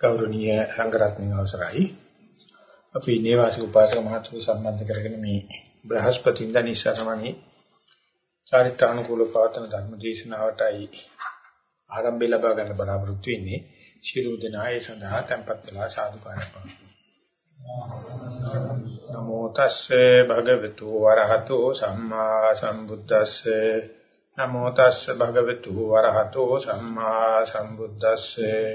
ගෞරවනීය සංඝරත්නයේ අවසරයි. අපි නේවාසික උපාසක මහතුරු සම්බන්ධ කරගෙන මේ බ්‍රහස්පතින්ද නිසරමණී චාරිත්‍රානුකූල පවතන ධර්ම දේශනාවටයි ආරම්භය ලබා ගන්න බලාපොරොත්තු වෙන්නේ. ශිරු දෙනා ඒ සඳහා tempත් වෙලා සාදුකාරය නමෝ තස්සේ භගවතු වරහතෝ සම්මා සම්බුද්දස්සේ. නමෝ තස්සේ භගවතු වරහතෝ සම්මා සම්බුද්දස්සේ.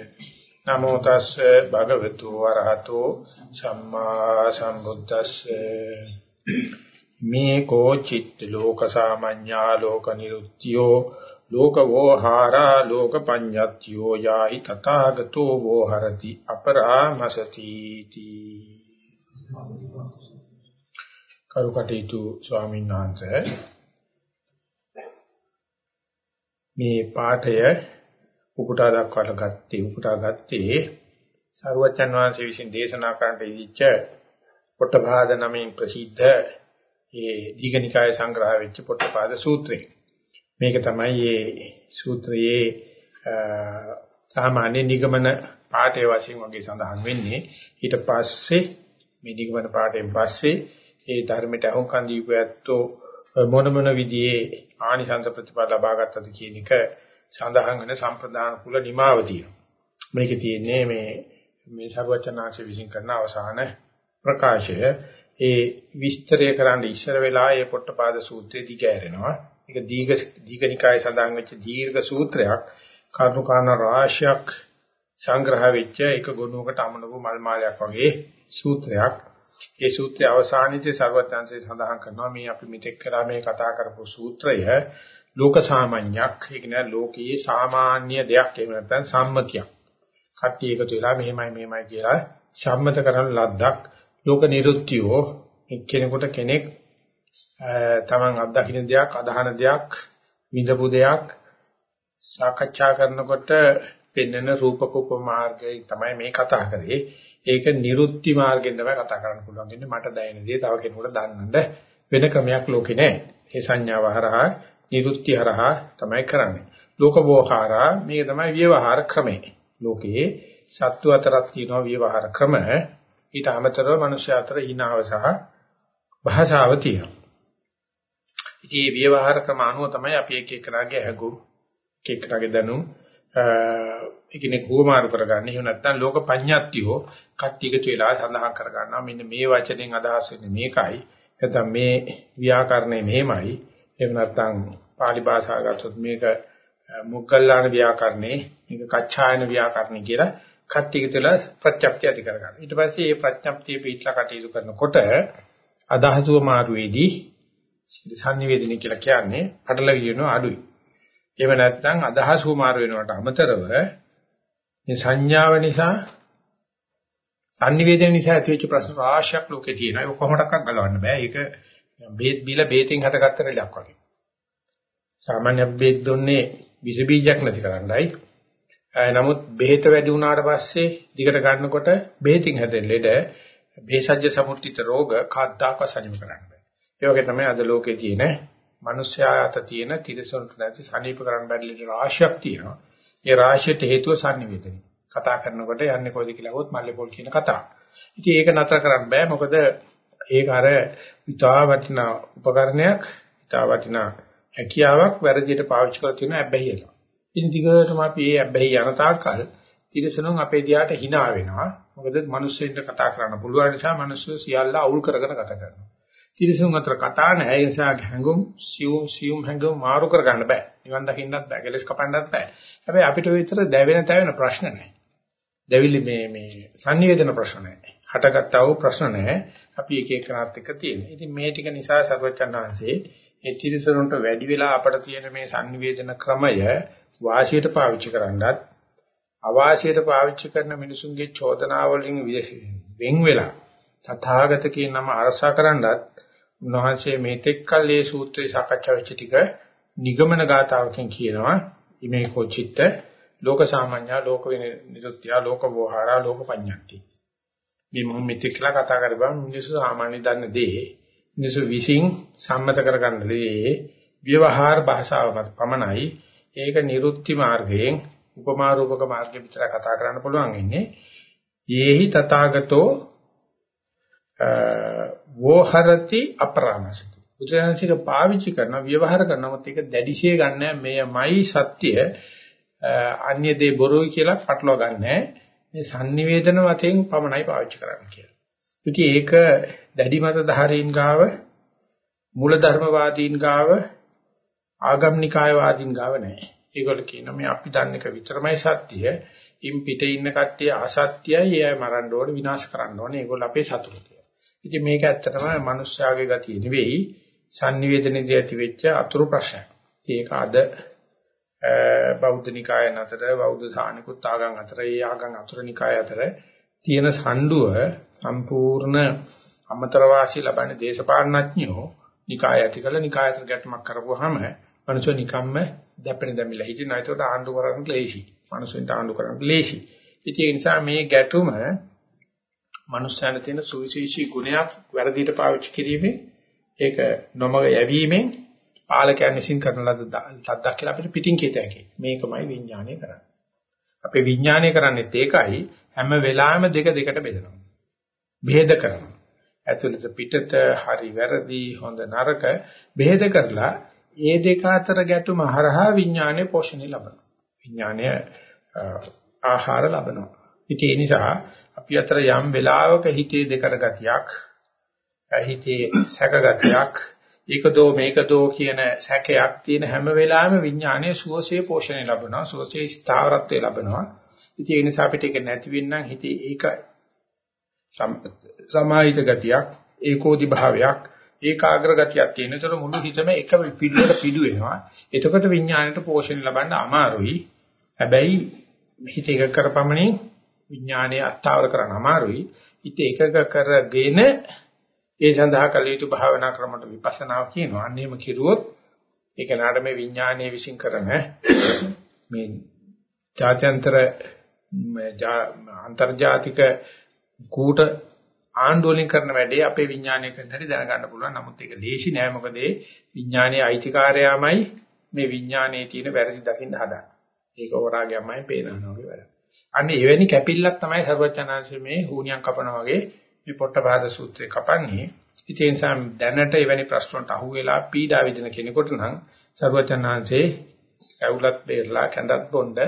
නමෝ තස්සේ භගවතු වරහතෝ සම්මා සම්බුද්දස්සේ. මේ කෝ චිත්ත ලෝක සාමඤ්ඤා ලෝක නිරුත්තියෝ ලෝක වෝහාරා ලෝක පඤ්ඤත්තියෝ යාහි තථාගතෝ වෝහරති අපරාමසති තී කරුකටේතු ස්වාමීන් වහන්සේ මේ පාඨය උපුටා දක්වාට ගත්තේ උපුටා ගත්තේ සරුවචන් වහන්සේ විසින් දේශනා කරන්නට ඉදිච්ච පොට්ටපාද නමින් ප්‍රසිද්ධ ඒ දීඝනිකාය සංග්‍රහ වෙච්ච පොට්ටපාද සූත්‍රය. මේක තමයි මේ සූත්‍රයේ සාමාන්‍ය නිගමන පාඨයේ වශයෙන් වගේ සඳහන් වෙන්නේ. ඊට පස්සේ මේ නිගමන පාඨයෙන් පස්සේ ඒ ධර්මයට අහුම්කන් දීපු ඇත්තෝ මොන මොන විදිහේ ආනිසංස ප්‍රතිපල ලබා ගත්තද කියන එක සඳහන් වෙන සම්ප්‍රදාන කුල නිමාව තියෙනවා. මේකේ තියෙන්නේ මේ මේ සර්වචනාංශ විසින් කරන අවසාන ප්‍රකාශය ඒ විස්තරය කරන්න ඉස්සර වෙලා ඒ පොට්ටපාද සූත්‍රයේ දිගෑරෙනවා. ඒක දීඝ දීඝනිකායේ සඳහන් වෙච්ච දීර්ඝ සූත්‍රයක් කරුණාකාන රාශියක් සංග්‍රහ වෙච්ච එක ගුණයකට අමනපු මල් මාලයක් වගේ සූත්‍රයක්. ඒ සූත්‍රයේ අවසානයේදී සර්වඥාන්සේ සඳහන් කරනවා මේ අපි මෙතෙක් කරා මේ කතා කරපු සූත්‍රය ලෝක සාමාන්‍යයක් ඒ කියන්නේ ලෝකයේ සාමාන්‍ය දෙයක් එහෙම නැත්නම් සම්මතියක්. කට්ටිය එකතු වෙලා මෙහෙමයි මෙහෙමයි කියලා සම්මත කරන ලද්දක් ලෝක නිරුත්තියෝ කෙනෙකුට කෙනෙක් තමන් අත්දකින්න දෙයක් අදහන දෙයක් විඳපු දෙයක් සාකච්ඡා කරනකොට පෙන්වන රූපක උපමාර්ගය තමයි මේ කතා කරේ. ඒක නිරුත්ති මාර්ගෙන් තමයි කතා කරන්න පුළුවන්. ඉන්නේ මට දැනෙන දේ තව කෙනෙකුට දන්නඳ වෙන ක්‍රමයක් ලෝකේ නැහැ. ඒ සංඥාව හරහා නිරුත්ති හරහා තමයි කරන්නේ. ලෝකවෝහාරා මේක තමයි ව්‍යවහාර ක්‍රමය. ලෝකයේ සත්තු අතරක් තියෙනවා ව්‍යවහාර ක්‍රම. ඊට අමතරව මිනිස්ය අතර ඊනාව සහ භාෂාව තියෙනවා. ඉතින් මේ ව්‍යවහාර ක්‍රම අනුව තමයි අපි එක එකනාගේ ඇහගු එක එකනාගේ දැනුම් එකිනෙක හුවමාරු කරගන්න. එහෙම නැත්නම් ලෝක පඤ්ඤාත්තියෝ කට්ටියකට වෙලා සඳහන් කරගන්නවා. මෙන්න මේ වචනෙන් අදහස් වෙන්නේ මේකයි. නැත්නම් මේ ව්‍යාකරණය මෙහෙමයි. එහෙම නැත්නම් pāli භාෂාව ගත්තොත් මේක මුගල්ලාන ව්‍යාකරණේ මේක කච්චායන ව්‍යාකරණේ කියලා කට්ටියකටලා ප්‍රත්‍යක්ෂය ඇති කරගන්න. ඊට පස්සේ මේ ප්‍රඥප්තිය පිටලා කටයුතු කරනකොට අදහසුව මාරුවේදී සංනිවේදනය කියලා කියන්නේ පටලවිලින අඩුයි. එහෙම නැත්නම් අදහසුව මාරු වෙනවට අමතරව මේ සංඥාව නිසා සංනිවේදනය නිසා ඇතිවෙච්ච ප්‍රශ්න රාශියක් ලෝකේ තියෙනවා. ඒක කොහොමඩක්වත් ගලවන්න බෑ. ඒක බේත් බීලා බේතෙන් හටගත්ත රෙලක් වගේ. සාමාන්‍ය බේත් දුන්නේ විස බීජයක් නැති කරන්නයි. නමුත් බෙහෙත වැඩි වුණාට පස්සේ දිගට ගන්නකොට බෙහෙතින් හැදෙන ලෙඩ භේසජ්‍ය සමුත්‍තිත රෝග කාද්දාක සනීප කරන්න බෑ. ඒ වගේ තමයි අද ලෝකේ තියෙන මිනිස්යා අත තියෙන තිරසොන්ට නැති සනීප කරන්න බැරි ලෙඩ රාශියක් තියෙනවා. ඒ රාශියට හේතුව sannivedana. කතා කරනකොට යන්නේ කොයිද කියලා හොත් මල්ලේපොල් කියන කතාව. ඉතින් ඒක නතර කරන්න බෑ මොකද ඒක අර ඉතා වටිනා උපකරණයක්, ඉතා වටිනා හැකියාවක් වැරදියට පාවිච්චි කරලා තියෙන හැබැයි ඉතින් ටිකටම අපි මේ හැබැයි යන තාක්කල් තිරසනුන් අපේ දිහාට hina වෙනවා. මොකද මිනිස්සුන්ට කතා කරන්න පුළුවන් නිසා මිනිස්සු සියල්ල අවුල් කරගෙන ගත කරනවා. තිරසනුන් අතර කතා නැහැ. ඒ නිසා හැඟුම් සියුම් සියුම් හැඟුම් මාරු කරගන්න බෑ. නිවන් දකින්නත් බෑ. කෙලස් කපන්නත් බෑ. හැබැයි අපිට විතර දැවෙන තැවෙන ප්‍රශ්න නැහැ. දැවිලි මේ මේ sannivedana ප්‍රශ්න නැහැ. හටගත්තා වූ ප්‍රශ්න නැහැ. අපි එක එකනත් එක තියෙනවා. ඉතින් මේ ටික නිසා සර්වචන්නාංශේ ඒ තිරසනුන්ට වැඩි වෙලා අපට තියෙන මේ sannivedana ක්‍රමය වාසියට පාවිච්චි කරන්නත් අවාසියට පාවිච්චි කරන මිනිසුන්ගේ චෝදනාවලින් වෙන් වෙලා තථාගත කියන නම අරසා කරන්නත් උන්වහන්සේ මේ තෙක්කල් මේ සූත්‍රයේ සාකච්ඡා වෙච්ච ටික නිගමන ගාතාවකින් කියනවා ඉමේ කොචිත්ත ලෝක සාමාන්‍ය ලෝක නිරුත්‍ය ලෝක වෝහාරා ලෝක පඤ්ඤාති මේ මොහොම මෙතෙක්ලා කතා කරපුවම මිනිස්සු සාමාන්‍ය දන්න දේ මිනිස්සු විසින් සම්මත කරගන්න දේ ව්‍යවහාර භාෂාව පමණයි ඒක නිරුත්ති මාර්ගයෙන් උපමා රූපක මාර්ගෙ විතර කතා කරන්න පුළුවන් ඉන්නේ. යේහි තථාගතෝ වෝහරති අපරාමසති. බුදුරජාණන්සික පාවිච්චි කරන ව්‍යවහාර කරනමුත් ඒක දැඩිශේ ගන්න මෙයමයි සත්‍ය අන්‍ය දේ බොරුයි කියලා පටලවා ගන්නෑ. මේ sannivedana වතෙන් පමණයි පාවිච්චි කරන්න කියලා. ඉතින් ඒක දැඩි මත ධාරීන් ගාව මූල ධර්මවාදීන් ගාව ආගම්නිකායවාදීන් ගාව නැහැ. ඒගොල්ලෝ කියනවා මේ අපි දන්න එක විතරමයි සත්‍ය. ඉන් පිටේ ඉන්න කට්ටිය අසත්‍යයි එය මරන්න ඕනේ විනාශ කරන්න ඕනේ. ඒගොල්ලෝ අපේ සතුරු කියලා. ඉතින් මේක ඇත්තටම මනුෂ්‍යයාගේ ගතිය නෙවෙයි sannivedanයේදී ඇති වෙච්ච අතුරු ප්‍රශ්නයක්. ඒක අද බෞද්ධ නිකාය අතර බෞද්ධ සානිකුත් ආගම් අතර ඒ ආගම් අතුරු නිකාය අතර තියෙන සම්ඩුව සම්පූර්ණ අමතර වාසී ලබන දේශපාලනඥයෝ නිකාය ඇති කළ නිකාය අතර ගැටමක් කරපුවාම මනුෂ්‍ය නිකම්ම දැපෙන දෙමිලා හිටිනා ඒකට ආණ්ඩු කරන්න ලේසි. මනුෂ්‍යන්ට ආණ්ඩු කරන්න ලේසි. ඉතින් ඒ නිසා මේ ගැටුම මනුෂ්‍යයන් තියෙන සුවිශේෂී ගුණයක් වැරදියට පාවිච්චි කිරීමෙන් ඒක නොමග යැවීමෙන් පාලකයන් විසින් කරන ලද ලද්දක් කියලා අපිට පිටින් කියත හැකියි. මේකමයි විඥානය කරන්නේ. අපේ විඥානය කරන්නේත් ඒකයි හැම වෙලාවෙම දෙක දෙකට බෙදනවා. ભેද කරනවා. ඇතුළත පිටත හරි වැරදි හොඳ නරක ભેද කරලා ඒ දෙක අතර ගැටුම හරහා විඥානය පෝෂණය ලබනවා. විඥානය ආහාර ලබනවා. ඉතින් ඒ නිසා අපි අතර යම් වෙලාවක හිතේ දෙකර ගතියක් හිතේ සැක ගතියක් ඒකදෝ මේකදෝ කියන සැකයක් තියෙන හැම වෙලාවෙම විඥානයේ සුවසේ පෝෂණය ලබනවා සුවසේ ස්ථාවරත්වය ලබනවා ඉතින් ඒ නිසා අපිට ඒක නැති වෙන්නම් හිතේ ඒක සමාහිත ගතියක් ඒකෝදි භාවයක් ඒකාග්‍ර ගතියක් තියෙන. ඒතර මුළු හිතම එක පිළිවෙලට පිළු වෙනවා. එතකොට විඥාණයට පෝෂණය ලබන්න අමාරුයි. හැබැයි හිත එක කරපමණින් විඥානය අත්තාවර කරන්න අමාරුයි. හිත එකක කරගෙන ඒ සඳහා කළ යුතු භාවනා ක්‍රමකට විපස්සනාව කියනවා. අන්නේම කිරුවොත් ඒක නාඩ මේ විඥානයේ විශ්ින් කරන මේ ජාත්‍යන්තර අන්තර්ජාතික කූට ආණ්ඩු වලින් කරන වැඩේ අපේ විඥානය කරන හැටි දැනගන්න පුළුවන්. නමුත් ඒක ලේසි නෑ මොකද ඒ විඥානයේ අයිතිකාරයාමයි මේ විඥානයේ තියෙන වැරදි දකින්න හදන්නේ. ඒක හොරාගයමයි පේනවා වගේ වැඩ. අන්න එවැනි කැපිල්ලක් තමයි සර්වචනාංශයේ මේ හුණියම් කපනා වගේ මේ පොට්ටපාද සූත්‍රේ කපන්නේ. ඉතින් ඒ නිසා දැනට එවැනි ප්‍රශ්නකට අහුවෙලා පීඩා විඳින කෙනෙකුට නම් සර්වචනාංශයේ ඇවුලත් බේරලා කැඳත් බොණ්ඩ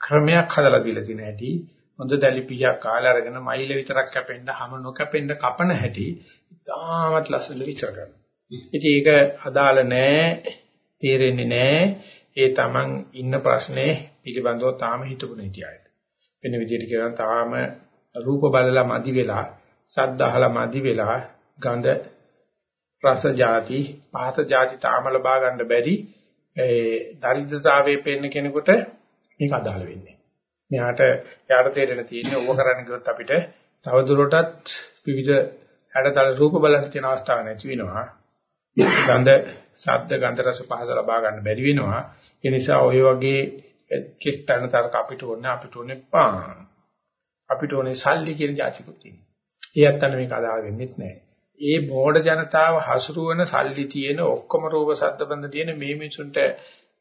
ක්‍රමයක් හදලා දීලා තියෙන හැටි හොඳ දැලිපියක් කාලේ අරගෙන මයිල විතරක් කැපෙන්න හැම නොකැපෙන්න කපන හැටි ඉතාමත් ලස්සන විචාර කරනවා. ඉතින් ඒක අදාළ නෑ තේරෙන්නේ නෑ ඒ Taman ඉන්න ප්‍රශ්නේ පිළිබඳව තාම හිතපු නැති අයට. වෙන විදිහට කියනවා තාම රූප බලලා මදි වෙලා සද්දහල මදි වෙලා ගඳ රස જાති පහස જાති තාම ලබා ගන්න බැරි ඒ දරිද්‍රතාවයේ පෙන්න කෙනෙකුට මේක අදාළ වෙන්නේ. මෙයාට යාට තේරෙන තියෙන්නේ ඕව කරන්න කිව්වොත් අපිට තවදුරටත් විවිධ හැඩතල රූප බලන්න තියෙන අවස්ථාවක් නැති වෙනවා. ගඳ සද්ද ගඳ රස පහස ලබා ගන්න බැරි වෙනවා. ඒ නිසා ওই වගේ කිස්තන තරක අපිට ඕනේ අපිට ඕනේ පාන. අපිට ඕනේ සල්ලි කියන જાතිකුත් තියෙනවා. ඒ අත්තන්න මේක අදාළ වෙන්නේ නැහැ. ඒ බෝඩ ජනතාව හසුරුවන සල්ලි තියෙන ඔක්කොම රූප සද්ද බඳ තියෙන මේ මිනිසුන්ට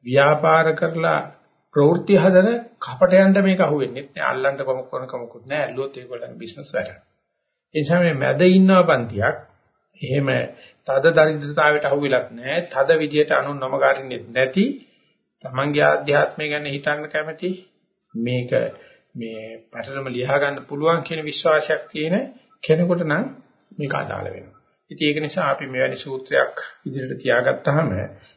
ව්‍යාපාර කරලා ප්‍රවෘත්ති හදන කපටයන්ට මේක අහුවෙන්නේ නැහැ. අල්ලන්න කොමක් කරන කමකුත් නැහැ. ඇල්ලුවොත් ඒගොල්ලන් බිස්නස් වැඩ. ඒ නිසා මේ මැද ඉන්නවා පන්තියක් එහෙම තද දරිද්‍රතාවයට අහුවෙලක් නැහැ. තද විදියට අනුන් නොමගාරින්නේ නැති තමන්ගේ ආධ්‍යාත්මය ගැන හිතන්න කැමති මේක මේ පැටලම ලියා ගන්න පුළුවන් කියන විශ්වාසයක් තියෙන කෙනෙකුට නම් මේක අදාළ වෙනවා. ඉතින් ඒක නිසා අපි මෙවැනි සූත්‍රයක් ඉදිරියට තියාගත්තාම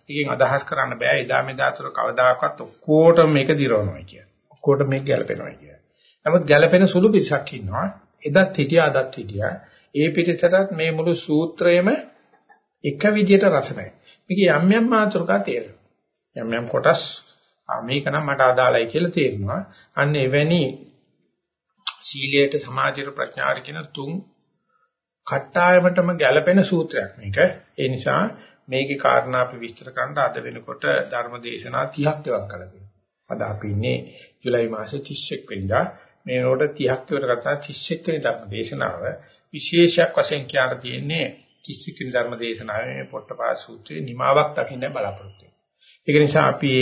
එකෙන් අදහස් කරන්න බෑ එදා මෙදා අතර කවදාකවත් ඔක්කොටම මේක දිරවනවා කියන්නේ. ඔක්කොටම මේක ගැලපෙනවා කියන්නේ. නමුත් ගැලපෙන සුළු පිටසක් ඉන්නවා. එදත් හිටියා අදත් හිටියා. ඒ පිටසටත් මේ මුළු සූත්‍රයම එක විදියට රස නැහැ. මේක යම් යම් මාතෘකා තේරෙනවා. යම් යම් කොටස් මේක නම් මට අදාළයි කියලා තේරෙනවා. අන්න එවැනි සීලයට සමාධියට ප්‍රඥාට කියන තුන් කට්ටායමටම ගැළපෙන සූත්‍රයක් මේක. ඒ නිසා මේකේ කාරණා අපි විස්තර කරන්න අද වෙනකොට ධර්ම දේශනා 30ක් ඉවක් කළා තියෙනවා. අද අපි ඉන්නේ ජූලයි මාසේ 31 වෙනිදා. මේ නෝට 30ක් ඉවර ගත්තා 31 වෙනි ධර්ම දේශනාව විශේෂයක් වශයෙන් කියන්න තියෙන්නේ 31 වෙනි ධර්ම දේශනාවේ මේ පොට්ටපාද සූත්‍රයේ නිමාවක් දකින්න බලාපොරොත්තු වෙනවා. ඒක නිසා අපි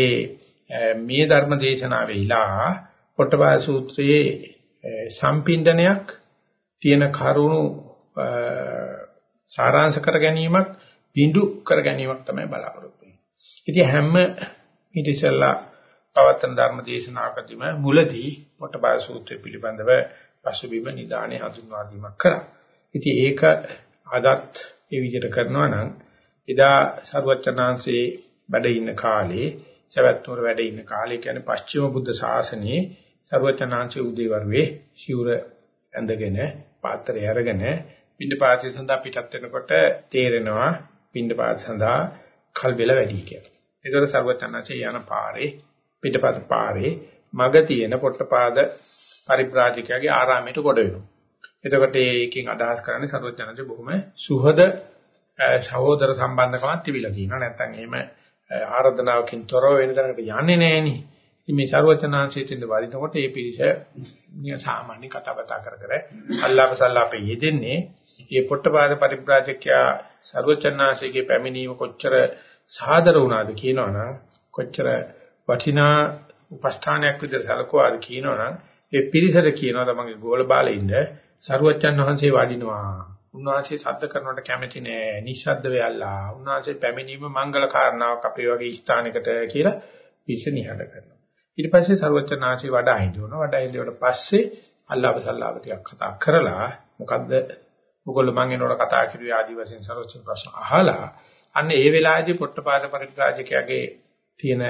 මේ ධර්ම දේශනාවෙහිලා පොට්ටපාය සූත්‍රයේ සම්පින්ඩනයක් තියෙන කරුණු සාරාංශ කර ගැනීමක් බිඳු කර ගැනීමක් තමයි බලාපොරොත්තු වෙන්නේ. ඉතින් හැම ඊට ඉස්සෙල්ලා පවත්තන ධර්ම දේශනාවකදීම මුලදී පොට්ටපාය සූත්‍රය පිළිබඳව පසුබිම නිදානේ හඳුන්වා දීමක් කරා. ඉතින් ඒක අදත් ඒ විදිහට කරනවා නම් එදා සර්වචනාංශේ වැඩ ඉන්න කාලේ සවැත්නුවර වැඩ ඉන්න කාලේ කියන්නේ පස්චිම බුද්ධ ශාසනයේ සර්වචනාංශේ උදේවරුේ ශිවර ඇඳගෙන පාත්‍රය අරගෙන පින්ඩපාතය සඳහා පිටත් වෙනකොට තේරෙනවා පින්ඩපාත සඳහා කල්බෙල වැඩි කියලා. ඒතර සර්වචනාංශේ යන පාරේ පිටපත පාරේ මග තියෙන පොට්ටපාද පරිබ්‍රාජකයාගේ ආරාමයට කොට වෙනවා. එතකොට ඒකෙන් අදහස් කරන්නේ සර්වඥාන්සේ බොහොම සුහද සහෝදර සම්බන්ධකමක් තිබිලා තියෙනවා. නැත්තම් එහෙම ආරාධනාවකින් තොරව වෙන තැනකට යන්නේ නැහෙනි. ඉතින් මේ සර්වඥාන්සේ තින්ද වරිනකොට මේ පිරිස නිය සාමාන්‍ය කතා බතා කර කර අල්ලාප සල්ලාපේ යෙදෙන්නේ මේ පොට්ටපාද පරිබ්‍රාජකයා සර්වඥාන්සේගේ පැමිණීම කොච්චර සාදර වුණාද කියනවනම් කොච්චර වටිනා උපස්ථානයක් විදිහට සැලකුවාද කියනවනම් ඒ පිරිසට කියනවා තමන්ගේ ගෝල බාලෙින්ද සරුවච්චන් වහන්සේ වඩිනවා. උන්වහන්සේ සද්ද කරනවට කැමති නෑ. නිශ්ශබ්ද වෙයල්ලා. උන්වහන්සේ පැමිණීම මංගල කාරණාවක් අපේ වගේ ස්ථානයකට කියලා පිරිස නිහඬ කරනවා. ඊට පස්සේ සරුවච්චන් ආශි වඩා හිටිනවා. වඩා හිටියට පස්සේ අල්ලාහ් සල්ලාහ ටිකක් කතා කරලා මොකද්ද ඔයගොල්ලෝ මං එනකොට කතා කිරුවේ ආදි වශයෙන් සරෝජන ප්‍රශ්න අහලා අන්න ඒ වෙලාවේදී පොට්ටපාද පරිත්‍රාජකයාගේ තියෙන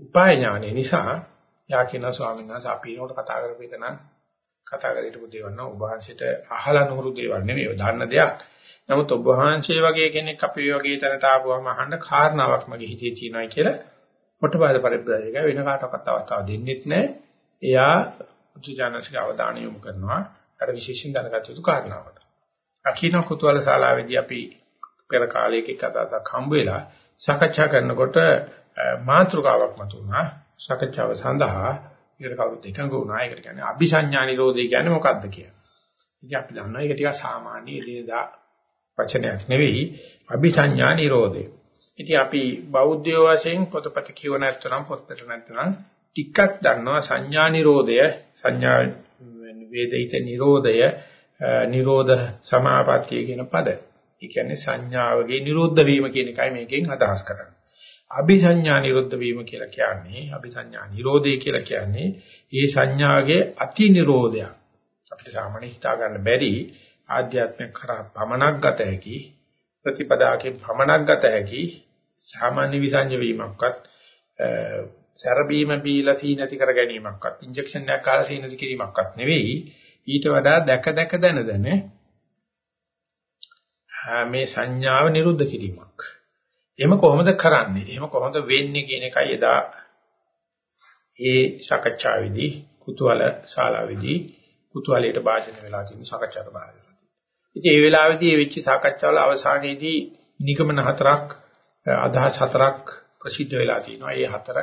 උපාය ඥානය නිසා යා කියන ස්වාමීන් වහන්සේ අපි ඒකට කතා කරපු එක නම් කතා කරලා හිටපු දේවල් නම් ඔබ වහන්සේට අහලා නුරු දේවල් නෙවෙයි දන්න දෙයක්. නමුත් ඔබ වහන්සේ වගේ කෙනෙක් අපි වගේ තැනට ආවම අහන්න කාරණාවක් මගේ හිතේ තියෙනවායි කියලා පොට්ටපාද පරිබ්‍රාජක වෙන කාටවත් අවස්ථාව දෙන්නෙත් නැහැ. එයා බුදුජානසික අවධානය යොමු කරනවා අර විශේෂයෙන් දැනගත යුතු කාරණාවට. අකින කුතුහල ශාලාවේදී අපි පෙර කාලයක කතාවක් හම්බ වෙලා සාකච්ඡා කරනකොට මාතෘකාවක් මතුණා. සාකච්ඡාව සඳහා ඒකට කවුරුත් එකඟ වුණා. ඒකට කියන්නේ අபிසඤ්ඤා නිරෝධය කියන්නේ මොකක්ද කියලා. ඉතින් අපි දන්නවා ඒක ටිකක් සාමාන්‍ය එදිනදා වචනයක් නෙවෙයි අபிසඤ්ඤා නිරෝධය. ඉතින් අපි බෞද්ධ වශයෙන් පොතපත කියව නැත්නම් පොත්පත නැත්නම් ටිකක් දන්නවා සංඥා නිරෝධය සංඥා වේදිත නිරෝධය නිරෝධ සමාපත්තිය කියන පද. ඒ කියන්නේ සංඥාවගේ නිරුද්ධ වීම කියන එකයි මේකෙන් අදහස් කරන්නේ. අபிසඤ්ඤා නිරුද්ධ වීම කියලා කියන්නේ අபிසඤ්ඤා නිරෝධය කියලා කියන්නේ ඒ සංඥාගේ අති නිරෝධය. අපිට සාමාන්‍ය හිතා ගන්න බැරි ආධ්‍යාත්මික කරා පමනක් ගත හැකි ප්‍රතිපදාකේ පමනක් ගත හැකි සාමාන්‍ය විසඤ්ඤ වීමක්වත් සරබීම බීලා සී නැති කර ගැනීමක්වත් ඉන්ජෙක්ෂන් එකක් කාලා සී නැති කිරීමක්වත් නෙවෙයි ඊට වඩා දැක දැක දන දන මේ සංඥාව නිරුද්ධ කිරීමක්. එහෙම කොහොමද කරන්නේ? එහෙම කොහොමද වෙන්නේ කියන එකයි එදා ඒ සාකච්ඡාවේදී කුතුහල ශාලාවේදී කුතුහලයට භාෂණය වෙලා තියෙන සාකච්ඡාවට බාර වෙනවා. ඉතින් ඒ වෙලාවේදී මේ වෙච්ච සාකච්ඡාවල අවසානයේදී නිගමන හතරක් අදහස් හතරක් ප්‍රසිද්ධ වෙලා තියෙනවා. ඒ හතර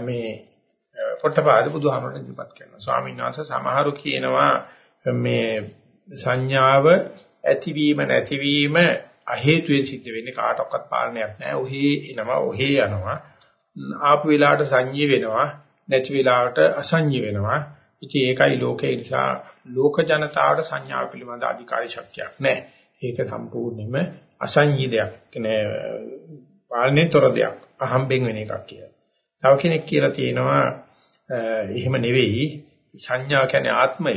මේ පොට්ටපාද බුදුහාමරණ ඉදිරිපත් කරනවා. ස්වාමීන් වහන්සේ සමහරු කියනවා මේ සංඥාව ඇතිවීම නැතිවීම අහේතුයෙන් සිද්ධ වෙන්නේ කාටවත් පාලනයක් නැහැ. ඔහේ එනවා, ඔහේ යනවා. ආපු වෙලාවට සංඤී වෙනවා, නැති වෙලාවට අසංඤී වෙනවා. ඉතින් ඒකයි ලෝකේ නිසා ලෝක ජනතාවට සංඥාව පිළිබඳ අධිකාරී ශක්තියක් නැහැ. ඒක සම්පූර්ණයෙන්ම අසංඤී දෙයක්. නේ පාලනේතර දෙයක්. අහම්බෙන් වෙන එකක් කියලා. තව කෙනෙක් කියලා තියෙනවා එහෙම නෙවෙයි සංඥා කියන්නේ ආත්මය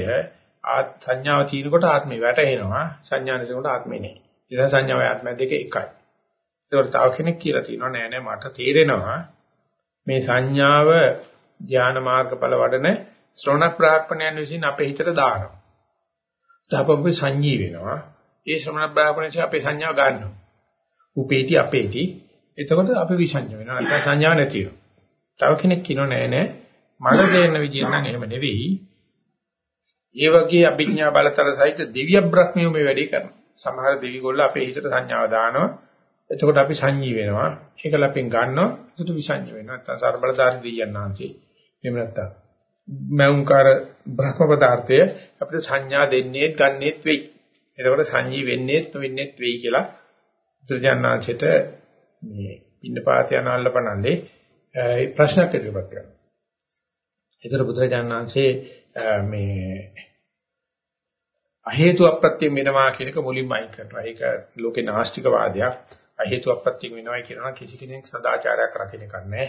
ආ සංඥාව තියෙනකොට ආත්මය වැටෙනවා සංඥා නැතිකොට ආත්මය නෑ ඉතින් සංඥාව ආත්මය දෙක එකයි. ඒකට තව කෙනෙක් කියලා තියෙනවා නෑ නෑ මට තේරෙනවා මේ සංඥාව ධානා මාර්ගඵල වඩන ශ්‍රවණ ප්‍රාප්තණයන් විසින් අපේ හිතට දානවා. දාපපු සංජී වෙනවා. ඒ ශ්‍රවණ ප්‍රාප්තණයෙන් අපේ සංඥාව ගන්නවා. උපේටි අපේටි. එතකොට අපි විසංජ වෙනවා. නැත්නම් සංඥාව නැති වෙනවා. තව කෙනෙක් කියනවා නෑ නෑ මට තේරෙන විදිහ නම් එහෙම නෙවෙයි. ඒ වගේ අභිඥා බලතර සහිත දිව්‍ය බ්‍රහ්මියෝ මේ වැඩේ කරනවා. සමහර දෙවිගොල්ල අපේ හිතට සංඥාව දානවා. එතකොට අපි සංජී වෙනවා. ඒකල අපෙන් ගන්නවා. එතකොට විසංජ වෙනවා. නැත්නම් සර්බලදාරි දෙයයන්ාන්සේ. එහෙම නැත්නම් මෞංකාර බ්‍රහ්ම පදාර්ථය අපිට සංඥා දෙන්නේත් ගන්නෙත් වෙයි. එතකොට සංජී වෙන්නේත් නොවෙන්නේත් වෙයි කියලා ත්‍රිජානාංශයට මේ පින්නපාත යන අල්ලපනල්ලේ ප්‍රශ්නක් ඉදිරිපත් කරනවා. ඒතර බුදුරජාණන් වහන්සේ මේ අහේතු අප්‍රත්‍ය වෙනවා කියන එක මුලින්ම අයින් කරනවා. ඒක ලෝකේ නාස්තිකවාදයක්. අහේතු අප්‍රත්‍ය වෙනවා කියනවා කිසි කෙනෙක් සදාචාරයක් රකින්න එකක් නැහැ.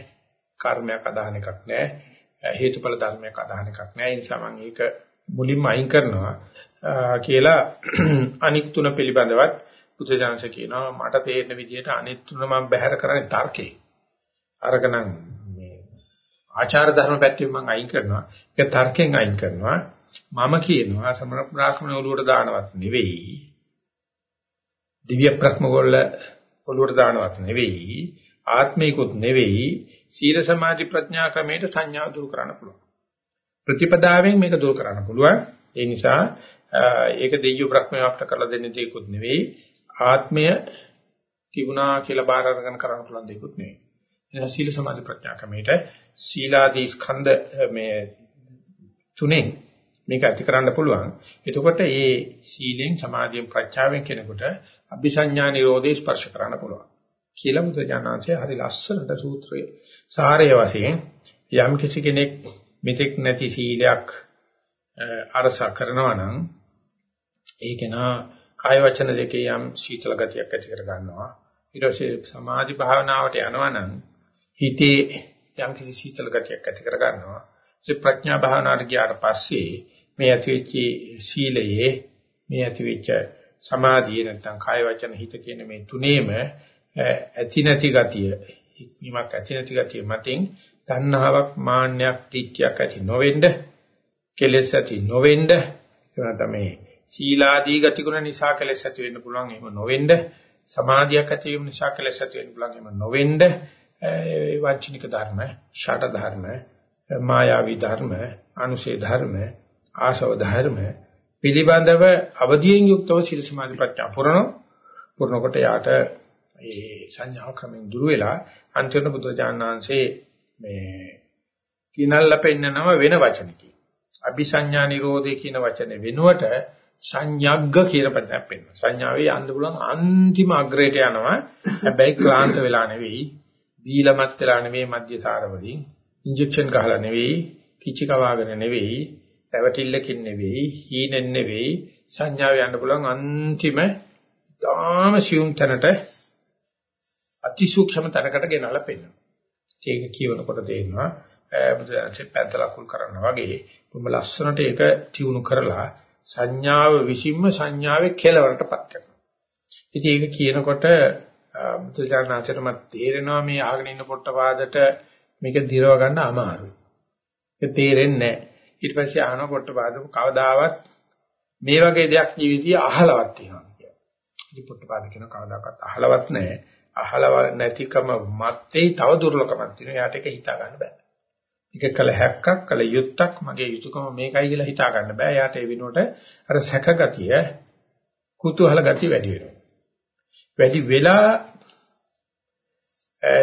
කර්මයක් අදහන එකක් නැහැ. හේතුඵල ධර්මයක් අදහන එකක් නැහැ. ඒ නිසා මම ඒක මුලින්ම අයින් කරනවා කියලා අනිත් තුන පිළිබඳවත් බුදුජානක කියනවා මට තේරෙන විදිහට අනිත් තුන මම බැහැර කරන්නේ තර්කේ. අරගනම් මේ ආචාර ධර්ම පැත්තෙන් මම අයින් කරනවා. ඒක තර්කයෙන් අයින් කරනවා. මම කියනවා සමන බ්‍රාහ්මණ ඔළුවට දානවත් නෙවෙයි. දිව්‍ය බ්‍රහ්ම වල ඔළුවට දානවත් නෙවෙයි. ආත්මිකුත් නෙවෙයි. සීල සමාධි ප්‍රඥා ක්‍රමයට සංඥා දුරු කරන්න පුළුවන්. ප්‍රතිපදාවෙන් මේක දුරු කරන්න පුළුවන්. ඒ නිසා ඒක දෙයියෝ බ්‍රහ්මයා අපට කරලා දෙන්න දෙයක්වත් නෙවෙයි. ආත්මය තිබුණා කියලා බාර අරගෙන කරන්න පුළුවන් දෙයක්වත් නෙවෙයි. එනවා සීල සමාධි ප්‍රඥා ක්‍රමයට සීලාදී ස්කන්ධ මේ තුනෙන් මේක ඇති කරන්න පුළුවන්. එතකොට මේ සීලෙන් සමාධියෙන් ප්‍රඥාවෙන් කෙනෙකුට අபிසඤ්ඤා නිරෝධේ ස්පර්ශ කරන්න පුළුවන්. කියලා මුද්‍රජානංශය හරි ලස්සනට සූත්‍රයේ සාරය වශයෙන් යම් කිසි කෙනෙක් මෙතෙක් නැති සීලයක් අරස කරනවා නම් ඒක නා කාය වචන දෙකේ යම් සීතල ගතියක් ඇති කර ගන්නවා. ඊට පස්සේ සමාධි භාවනාවට යනවා නම් හිතේ යම් කිසි සීතල ගතියක් ඇති කර ගන්නවා. ඒ ප්‍රඥා භාවනාවට ගියාට පස්සේ මේ ඇතිවෙච්ච සීලයේ මේ ඇතිවෙච්ච සමාධිය නැත්නම් කාය වචන හිත කියන මේ තුනේම ඇති නැති ගතිය හික්මීමක් ඇති නැති ගතිය මතින් තණ්හාවක් මාන්නයක් තිච්ඡයක් ඇති නොවෙන්න කෙලෙස් ඇති නොවෙන්න එනවා තමයි සීලාදී ගතිගුණ නිසා කෙලෙස් ඇති වෙන්න පුළුවන් එහෙම නොවෙන්න. සමාධියක් ඇති වීම නිසා කෙලෙස් ඇති වෙන්න පුළුවන් එහෙම නොවෙන්න. වංචනික ධර්ම ෂට ධර්ම මායාවී ධර්ම අනුශේ ධර්ම ආශව ධර්ම පිළිබඳව අවදියෙන් යුක්තව සීල සමාධි ප්‍රඥා පුරණ පුරනකොට යාට ඒ සංඥා ක්‍රමෙන් දුර වෙලා අන්තිම බුදුරජාණන් වහන්සේ මේ කිනල්ල පෙන්නනම වෙන වචනකින් අபிසඤ්ඤා නිරෝධය කියන වචනේ වෙනුවට සංයග්ග කියන පදයක් පෙන්නන සංඥාවේ යන්න පුළුවන් අන්තිම අග්‍රයට යනවා. හැබැයි ක්ලාන්ත වෙලා නෙවෙයි බීලමත් වෙලා නෙවෙයි මධ්‍යසාර වලින්. ඉන්ජෙක්ෂන් ගහලා නෙවෙයි කිචි කවාගෙන නෙවෙයි රැවටිල්ලකින් නෙවෙයි හීනෙන් නෙවෙයි. සංඥාව යන්න පුළුවන් අන්තිම තාම සියුම් තැනට අතිසූක්ෂම තැනකට ගෙනල්ලා පෙන්නනවා. ඒක කියවනකොට තේරෙනවා බුදුන්සේ පැන්තල කුල් කරනවා වගේ. බොහොම ලස්සනට ඒක තියුණු කරලා සංඥාව විසින්ම සංඥාවේ කෙලවරටපත් කරනවා. ඉතින් ඒක කියනකොට බුදුචානන්තරම තේරෙනවා මේ ආගෙන ඉන්න පොට්ටපාදට මේක දිරව ගන්න අමාරුයි. ඒක තේරෙන්නේ නැහැ. ඊට පස්සේ අහන පොට්ටපාද කවදාවත් මේ වගේ දෙයක් ජීවිතය අහලවත් තියෙනවා කියලා. ඉතින් පොට්ටපාද කියන කවදාකවත් අහලවත් නැහැ. අහලව නැතිකම මැත්තේ තව දුර්ලභකමක් තියෙනවා. යාට ඒක හිතා ගන්න බෑ. ඒක කළ හැක්කක් කළ යුත්තක් මගේ යුතුයකම මේකයි කියලා හිතා ගන්න බෑ. යාට ඒ විනෝඩ අර සැකගතිය කුතුහල ගතිය වැඩි වෙනවා. වැඩි වෙලා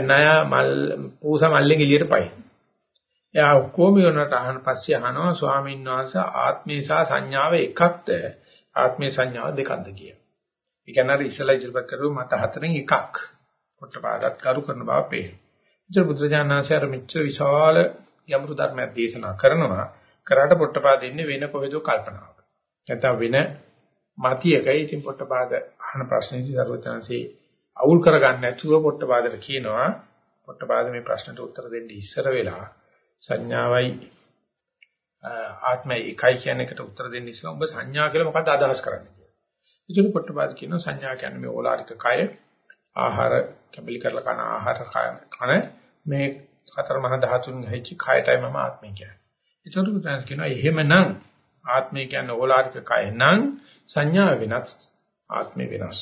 ණය මල් පූස මල්ලෙන් එළියට පයින්. එයා ඔක්කොම යනට අහන පස්සේ අහනවා ස්වාමීන් වහන්සේ ආත්මේ සහ සංඥාව එකක්ද ආත්මේ සංඥාව දෙකක්ද කියලා. ඒ කියන්නේ අර ඉස්සලා ඉදිරිපත් කරුව මත හතරෙන් එකක්. පොට්ටපාදත් කරු කරන බව පේනවා. ඉතින් බුදුරජාණන්සේ අර මෙච්චර විශාල යමරු ධර්මයක් දේශනා කරනවා කරාට පොට්ටපාද ඉන්නේ වෙන කොහෙදෝ කල්පනාවක. නැත්නම් වෙන මතියකයි ඉතින් පොට්ටපාද අහන ප්‍රශ්නේදී සර්වඥාන්සේ අවුල් කරගන්න නැතුව පොට්ටපාදට කියනවා පොට්ටපාද මේ ප්‍රශ්නට උත්තර දෙන්න ඉස්සර වෙලා සංඥාවයි ආත්මයි එකයි කියන එකට උත්තර දෙන්න ඉස්සෙල්ලා ඔබ සංඥා කියලා මොකක්ද අදහස් කරන්නේ කියලා. ඉතින් පොට්ටපාද කියනවා සංඥා කියන්නේ මේ ඕලාරික කය ආහාර කැපලි කරලා කන ආහාර කන මේ හතර මහා ධාතුන් හැච්ච කයටයි මම ආත්මය කියන්නේ. ඒකට බුදුන් කියනවා එහෙමනම් ආත්මය කියන්නේ ඕලාරික කය නම් සංඥා වෙනස් ආත්මය වෙනස්.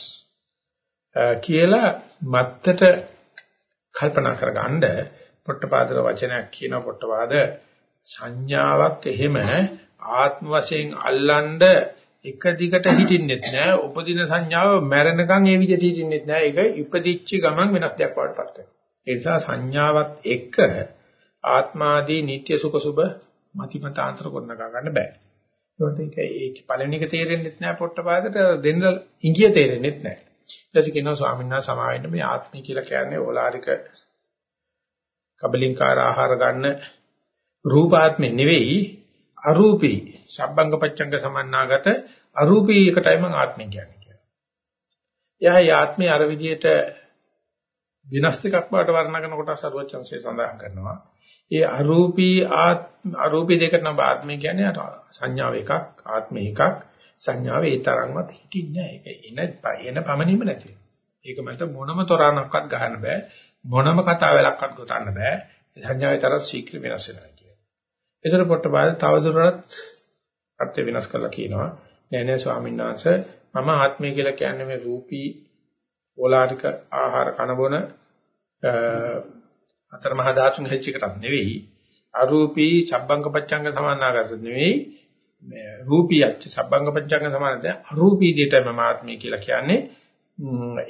කියලා මත්තට කල්පනා කරගන්න පොට්ටපාදක වචනයක් කියන පොට්ටපාද සංඥාවක් එහෙම ආත්ම වශයෙන් අල්ලන්ඩ එක දිගට හිටින්නෙත් නෑ උපදින සංඥාව මැරෙනකන් ඒ විදිහට හිටින්නෙත් නෑ ඒක ඉපදිච්ච ගමන් වෙනස් දෙයක් වඩපත් වෙනවා ඒ නිසා සංඥාවත් එක්ක ආත්මාදී නিত্য සුඛ සුබ මතිමතාන්තර කරනකා ගන්න බෑ ඒකට ඒක ඒක පළවෙනි එක තේරෙන්නෙත් නෑ පොට්ටපාදට දෙන්න ඉංගිය තේරෙන්නෙත් නෑ ඊට පස්සේ කියනවා ස්වාමීන් වහන්සේ සමාවෙන්න මේ ආත්මය කියලා කියන්නේ ඕලාරික කබලින්කාර ආහාර ගන්න රූපාත්මේ නෙවෙයි අරූපී සබ්බංග පච්චංග සමන්නාගත අරූපී එකටයි මම ආත්මය කියන්නේ කියලා. එයා ඒ ආත්මේ අර විදිහට විනාශ එකක් බවට වර්ණන කරන කොට සරුවචන්සේ සඳහන් කරනවා. ඒ අරූපී අරූපී දෙකට නම් ආත්මය කියන්නේ සංඥාව එකක් ආත්ම එකක් සංඥාව ඒ තරම්වත් හිතින්නේ නැහැ. ඒක එන එන පමණින්ම නැති. ඒක මත මොනම තොරණක්වත් ගහන්න බෑ. මොනම කතා වලක්වත් ගොතන්න බෑ. සංඥාවේ තරම් ශීක්‍ර වෙනස් වෙනවා කියන්නේ. ඒතර පොට්ටපාද තවදුරටත් අර්ථය වෙනස් කරලා කියනවා. නෑ නෑ ස්වාමීන් වහන්සේ මම ආත්මය කියලා කියන්නේ මේ රූපී ඕලාරික ආහාර කන බොන අතර මහා ධාතුන් හෙච්ච එකටත් නෙවෙයි. අරූපී චබ්බංග පච්චංග සමානාගත නෙවෙයි. මේ රූපීයත් සබ්බංග පච්චංග සමානද? අරූපී දෙයටයි මම ආත්මය කියලා කියන්නේ.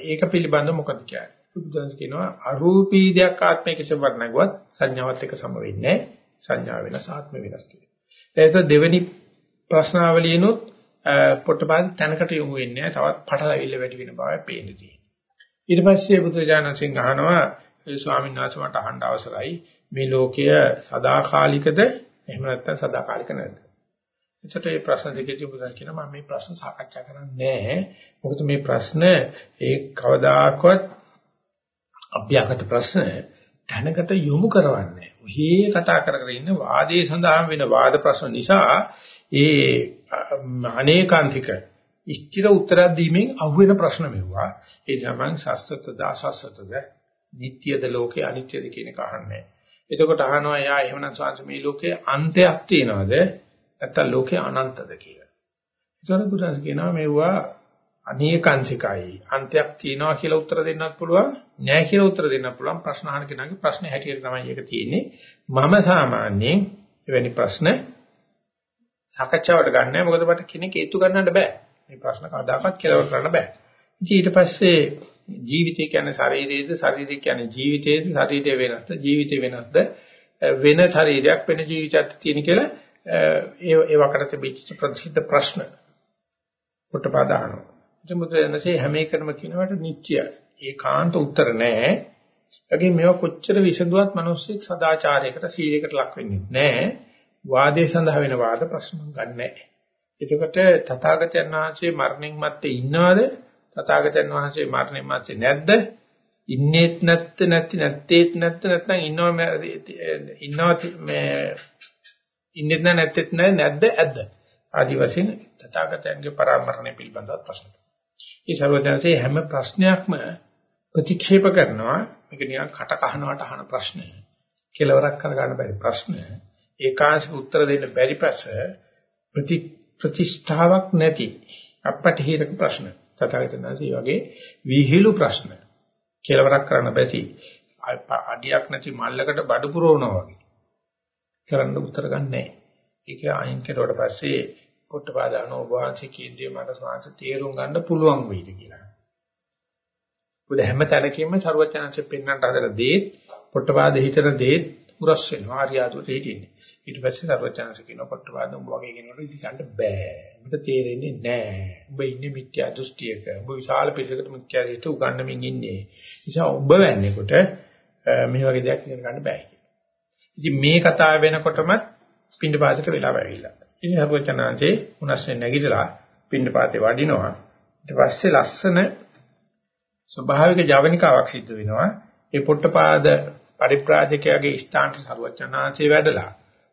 ඒක පිළිබඳව මොකද කියන්නේ? බුදුදහම කියනවා අරූපී දෙයක් ආත්මය කිසිම වර්ණගුවත් සංඥාවත් එක්ක සම වෙන්නේ සංඥා වෙනස් ආත්ම වෙනස් කියලා. ඒත් දෙවෙනි ප්‍රශ්නාවලියනොත් පොට්ටපාද තැනකට යොමු වෙන්නේ තවත් පටලවිල්ල වැඩි වෙන බවයි පේන්නේ. ඊට පස්සේ බුදුරජාණන් අහනවා ස්වාමීන් වහන්සේ මට අහන්න අවසරයි මේ ලෝකය සදාකාලිකද එහෙම නැත්නම් සදාකාලික නැද්ද? එතකොට මේ ප්‍රශ්න දෙකේදී බුදුන් කියනවා මම මේ ප්‍රශ්න සාකච්ඡා කරන්නේ නැහැ. මොකද මේ ප්‍රශ්න ඒ කවදාකවත් අභ්‍යගත ප්‍රශ්න දැනකට යොමු කරවන්නේ. ඔහි කතා කර කර ඉන්න වාදයේ සඳහන් වෙන වාද ප්‍රශ්න නිසා ඒ අනේකාන්තික ඉෂ්ටිර උත්තර දීමෙන් අහුවෙන ප්‍රශ්න මෙවුවා. ඒ සමන් සස්සතද අසස්සතද නිට්ටියද ලෝකේ අනිත්‍යද කියන එක අහන්නේ. එතකොට අහනවා යා එහෙමනම් ස්වාමීන් මේ ලෝකේ අන්තයක් තියනවද? නැත්නම් ලෝකේ අනන්තද කියලා. ඒතර බුදුන් කියනවා මෙවුවා අනේකාංශිකයි. අන්තයක් තියනවා කියලා උත්තර දෙන්නත් පුළුවන්, නැහැ කියලා උත්තර දෙන්නත් පුළුවන්. ප්‍රශ්න අහන කෙනාගේ ප්‍රශ්නේ හැටියට තමයි ඒක තියෙන්නේ. මම සාමාන්‍යයෙන් එවැනි ප්‍රශ්න සාකච්ඡාවට ගන්නෑ. මොකද මට කෙනෙක් හේතු ගන්නන්න බෑ. මේ ප්‍රශ්න කවදාකවත් කෙලවර කරන්න බෑ. ඊට පස්සේ ජීවිතය කියන්නේ ශරීරයේද ශරීරය කියන්නේ ජීවිතයේද ශරීරය වෙනස්ද ජීවිතය වෙනස්ද වෙන ශරීරයක් වෙන ජීවිතයක් තියෙන කියලා ඒ ඒ වකට තිබිච්ච ප්‍රසිද්ධ ප්‍රශ්න පොට්ටපාදානෝ. මුද්‍රයන්සේ හැම එකම කියනවට නිත්‍ය ඒකාන්ත උත්තර නැහැ. ඒකේ මේවා කොච්චර විසඳුවත් මිනිස්සෙක් සදාචාරයකට සීලයකට ලක් වෙන්නේ නැහැ. වාදයේ සඳහා වෙන වාද ප්‍රශ්න ගන්නෑ. එතකොට තථාගතයන් වහන්සේ මරණින් මත්තේ ඉන්නවද? තථාගතයන් වහන්සේ මරණින් මත්තේ නැද්ද? ඉන්නේත් නැත්te නැති නැත්තේත් නැත්te නැත්නම් ඉන්නව ඉන්නව මේ ඉන්නේත් නැත්තේත් නැද්ද ඇද්ද? ආදි වශයෙන් තථාගතයන්ගේ පරාමරණය පිළිබඳව ප්‍රශ්න. මේ ਸਰවඥාන්සේ හැම ප්‍රශ්නයක්ම ප්‍රතික්ෂේප කරනවා මේක නිකන් කට කහනවට අහන ප්‍රශ්න. කෙලවරක් කරගන්න බැරි ප්‍රශ්න. ඒකාංශික උත්තර දෙන්න බැරි ප්‍රශ්න ප්‍රති ප්‍රතිෂ්ඨාවක් නැති අපට හිරක ප්‍රශ්න. තථාගතයන්සේ වගේ විහිළු ප්‍රශ්න. කෙලවරක් කරන්න බැරි අඩියක් නැති මල්ලකට බඩු පුරවනවා වගේ. කරන්න උත්තර ගන්නෑ. ඒක අයින් කරුවට පස්සේ පොට්ටපාදාන ඔබ වහන්සේ කියන්නේ මට සාංශ තේරුම් ගන්න පුළුවන් වෙයිද කියලා. බුද හැම තැනකින්ම ਸਰවඥාන්සේ පෙන්වන්නට හදලා දේත් පොට්ටපාද හිතන දේත් උරස් වෙනවා ආර්යාදුට හිටින්නේ. ඊට පස්සේ ਸਰවඥාන්සේ කියන පොට්ටපාද උඹ වගේ කෙනෙකුට ඉති ගන්න බෑ. උඹට තේරෙන්නේ නෑ. උඹ ඉන්නේ මිත්‍යා දෘෂ්ටියක. උඹ විශාල පිළිසකට මිත්‍යා දෘෂ්ටි උගන්නමින් ඉන්නේ. නිසා උඹ වැන්නේකොට මේ වගේ දෙයක් ඉගෙන ගන්න බෑ. ඉතින් මේ කතාව වෙනකොටම පින්නපාතට වෙලා වැවිලා. ඉතින් සර්වචනාංශේ උනස්සේ නැගිටලා පින්නපාතේ වඩිනවා. ඊට පස්සේ ලස්සන ස්වභාවික ජවනිකාවක් සිද්ධ වෙනවා. ඒ පොට්ටපාද පරිප්‍රාජකයාගේ ස්ථානට සර්වචනාංශේ වැඩලා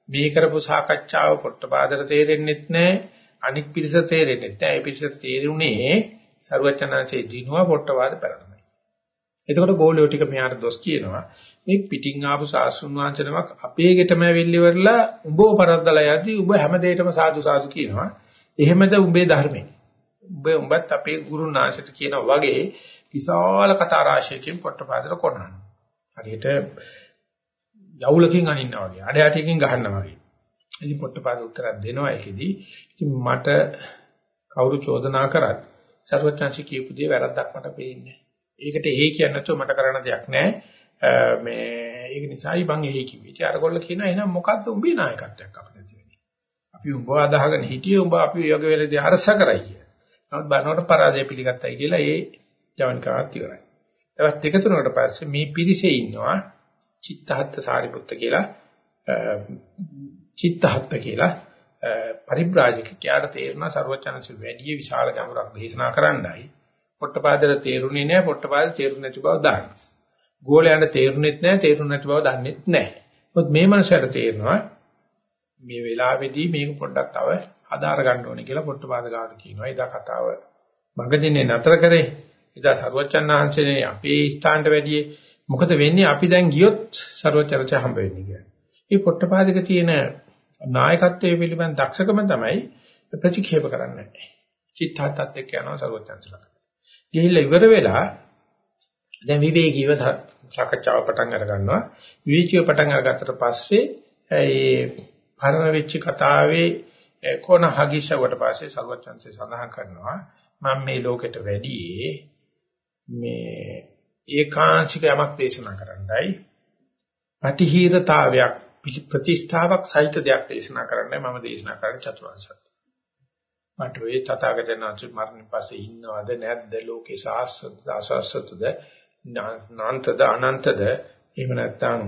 මේ කරපු සාකච්ඡාව පොට්ටපාදට තේරෙන්නෙත් නැහැ. අනික් පිරිස තේරෙන්නෙත් නැහැ. ඒ පිරිසට තේරුනේ සර්වචනාංශේ දිනුවා පොට්ටපාද පෙරනවා. එතකොට ගෝලියෝ ටික මෙයාට දොස් කියනවා. මේ පිටින් ආපු සාසුන් වංශනමක් අපේ ගෙටම ඇවිල්ලිවරලා උඹව පරද්දලා යද්දී උඹ හැම දෙයකම සාදු සාදු කියනවා. එහෙමද උඹේ ධර්මයේ. උඹ උඹත් අපේ ගුරු නාශයට කියනවා වගේ විශාල කතා රාශියකින් පොට්ටපාදට කොනනවා. හරියට යවුලකින් අනින්නා වගේ, අඩයටියකින් ගහනවා වගේ. ඉතින් පොට්ටපාද උත්තරයක් දෙනවා ඒකෙදි. ඉතින් මට කවුරු චෝදනා කරත් සර්වඥාන්සි කියපු දේ වැරද්දක් මට පේන්නේ. ඒකට ඒ කියන්නේ මට කරන්න දෙයක් නැහැ. මේ ඒක නිසායි මම එහි කිව්වේ. ඉතින් අරගොල්ල කියනවා එහෙනම් මොකද්ද උඹේ නායකත්වයක් අපිට තියෙන්නේ? අපි උඹව අදහගෙන හිටියේ උඹ අපි යෝග වේලදී අරස කරයි කිය. නමුත් බනවට පරාජය පිළිගත්තයි කියලා ඒ ජවනිකාවත් ඉවරයි. ඊට දෙක තුනකට පස්සේ මේ පිරිසේ ඉන්නවා චිත්තහත්ත සාරිපුත්ත කියලා චිත්තහත්ත කියලා පරිබ්‍රාජක කියාට තේරුණා ਸਰවචනස වැඩි විශාල ගැඹුරක් දේශනා කරන්නයි පොට්ටපාදට තේරුණේ නැහැ පොට්ටපාද තේරුන්නේ නැති බව දාන්න. ගෝලයන්ට තේරුන්නේත් නැහැ තේරුන්නේ නැති බව දන්නේත් නැහැ. මොකද මේ මනසට තේරෙනවා මේ වෙලාවේදී මේක පොඩ්ඩක් තව හදාර ගන්න ඕනේ කියලා පොට්ටපාද ගාන කියනවා. එදා කතාව මගදින්නේ නතර කරේ. ඉතින් සරුවචනාංශනේ අපේ ස්ථානට වැඩිය මොකද වෙන්නේ අපි දැන් ගියොත් සරුවචනච හම්බ වෙන්නේ කියලා. මේ පොට්ටපාදක තියෙන නායකත්වයේ පිළිබඳ දක්ෂකම තමයි ප්‍රතික්ෂේප කරන්නේ. චිත්තහත්ත් එක්ක යනවා සරුවචනසලකට. ගිහිල්ලා ඉවර වෙලා දැන් විවේකීව සාකච්ඡාව පටන් අර ගන්නවා. විවේචීව පටන් අරගත්තට පස්සේ ඒ පරණ වෙච්ච කතාවේ කොන හගිසවට පස්සේ සර්වඥන්සේ සඳහන් කරනවා මම මේ ලෝකෙට වැඩි මේ ඒකාංශික යමක් දේශනා කරන්නයි. පටිහීරතාවයක් ප්‍රතිස්ථාවක් සහිත දෙයක් දේශනා කරන්නයි මම දේශනා කරන්නේ චතුරාර්ය සත්‍ය. මට ඔය තථාගතයන් වහන්සේ මරණින් පස්සේ ඉන්නවද නැද්ද? ලෝකේ සාස්වත අසස්වතද නාන්තද අනන්තද? එහෙම නැත්නම්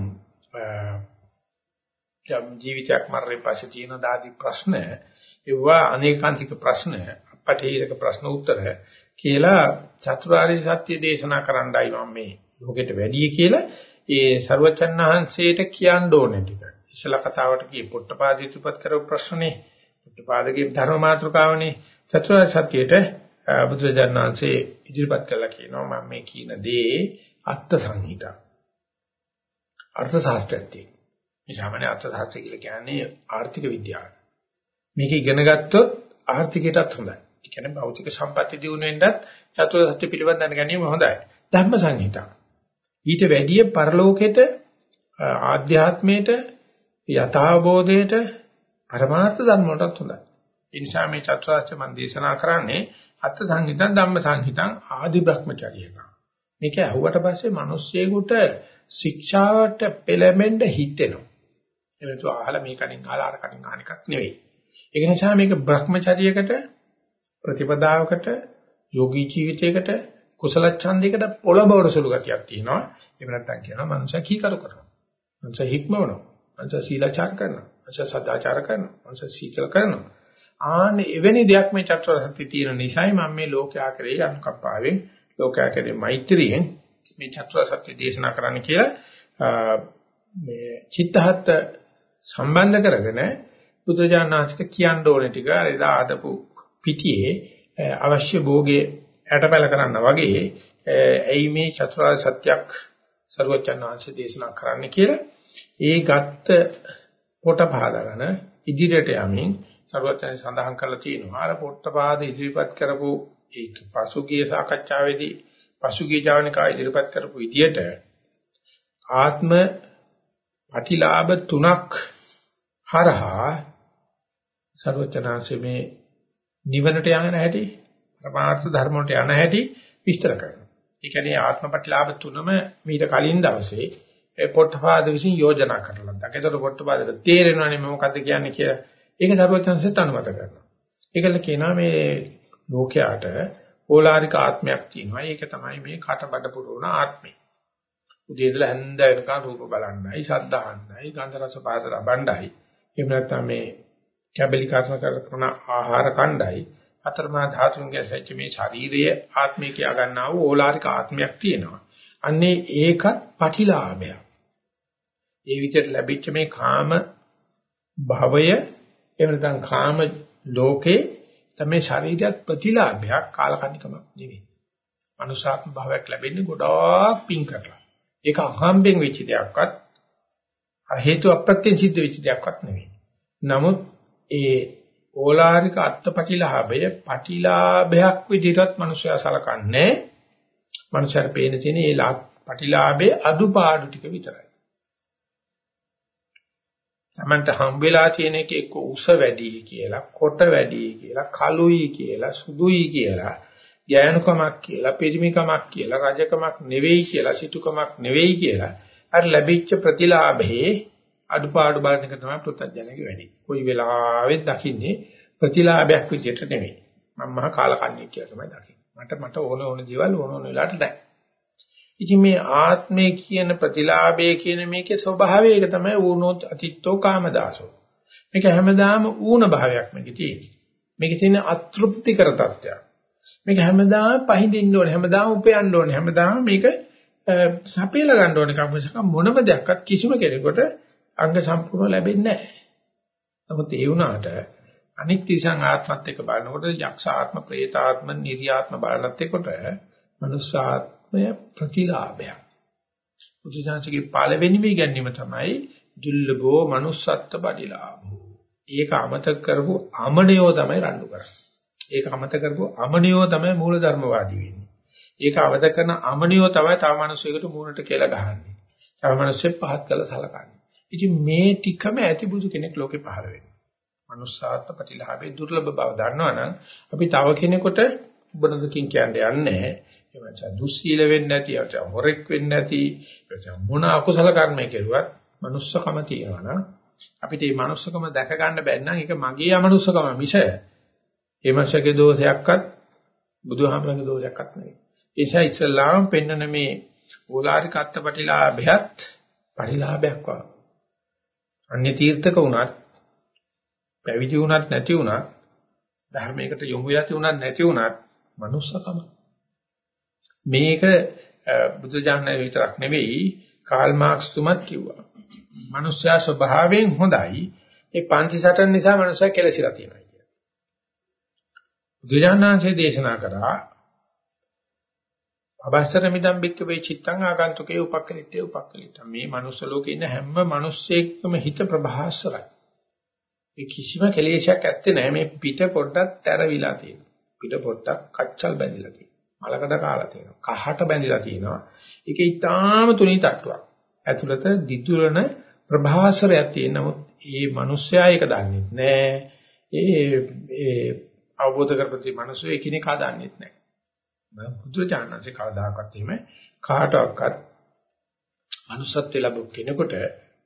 ජීවිතයක් මරණින් පස්සේ තියෙන දාදි ප්‍රශ්න ඒවා අනේකාන්තික ප්‍රශ්න අපටීරක ප්‍රශ්න උත්තර කියලා චතුරාර්ය සත්‍ය දේශනා කරන්නයි මම මේ ලෝකෙට වැඩි කියලා ඒ ਸਰවචන් වහන්සේට කියන්න ඕනේ ටික. ඉස්සලා කතාවට කිය පොට්ටපාද ඉදිරිපත් කරපු ප්‍රශ්නේ පොට්ටපාදගේ ධර්ම මාතෘකාවනේ චතුරාර්ය සත්‍යයට බුදුරජාණන් වහන්සේ ඉදිරිපත් කළා කියනවා මම මේ කියන දේ අර්ථ සංහිතා. අර්ථ ශාස්ත්‍රයක් තියෙනවා. මේ සාමාන්‍ය අර්ථ ශාස්ත්‍රය කියලා කියන්නේ ආර්ථික විද්‍යාව. මේක ඉගෙන ගත්තොත් ආර්ථිකයටත් හොඳයි. ඒ කියන්නේ භෞතික සම්පatti දිනු වෙන්නත් චතුරාර්ය සත්‍ය පිළිබඳ දැන ගැනීම හොඳයි. ධර්ම සංහිතා. ඊට වැඩිය පරලෝකෙට ආධ්‍යාත්මයට යථාබෝධයට පරමාර්ථ ධර්ම වලටත් හොඳයි. ඒ නිසා මේ චතුරාර්ය මන් දේශනා කරන්නේ අත්ථ සංහිතං ධම්ම සංහිතං ආදි බ්‍රහ්මචර්යක. මේක ඇහුවට පස්සේ මිනිස්සෙකුට ශික්ෂාවට පෙළඹෙන්න හිතෙනවා. එනතු අහලා මේ කණින් අහලා අර කණින් අහන එකක් නෙවෙයි. ඒක නිසා මේක Brahmacharyaකට ප්‍රතිපදාවකට යෝගී ජීවිතයකට කුසල ඡන්දයකට පොළඹවන සුළු ගතියක් තියෙනවා. එහෙම නැත්නම් කියනවා මනුෂ්‍ය කීකරු කරනවා. මනුෂ්‍ය හික්මවනවා. මනුෂ්‍ය සීලාචාර කරනවා. මනුෂ්‍ය සදාචාර කරනවා. මනුෂ්‍ය සීතල කරනවා. ආන්න එවැනි දෙයක් මේ චතුරාර්ය සත්‍ය තියෙන නිසායි මම මේ ලෝකයා කරේ අනුකම්පාවෙන් ලෝකයා කරේ මෛත්‍රියෙන් මේ චතුරාර්ය සත්‍ය දේශනා කරන්න කියලා මේ චිත්තහත් සම්බන්ධ කරගෙන බුදුජානනාංශක කියන්න ඕනේ ටික එදා ආදපු පිටියේ අවශ්‍ය භෝගේ ඇටපැල කරන්න වගේ ඇයි මේ චතුරාර්ය සත්‍යයක් සරුවචන් වහන්සේ දේශනා කරන්න කියලා ඒ ගත්ත පොට පහදාගෙන ඉදිරියට යමින් සරුවචන් සඳහන් කරලා තියෙනවා. අර පොට්ටපාද ඉදිරිපත් කරපු ඒක පසුගිය සාකච්ඡාවේදී පසුගිය ජවනිකා ඉදිරිපත් කරපු විදියට ආත්ම ප්‍රතිලාභ තුනක් හරහා සරුවචනාංශ මේ නිවනට යන හැටි පරමාර්ථ ධර්ම වලට යන හැටි විස්තර කරනවා. ඒ කියන්නේ ආත්මපටිලාභ තුනම මීට කලින් දවසේ ඒ පොට්ටපාද විසින් යෝජනා කරලා. ඒකට පොට්ටපාදට තේරෙනවනේ මොකද්ද කියන්නේ කියලා. ඒක ਸਰවචනසෙත් අනුමත කරනවා. ඒකල කියනවා මේ ලෝකයට ඕලාරික ආත්මයක් තියෙනවා. ඒක තමයි මේ කටබඩ පුරවන ආත්මය. උදේ ඉඳලා හැන්ද වෙනකන් රූප බලන්නයි, ශබ්ද අහන්නයි, ගන්ධ රස පහස ලබන්නයි. එහෙම නැත්නම් මේ කැබලිකාත්මක කරන ආහාර කණ්ඩායි අතරමා ධාතුන්ගේ සැච්ච මේ ශාරීරිය ආත්මය කියා ගන්නා වූ ඕලාරික ආත්මයක් තියෙනවා. අන්නේ ඒකත් පටිලාභයක්. ඒ විදිහට ලැබිච්ච මේ කාම භවය එහෙම නැත්නම් කාම ලෝකේ තමයි ශරීරයත් ප්‍රතිලාභයක් කාලකන්නිකමක් නෙවෙයි. මනුෂ්‍යාත්ම භාවයක් ලැබෙන්නේ ගොඩාක් පිං කරලා. ඒක අහම්බෙන් වෙච්ච දෙයක්වත් හේතු අප්‍රත්‍යයෙන් සිද්ධ වෙච්ච දෙයක්වත් නෙවෙයි. නමුත් ඒ ඕලාරික අත්පටිලාභය පටිලාභයක් විදිහටත් මනුෂ්‍යයා සලකන්නේ. මනුෂ්‍යයාට පේන තියෙන ඒ පටිලාභයේ අදුපාඩු ටික විතරයි. තමන්ට හම්බෙලා තියෙන එක එක්ක උස වැඩි කියලා, කොට වැඩි කියලා, කළුයි කියලා, සුදුයි කියලා, ඥානකමක් කියලා, පිරිමිකමක් කියලා, රජකමක් නෙවෙයි කියලා, සිටුකමක් නෙවෙයි කියලා අර ලැබිච්ච ප්‍රතිලාභේ අඩුපාඩු බලන එක තමයි පුත්තජනගේ වැඩි. කොයි වෙලාවෙත් දකින්නේ ප්‍රතිලාභයක් විදියට නෙවෙයි. මම මහා කාලකන්ණියෙක් කියලා තමයි දකින්නේ. මට මට ඕන ඕන දේවල් ඕන ඕන වෙලාවට දැන්. ඉතින් මේ ආත්මය කියන ප්‍රතිලාභය කියන මේකේ ස්වභාවය ඒක තමයි ඌනොත් අතිත්තෝ කාමදාසෝ. මේක හැමදාම ඌන භාවයක් මේකේ තියෙන්නේ. මේකේ තියෙන අතෘප්තිකර තත්ත්වයක්. මේක හැමදාම පහඳින්න ඕනේ, හැමදාම උපයන්න ඕනේ, හැමදාම මේක සපේලා ගන්න ඕනේ කවුරුසක මොනම දෙයක්වත් කිසිම කෙනෙකුට අංග සම්පූර්ණ ලැබෙන්නේ නැහැ. නමුත් ඒ වුණාට අනික් තිසං ආත්මත් එක්ක බලනකොට යක්ෂ ආත්ම, പ്രേත ආත්ම, නිර්යාත්ම බලනත් එක්කොට මනුස්සාත්මය ප්‍රතිලාභයක්. බුදුසසුන්ගේ පළවෙනිම ඉගැන්වීම තමයි දුර්ලභෝ manussත්ත්ව පරිලාභෝ. ඒක අමතක කරපු අමනියෝ තමයි රණ්ඩු කරන්නේ. ඒක අමතක කරපු අමනියෝ තමයි මූලධර්මවාදී වෙන්නේ. ඒක අවද කරන අමනියෝ තමයි තව මිනිස්සුෙකුට මූණට කියලා ගහන්නේ. තව මිනිස්සෙක් පහත් කළා සලකන්නේ. ඉතින් මේ ටිකම ඇති බුදු කෙනෙක් ලෝකේ පහළ වෙන්නේ. manussාත්ම ප්‍රතිලාභේ දුර්ලභ බව දන්නවනම් අපි තව කෙනෙකුට උබනදකින් කියන්නේ නැහැ. ඒ වගේ දුස්සීල වෙන්නේ නැති, හොරෙක් වෙන්නේ නැති, මොන අකුසල කර්මයක් කෙරුවත් manussකම තියෙනවා නම් අපිට මේ manussකම දැක ගන්න බැන්න නම් ඒක මගේ අමනුස්සකම මිස ඒ මාසයේ දෝෂයක්වත් බුදුහාමරගේ දෝෂයක්වත් නෙවෙයි. ඒ නිසා ඉස්ලාම් පෙන්වන මේ ඕලාරික අත්පටිලාභයත් පරිලාභයක් වගේ. අන්‍ය තීර්ථක වුණත් පැවිදි වුණත් නැති වුණත් ධර්මයකට යොමු යති වුණත් නැති වුණත් manussකම මේක බුදුජානක විතරක් නෙවෙයි කාල් මාක්ස් තුමත් කිව්වා. මිනිස්සයා ස්වභාවයෙන් හොඳයි. ඒ පන්ති සටන් නිසා මිනිස්සයා කෙලසිලා තියෙනවා කියලා. බුදුජානනාංශයේ දේශනා කරා අබස්සර මිදම් බික්ක වේ චිත්තං ආගන්තුකේ උපක්කලිටේ උපක්කලිට. මේ මනුස්ස ලෝකේ ඉන්න හැම මිනිස්සෙක්ම හිත ප්‍රභාස්වරයි. ඒ කිසිම කෙලෙසයක් ඇත්තේ නැහැ. මේ පිට පොඩ්ඩක් තැරවිලා තියෙනවා. පිට පොඩ්ඩක් කච්චල් බැඳිලා තියෙනවා. මලකඩ කාලා තියෙනවා. කහට බැඳිලා තියෙනවා. ඒක ඊටාම තුනී තට්ටුවක්. ඇතුළත දිදුලන ප්‍රභාසරයක් තියෙන නමුත් ඒ මිනිස්සයා ඒක දන්නේ නැහැ. ඒ ඒ අවබෝධ කරගත්තී මිනිස්සු එකිනෙකා දන්නේ නැහැ. මම බුදුචානන්සේ කවදාකවත් එහෙම කාටවත් manussත්ව ලැබු කෙනෙකුට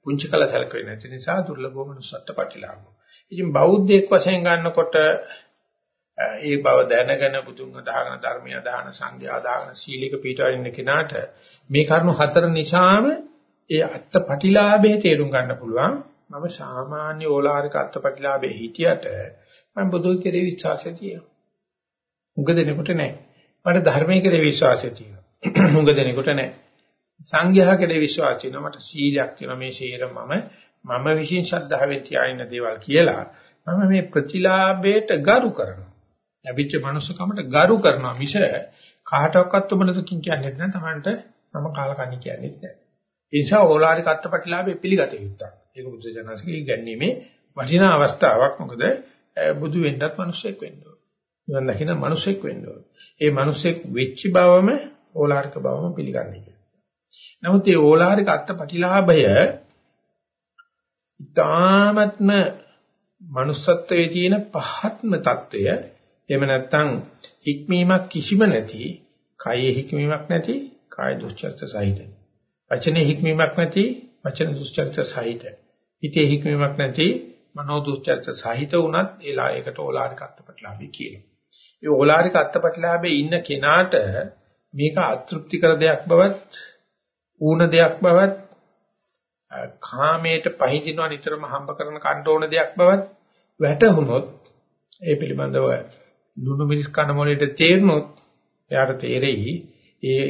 පුංචි කල සැලකුවේ නැති නිසා දුර්ලභව manussත්ව ප්‍රතිලාභ. ඉතින් බෞද්ධයෙක් වශයෙන් ගන්නකොට ඒ බව දැනගෙන බුදුන් අදහගෙන ධර්මය අදහන සංඝයා අදහන සීලික පිටවල ඉන්න කෙනාට මේ කරුණු හතර නිසාම ඒ අත්පටිලාභයේ තේරුම් ගන්න පුළුවන් මම සාමාන්‍ය ඕලාරික අත්පටිලාභයේ හිටියට මම බුදු කෙරේ විශ්වාසය තියෙනවා. උග දෙනෙකුට නැහැ. මට ධර්මයේ කෙරේ විශ්වාසය තියෙනවා. උග දෙනෙකුට නැහැ. සංඝයා කෙරේ විශ්වාසය තියෙනවා. මට සීලයක් තියෙනවා. මේ ශීර මම මම විශ්ින් ශ්‍රද්ධාවෙන් තියාගෙන දේවල් කියලා මම මේ ප්‍රතිලාභයට ගරු කරනවා. ලැබිච්ච මනුස්සකමට ගරු කරනවා මිස කාටවත් උඹලකින් කියන්නේ නැහැ තමන්ට මම කාලකන්ණි කියන්නේ නැහැ. ඒ නිසා ඕලාරික අත්පටිලාභේ පිළිගත යුතුයි. ඒක බුද්ධ ජනසිකේ ගැන්නීමේ වටිනා අවස්ථාවක්. මොකද බුදු වෙන්නත් මිනිසෙක් වෙන්න ඕන. නිවන් දකින මිනිසෙක් වෙන්න ඕන. ඒ මිනිසෙක් වෙච්ච බවම ඕලාරික බවම පිළිගන්නේ. නමුත් මේ ඕලාරික අත්පටිලාභය ඊ타ත්ම manussත්වයේ තියෙන පහත්ම తত্ত্বය එහෙම නැත්නම් හික්මීමක් කිසිම නැති කායේ හික්මීමක් නැති කාය දුස්චර්ත සහිත වචනේ හික්මීමක් නැති වචන දුස්චර්ත සහිත හිතේ හික්මීමක් නැති මනෝ දුස්චර්ත සහිත වුණත් ඒලා ඒකට ඕලාරිකත්ව ප්‍රතිලාභය කියනවා ඒ ඕලාරික අත්පත්ලාභේ ඉන්න කෙනාට මේක අතෘප්තිකර දෙයක් බවත් ඌන දෙයක් බවත් කාමයට පහඳිනවා නිතරම හම්බ කරන කණ්ඩ ඕන දෙයක් බවත් වැටහුනොත් ඒ පිළිබඳව ලුණු මිරිස් කන මොලේට තේරුනොත් එයාට තේරෙයි ඒ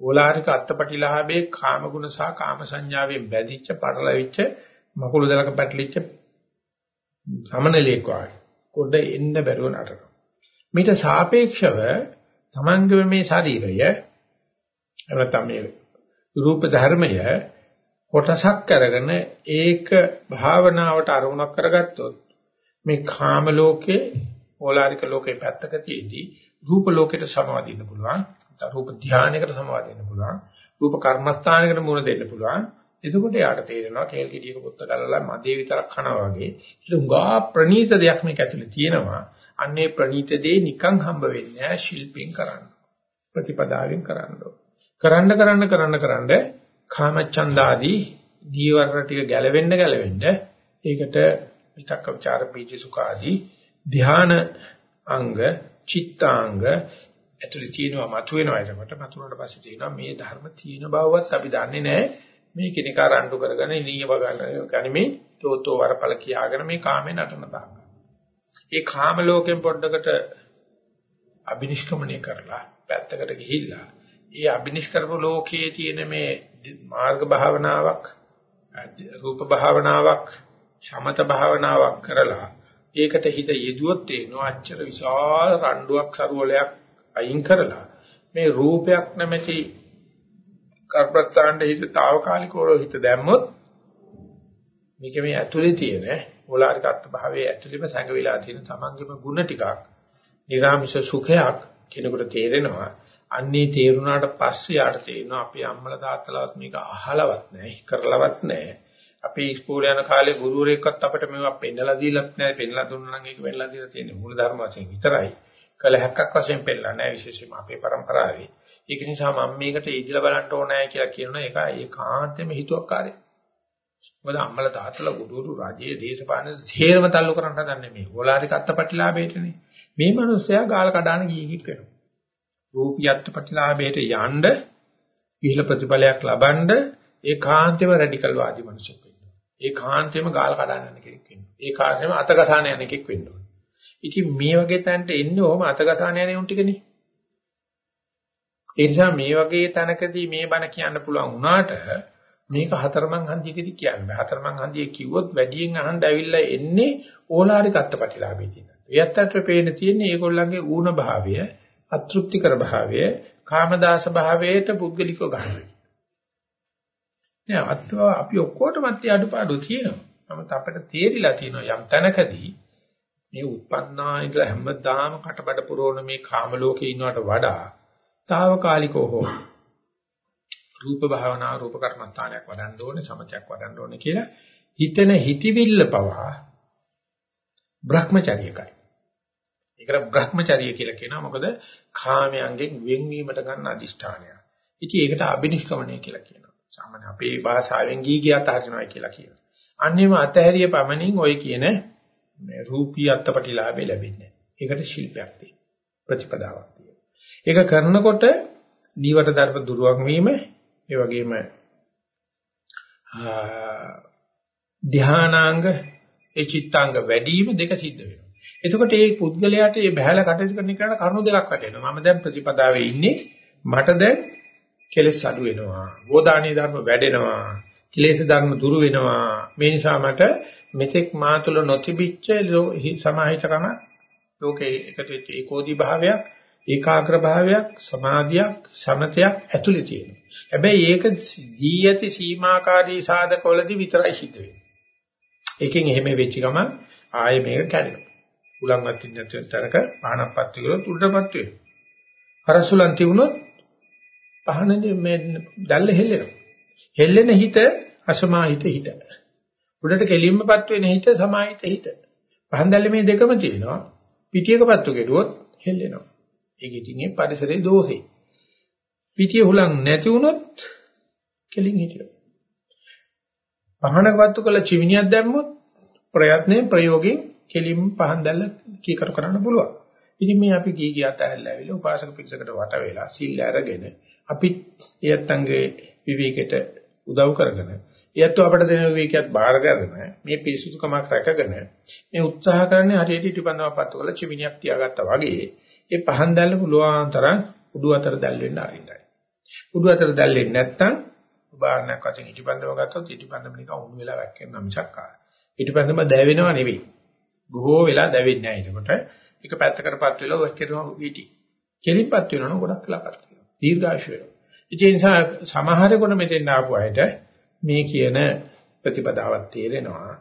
ඕලාරික අත්පටිලාභේ කාම ගුණ සහ කාම සංඥාවෙන් බැඳිච්ච පටලවිච්ච මකුළු දලක පැටලිච්ච සමනලේක් වගේ. කොඩ එන්න බැරුව නටනවා. මේට සාපේක්ෂව තමන්ගේ මේ ශරීරය එනතම මේ රූප ධර්මය කොටසක් අරගෙන ඒක භාවනාවට අරමුණක් කරගත්තොත් මේ කාම ලෝකේ ඕලාරික ලෝකේ පැත්තක තියේදී රූප ලෝකයට සමවදින්න පුළුවන් රූප ධානයකට සමවදින්න පුළුවන් රූප කර්මස්ථානයකට මුණ දෙන්න පුළුවන් එතකොට යාට තේරෙනවා කේල් ගෙඩියක පොත්ත ගලලා මදේ විතරක් කනවා වගේ. ඒක උඟා ප්‍රණීත දෙයක් මේක ඇතුලේ තියෙනවා. අන්නේ ප්‍රණීත දේ නිකන් හම්බ වෙන්නේ නැහැ ශිල්පෙන් කරන්න. ප්‍රතිපදාවෙන් කරන්න. කරන්න කරන්න කරන්න කරන්න කාමච්ඡන්දාදී දීවර ටික ගැලවෙන්න ගැලවෙන්න ඒකට විතක්ක ਵਿਚාර පීචි සුඛ ආදී ධාන අංග චිත්තාංග ඇතුලේ තියෙනවා මතුවෙනවා. එතකොට මතුනට පස්සේ තියෙනවා මේ ධර්ම තියෙන බවවත් අපි දන්නේ නැහැ. මේ කිනිකා රණ්ඩු කරගෙන ඉනියව ගන්න ගනිමේ තෝතෝ වරපල කියාගෙන මේ කාමේ නටන දාන්න. ඒ කාම ලෝකෙන් පොඩ්ඩකට අබිනිෂ්ක්‍මණය කරලා පැත්තකට ගිහිල්ලා ඒ අබිනිෂ්කරප ලෝකයේ තියෙන මේ මාර්ග භාවනාවක් රූප භාවනාවක් සමත භාවනාවක් කරලා ඒකට හිත යෙදුවොත් තේනවා අච්චර විශාල රණ්ඩුවක් සරුවලයක් අයින් කරලා මේ රූපයක් නැමැති කර්මස්ථානට හිතතාවකාලිකව හිත දැම්මොත් මේක මේ ඇතුලේ තියෙන ඕලාරික අත්භාවයේ ඇතුළෙම සැඟවිලා තියෙන තමන්ගේම ಗುಣ ටිකක් නිරාමිෂ සුඛයක් කෙනෙකුට තේරෙනවා. අන්නේ තේරුණාට පස්සේ යාට තේරෙනවා අපි අම්මලා තාත්තලාවත් මේක අහලවත් නැහැ කරලවත් නැහැ. අපි ඉස්කෝලේ යන කාලේ ගුරුවරයෙක්වත් අපිට මේවා පෙන්නලා දීලත් නැහැ. පෙන්නලා දුන්නා නම් ඒක වෙන්නලා දීලා තියෙන්නේ මූල ධර්ම වශයෙන් විතරයි. කලහක්ක් වශයෙන් පෙන්නලා නැහැ විශේෂයෙන්ම අපේ પરම්පරාවේ. ඒක නිසා මම මේකට ඉදිලා බලන්න ඕනෑ කියලා කියනවා ඒක ඒකාන්තයෙන්ම හිතුවක්කාරයි මොකද අම්මලා තාත්තලා ගුරුවරු රජයේ දේශපාලන සේරම තල්ලු කරන්න හදන්නේ මේ ඕලාරික අත්පටිලාභයටනේ මේ මිනිස්සයා ගාල කඩාන ගිහික් වෙනවා රූපියත් ප්‍රතිලාභයට යන්න ඉහළ ප්‍රතිඵලයක් ලබනද ඒකාන්තේම රැඩිකල් වාදී මිනිසෙක් වෙන්න ඕන. ඒකාන්තේම ගාල් කඩන්න යන කෙනෙක් වෙන්න ඕන. ඒකාන්තේම අතගසාන යන කෙනෙක් වෙන්න ඕන. ඉතින් මේ වගේ තැනට එන්නේ ඔහම අතගසාන යන උන් ටිකනේ. ඒ නිසා මේ වගේ තැනකදී මේ බණ කියන්න පුළුවන් වුණාට මේක හතරමං හන්දියකදී කියන්නේ. හතරමං හන්දියේ කිව්වොත් වැඩියෙන් අහන්න ඇවිල්ලා එන්නේ ඕලාරික අත්පටිලාභේ තියෙන. එයත් අතර පේන තියෙන්නේ ඒගොල්ලන්ගේ ඌණ භාවය අතෘප්තිකර භාවය කාමදාස භාවයට පුද්ගලිකව ගන්නවා. නෑ අත්ව අපි ඔක්කොටම අත්‍ය අඩුපාඩු තියෙනවා. නමුත් අපිට තේරිලා තියෙනවා යම් තැනකදී මේ උත්පන්නා ඉඳලා හැමදාම කටබඩ පුරවන මේ කාම ලෝකේ ඉන්නවට වඩා తాවකාලිකව හෝ රූප භාවනා රූප කර්මස්ථානයක් වඩන්න ඕනේ සමචයක් වඩන්න ඕනේ කියලා හිතන හිතවිල්ල පවා භ්‍රමචර්යකයි. ඒකට භ්‍රමචර්ය කියලා කියනවා මොකද කාමයන්ගෙන් වෙන්වීමට ගන්න අදිෂ්ඨානය. ඉතින් ඒකට අබිනිෂ්ක්‍මණය කියලා කියනවා. සාමාන්‍ය අපේ භාෂාවෙන් ගී ගිය අතහරිනවා කියලා කියනවා. අන්නේම අතහැරිය පමණින් ඔය කියන මේ රූපී අත්පටිලාභය ලැබෙන්නේ. ඒකට ශිල්පයක් තියෙනවා. ප්‍රතිපදාවක් තියෙනවා. ඒක කරනකොට දීවට ධර්ම දුරවන් වීම ඒ වගේම ධානාංග ඒ චිත්තාංග වැඩි වීම දෙක සිද්ධ වෙනවා. එතකොට මේ පුද්ගලයාට මේ බහැලා කටයුතු කරන එකට කරුණු දෙකක් වැටෙනවා. මම දැන් ප්‍රතිපදාවේ ඉන්නේ. මට දැන් කෙලෙස් අඩු වෙනවා. ගෝදානීය ධර්ම වැඩෙනවා. කෙලෙස් ධර්ම දුරු වෙනවා. මේ නිසා මට මෙතෙක් මා තුළ නොතිබිච්ච සමාහිතකම ලෝකේ එකට ඒකෝදි භාවයක් ඒකාග්‍ර භාවයක් සමාධියක් සමතයක් ඇතුලේ තියෙනවා. හැබැයි ඒක දී ඇති සීමාකාරී සාධකවලදී විතරයි සිද්ධ වෙන්නේ. ඒකෙන් එහෙම වෙච්ච ගමන් ආයේ මේක කැඩෙනවා. උලන්වත් නැති තරක පහනක්පත් කරලා උඩටපත් වෙනවා. අරසුලන් තිබුණොත් පහනේ මේ දැල්ල හෙල්ලෙනවා. හෙල්ලෙන හිත අසමාහිත හිත. උඩට කෙලින්මපත් වෙන හිත සමාහිත හිත. පහන් දැල්ලේ මේ දෙකම තියෙනවා. පිටියකපත්තු කෙරුවොත් හෙල්ලෙනවා. ඒක ඉතින් ඒ පරිසරයේ දෝෂේ. පිටිය හුලං නැති වුණොත් කෙලින් හිටියෝ. පහනකපත්තු කළ චිවිනියක් දැම්මොත් ප්‍රයත්නයේ ප්‍රයෝගයෙන් කෙලින්ම පහන් දැල්ල කීකරු කරන්න පුළුවන්. ඉතින් මේ අපි කී ගියත් ඇහැල්ලා ඇවිල්ලා උපාසක පිටසකට වට වෙලා සීල් අරගෙන අපි එයත්න්ගේ විවේකයට උදව් කරගෙන එයත් අපට දෙන විවේකයක් බාර ගන්න මේ පිරිසුදුකමක් රැකගෙන මේ උත්සාහ කරන්නේ හරියට ඊටපන්දම පත්තු කරලා චිමිනියක් තියාගත්තා වගේ ඒ පහන් දැල්ල පුළුවන් තරම් උඩු අතර දැල් වෙන්න අරින්නයි. උඩු අතර දැල් වෙන්නේ නැත්නම් උදාහරණයක් වශයෙන් ඊටපන්දම ගත්තොත් ඊටපන්දම නිකන් උණු වෙලා වැක්කෙනවා මිසක් ආ. ඊටපන්දම දැවෙනව නෙවෙයි. බොහෝ වෙලා දැවෙන්නේ නැහැ. ඒකට එක පැත්තකටපත් වෙලා ඔය කරනවා වීටි. කෙලින්පත් වෙනවා නම් ගොඩක් වෙලාපත් වෙනවා. දීර්ඝාෂ වෙනවා. ඒ නිසා සමහරෙකුට මෙතෙන් ආපු අයට මේ කියන ප්‍රතිපදාවක් තේරෙනවා.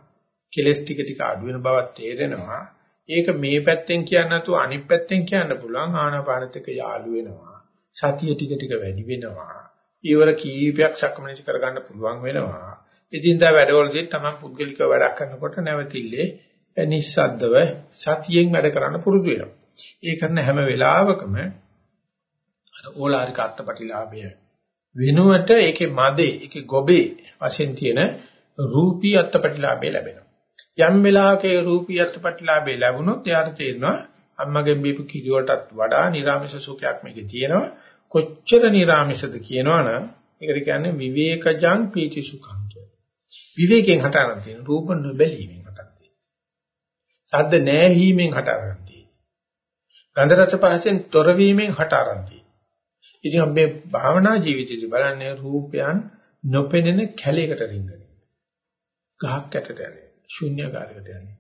කෙලස් ටික ටික අඩු වෙන බවක් තේරෙනවා. ඒක මේ පැත්තෙන් කියන්න නැතුව අනිත් පැත්තෙන් කියන්න පුළුවන් ආනාපානත් එක්ක යාළු වෙනවා. සතිය ටික ටික වැඩි වෙනවා. ඊවර කීපයක් සක්මනේජ් කරගන්න පුළුවන් වෙනවා. ඉතින් දා වැඩවලදී තමයි පුද්ගලිකව වැඩක් කරනකොට නැවතිල්ලේ නිස්සද්දව සතියෙන් වැඩ කරන්න පුරුදු වෙනවා. ඒ කරන හැම වෙලාවකම ඕලාරික අත්පටිලාභය වෙනුවට ඒකේ මදේ ඒකේ ගොබේ වශයෙන් තියෙන රූපී අත්පටිලාභය ලැබෙනවා. යම් වෙලාවක ඒ රූපී අත්පටිලාභය ලැබුණොත් එයාට තේරෙනවා අම්මගෙන් බීපු කිරි වලටත් වඩා නිර්ාමිෂ සුඛයක් මේකේ තියෙනවා. කොච්චර නිර්ාමිෂද කියනවනම් ඒකට කියන්නේ විවේකජං පීති සුඛං කියලා. විවේකයෙන් හටගන්න තියෙන රූප නොබැලීමෙන් හටගන්න තියෙන. සද්ද නැහිීමෙන් හටගන්න තියෙන. ගන්ධ රස පහසෙන් තොර වීමෙන් හටගන්න තියෙන. ඉතින් අපි භාවනා ජීවිතේදී බලන්නේ රූපයන් නොපෙනෙන කැලයකට රිංගන. ගහක් යටට යන්නේ. ශුන්‍යකාරයකට යන්නේ.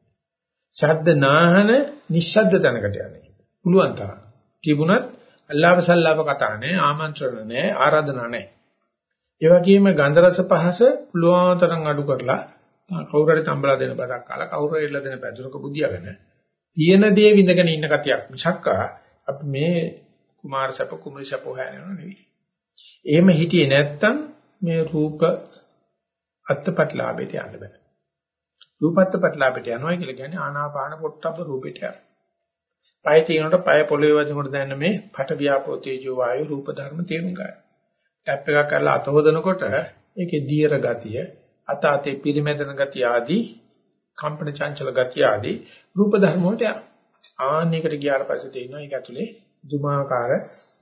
ශබ්ද නාහන නිශ්ශබ්ද තැනකට යන්නේ. පුළුවන් තරම්. තිබුණත් අල්ලාප සල්ලාප කතා නැහැ, ආමන්ත්‍රණ නැහැ, ආරාධනා නැහැ. ඒ වගේම ගන්ධ රස පහස පුළුවන් තරම් අඩු කරලා කවුරු හරි තම්බලා දෙන බඩක් කාලා කවුරු හරි ඉල්ල දෙන පැදුරක බුදියාගෙන තියෙන දේ විඳගෙන ඉන්න කතියක් මිසක්කා අපි මේ කුමාර සැප කුමරි සැප හොයනව නෙවෙයි. එහෙම හිටියේ නැත්තම් මේ රූප අත්පත්ලාභයට යන්න බෑ. රූපත්ත ප්‍රතිලාභයට යනවා කියලා කියන්නේ ආනාපාන පොට්ටබ්බ රූපෙට යනවා. පය තියෙනකොට පය පොළවේ වදිනකොට දැනෙන මේ පට වියාපෝ තේජෝ වායු රූප ධර්ම තේරුම් ගන්න. ටැප් එකක් කරලා අත හොදනකොට ඒකේ දියර ගතිය, අත අතේ පිරිමැදෙන ගතිය ආදී කම්පන චංචල ගතිය ආදී රූප ධර්ම වලට යනවා. ආන්නයකට ගියාට පස්සේ තේරෙනවා ඒක ඇතුලේ දුමාකාර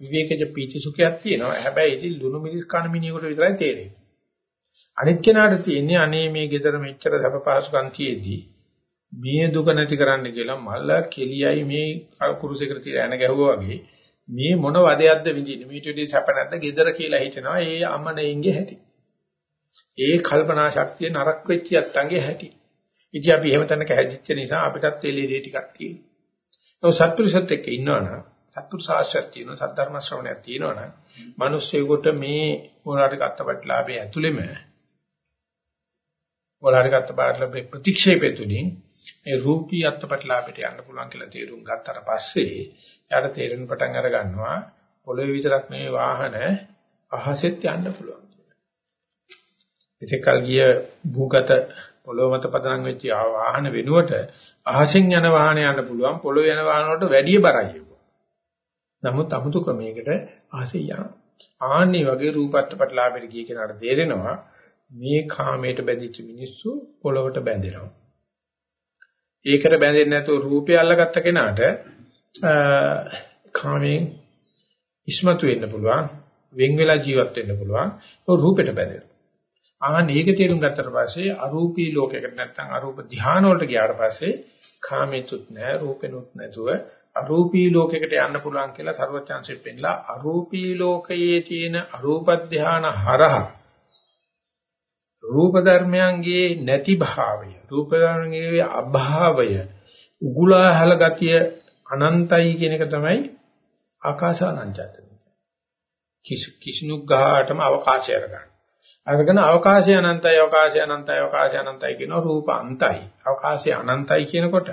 විවේකජ පීචි සුඛයක් තියෙනවා. හැබැයි ඉතින් ලුණු මිරිස් කන මිනිහෙකුට විතරයි තේරෙන්නේ. අනිත් කෙනාට තියෙන්නේ අනේ මේ ගෙදර මෙච්චර සැප පහසුකම් තියේදී මේ දුක නැති කරන්න කියලා මල්ල කෙලියයි මේ කුරුසෙකට තියලා එන ගැහුවා වගේ මේ මොන වදයක්ද විඳින්නේ? මේට වඩා සැප නැද්ද ගෙදර කියලා හිතනවා. ඒ අමනෙයින්ගේ හැටි. ඒ කල්පනා ශක්තිය නරක වෙච්ච යත්තන්ගේ හැටි. ඉතින් අපි එහෙම තැනක හැදිච්ච නිසා අපිටත් එළියේ දේ ටිකක් තියෙනවා. ඒ සත්පුරුෂත් එක්ක ඉන්නවනම් සත්පුරුෂ ආශ්‍රය තියෙනවා සද්ධර්ම ශ්‍රවණයක් තියෙනවනම් මිනිස්සුයෙකුට මේ මොනවාට ගත්තපටලාභයේ ඇතුළෙම මොලාරි ගත්ත බාහිර ප්‍රතික්ෂේපය තුලින් මේ රූපී අත්පත්ලාපයට යන්න පුළුවන් කියලා තේරුම් ගත්තට පස්සේ යාට තේරෙන පටන් අර ගන්නවා පොළොවේ විතරක් නෙවෙයි වාහන අහසෙත් යන්න පුළුවන් කියලා. ඉතිකල් ගිය භූගත පොළොව මත පදනම් වෙච්ච වාහන වෙනුවට අහසෙන් යන වාහන යන්න පුළුවන් පොළොවේ යන වාහන වලට වැඩිය බරයි නමුත් අමුතු ක්‍රමයකට අහසේ යනවා. ආන්නේ වගේ රූපත්පත්ලාපෙට ගිය කෙනාට තේරෙනවා මේ කාමයට බැඳිච්ච මිනිස්සු පොළවට බැඳෙනවා. ඒකට බැඳෙන්නේ නැතුව රූපය අල්ලගත්ත කෙනාට කාමයෙන් ඉස්මතු වෙන්න පුළුවන්, වෙන් වෙලා ජීවත් වෙන්න පුළුවන්. ඒ රූපෙට බැඳෙනවා. ආන් ඒක තේරුම් ගත්තට පස්සේ අරූපී ලෝකයකට නැත්නම් අරූප ධාන වලට ගියාට පස්සේ කාමෙතුත් නැහැ, රූපෙනුත් නැතුව අරූපී ලෝකයකට යන්න පුළුවන් කියලා ਸਰවඥාන්සෙත් පෙන්නලා අරූපී ලෝකයේ තියෙන අරූප ධාන හරහා රූප ධර්මයන්ගේ නැති භාවය රූප ධර්මයේ අභාවය උගුලාහල ගතිය අනන්තයි කියන එක තමයි ආකාසානංචතන කිසිනු ගහටම අවකාශය අරගන්න. අරගෙන අවකාශය අනන්තයි අවකාශය අනන්තයි අවකාශය අනන්තයි කියන රූප අන්තයි. අවකාශය අනන්තයි කියනකොට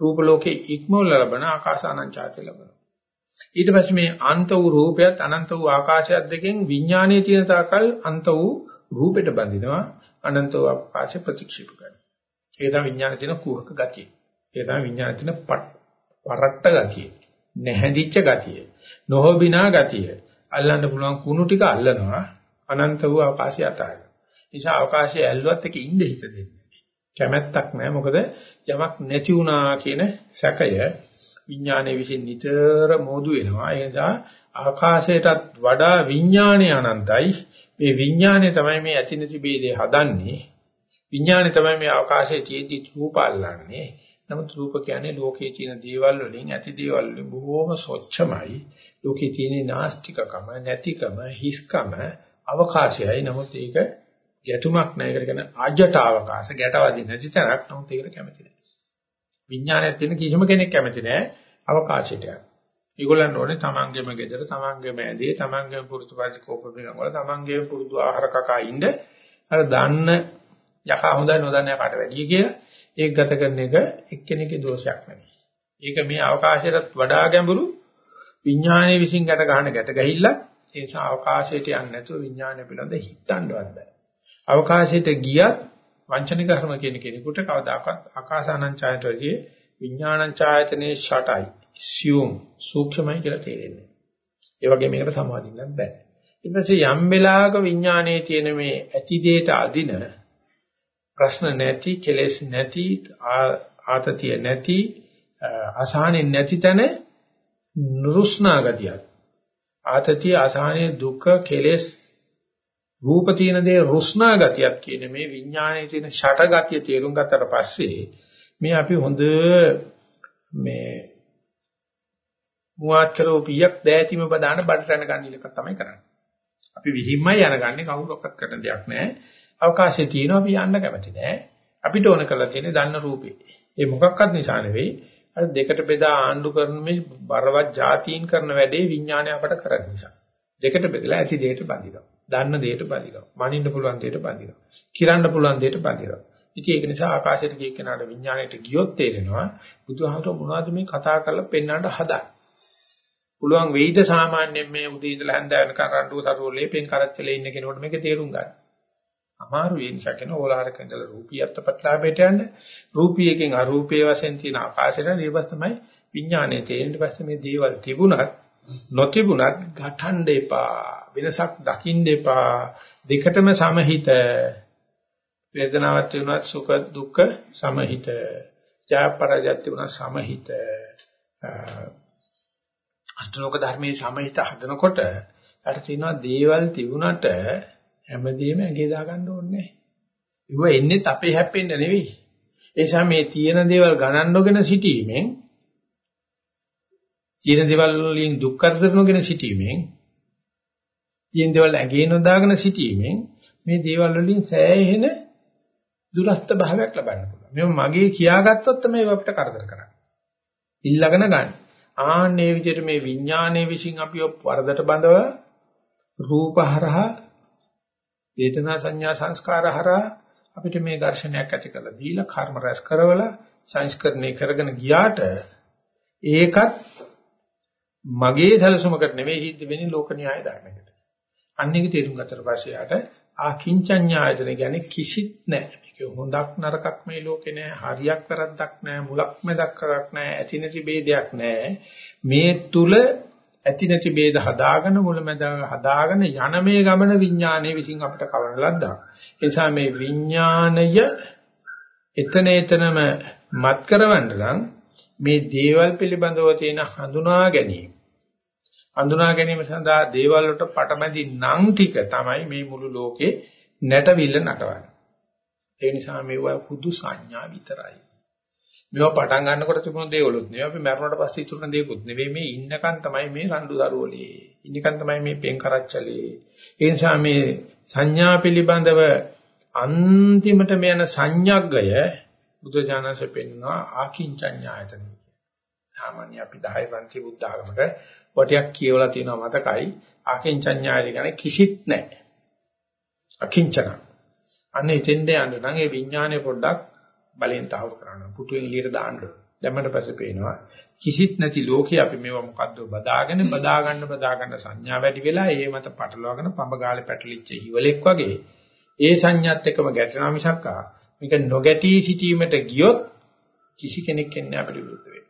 රූප ලෝකේ ඉක්මවල ලබන ආකාශ අනංචාතය ලබනවා. ඊට පස්සේ මේ අන්ත වූ රූපයත් අනන්ත වූ ආකාශයත් දෙකෙන් විඥානයේ තියෙන තාකල් අන්ත වූ රූපෙට බඳිනවා අනන්තව අවකාශ ප්‍රතික්ෂේප කරනවා. ඒ තමයි විඥානයේ තියෙන කුහක ගතිය. ඒ තමයි විඥානයේ තියෙන පරට්ට ගතිය. නැහැදිච්ච ගතිය. නොහොබිනා ගතිය. අල්ලන්න පුළුවන් කුණු ටික අල්ලනවා අනන්ත වූ අවකාශය අතහැර. නිසා අවකාශය ඇල්ලුවත් එක ඉන්න හිත දෙන්නේ. කැමැත්තක් නැහැ. මොකද යමක් නැති වුණා කියන සැකය විඥානයේ විසින් නිතර මෝදු වෙනවා. ඒ නිසා ආකාශයටත් වඩා විඥානය අනන්තයි. මේ විඥානය තමයි මේ ඇති නැති ભેදේ හදන්නේ. විඥානය තමයි මේ අවකාශයේ තියෙද්දි රූප අල්ලන්නේ. නමුත් රූප කියන්නේ ලෝකයේ තියෙන දේවල් වලින් ඇති දේවල් වලින් බොහෝම ස්වච්ඡමයි. ලෝකයේ තියෙන නාස්තිකකම, නැතිකම, හිස්කම අවකාශයයි. නමුත් ඒක ගැටුමක් නැහැ. ඒකට කියන ආජට අවකාශ, ගැටවදී නැති තැනක්. නමුත් ඒකට කැමති නැහැ. විඥානයක් තියෙන කිසිම කෙනෙක් කැමති නැහැ අවකාශයට යන්න. ඒගොල්ලන් ඕනේ තමන්ගේම ගෙදර, තමන්ගේම ඇඳේ, තමන්ගේම පුරුදු පරිකෝප පිළිගන්න වල තමන්ගේම පුරුදු ආහාර කකා ඉන්න අර දන්න යකා හොඳයි නොදන්න යකාට වැඩිය කියලා ඒක ගත කරන එක එක්කෙනෙකුගේ දෝෂයක් නෙවෙයි. ඒක මේ අවකාශයටත් වඩා ගැඹුරු විඥානයේ විසින් ගැට ගන්න ගැට ගැහිල්ල ඒ නිසා අවකාශයට යන්නේ නැතුව විඥානය පිළිබඳ හිතන්නවත් බෑ. අවකාශයට ගියත් වංචනික කර්ම කියන කෙනෙකුට කවදාකවත් ආකාසානං ඡායතෝගේ විඥානං ඡායතනේ ෂටයි assume සූක්ෂමයි කියලා තේරෙන්නේ. ඒ වගේ මේකට සමාදින්නත් බෑ. ඊට පස්සේ යම් වෙලාවක විඥානයේ තියෙන මේ ඇති දෙයට අදින ප්‍රශ්න නැති, කෙලෙස් නැති, ආතතිය නැති, අසහනෙ නැති තැන නුරුස්නා ගතියක්. ආතතිය අසහනේ දුක කෙලෙස් රූප තියෙන දේ රුස්නා ගතියක් කියන මේ විඥානයේ තියෙන ෂට ගතිය තේරුම් ගත්තට පස්සේ මේ අපි හොඳ මේ මුවාච්චරෝ පියක් දෑතිම බදාන බඩට යන ගන්න ඉලක්ක තමයි කරන්නේ. අපි විහිම්මයි යනගන්නේ කවුරක්වත් කරන දෙයක් නැහැ. අවකාශය තියෙනවා අපි යන්න කැමති නැහැ. අපිට ඕන කරලා තියෙන්නේ දන්න රූපේ. ඒ මොකක්වත් නිසා නෙවෙයි අර දෙකට බෙදා ආණ්ඩු කරන මේ බරවත් જાතීන් කරන වැඩේ විඥානය අපට කරන නිසා. දෙකට බෙදලා ඇති දෙයට බඳිනවා. දන්න දෙයට බඳිනවා. මනින්න පුළුවන් දෙයට බඳිනවා. කිරන්න පුළුවන් දෙයට බඳිනවා. ඉතින් ඒක නිසා ආකාශයට ගිය කෙනාට විඥාණයට ගියොත් තේරෙනවා බුදුහාමර මොනවද මේ කතා කරලා පෙන්වන්න හදන්නේ. පුළුවන් වෙයිද සාමාන්‍යයෙන් මේ උදේ ඉඳලා හැන්ද වෙනකන් රණ්ඩුව සරුව ලේපෙන් කරච්චලේ ඉන්න කෙනෙකුට මේක තේරුම් ගන්න. අමාරු ඒ නිසා කියන ඕලාරක ඉඳලා රූපියත් ප්‍රත්‍ලාභයට යන්න. රූපියකින් අරූපයේ වශයෙන් තියෙන ආකාශයට ඊපස් තමයි විඥානයේ තේරෙන්න පස්සේ මේ දේවල් තිබුණත් නොතිබුණත් ගඨණ්ඩ එපා වෙනසක් දකින්න එපා. දෙකටම සමහිත. වේදනාවක් තිබුණත් සුඛ දුක්ඛ සමහිත. ජයපරජත් තිබුණත් සමහිත. අෂ්ටලෝක ධර්මයේ සමහිත හදනකොට අර තියෙනවා දේවල් තිබුණට හැමදේම ඇඟේ දාගන්න ඕනේ නැහැ. ඒව එන්නේ අපේ හැප්පෙන්න නෙවෙයි. ඒ නිසා මේ තියෙන දේවල් ගණන් නොගෙන සිටීමෙන් තියෙන දේවල් වලින් දුක් කරදර නොගෙන සිටීමෙන් තියෙන දේවල් ඇඟේ නොදාගෙන සිටීමෙන් මේ දේවල් වලින් සෑහෙන දුරස්ත භාවයක් ලබන්න පුළුවන්. මේව මගේ කියාගත්තොත් තමයි අපිට කරදර කරන්නේ. ඉල්ලගෙන ගන්න. ආන්නේ විදිහට මේ විඥානයේ විසින් අපිව වරදට බඳව රූපහරහා වේදනා සංඥා සංස්කාර හරහා අපිට මේ ඝර්ෂණයක් ඇති කරලා දීලා කර්ම රැස් කරවලා සංස්කරණය කරගෙන ගියාට ඒකත් මගේ සැලසුමකට නෙවෙයි සිද්ධ වෙන්නේ ලෝක න්‍යාය ධර්මයකට. අන්න එක තේරුම් ගත්තට පස්සේ යාට ආකින්චඤ්ඤායතන කියන්නේ කිසිත් නැහැ. මේක හොඳක් නරකක් මේ ලෝකේ නැහැ. හරියක් වැරද්දක් නැහැ. මුලක් මැදක් කරක් නැහැ. ඇති නැති ભેදයක් නැහැ. මේ තුල ඇති නැති ભેද හදාගෙන මුලමෙද හදාගෙන යන මේ ගමන විඥානයේ විසින් අපිට කවන ලද්දා. ඒ නිසා මේ විඥානය එතන එතනම මත් කරවන්න නම් මේ දේවල් පිළිබඳව තියෙන හඳුනා ගැනීම හඳුනා ගැනීම සඳහා දේවල් වලට පටමැදි නම් ටික තමයි මේ මුළු ලෝකේ නැටවිල්ල නටවන්නේ. ඒ නිසා මේවා පුදු සංඥා විතරයි. මේවා පටන් ගන්නකොට තිබුණ දේවලුත් නෙවෙයි. අපි මරණයට පස්සේ ඉතුරුන දේකුත් නෙවෙයි. මේ ඉන්නකන් තමයි මේ රණ්ඩු දරුවලේ. ඉන්නකන් තමයි මේ පෙන් කරච්චලේ. ඒ නිසා මේ සංඥා පිළිබඳව අන්තිමට මෙයන සංඥග්ගය බුදුජානක පෙන්නවා ආකින්චඤ්ඤායතන සාමාන්‍ය අපි 10 පන්ති බුද්ධ ආගමක වටයක් කියවලා තියෙනවා මතකයි. ආකින්චඤ්ඤායතන කියන්නේ කිසිත් නැහැ. අකිංචන අන්න එතෙන්ද යන්න නම් ඒ විඥානේ පොඩ්ඩක් බලෙන් තහවුරු කරන්න. පුටුවෙන් එළියට දාන්න. දැම්මට පස්සේ පේනවා කිසිත් නැති ලෝකේ අපි මේව මොකද්ද බදාගෙන බදා ගන්න බදා ගන්න සංඥා වැඩි වෙලා ඒ මත පටලවාගෙන පඹ ගාලේ පැටලිච්ච හිවලෙක් වගේ ඒ සංඥාත් එක්කම ගැටෙනා මිසක්කා මේක නොගැටී සිටීමට ගියොත් කිසි කෙනෙක් එන්නේ අපිට විරුද්ධ වෙන්නේ.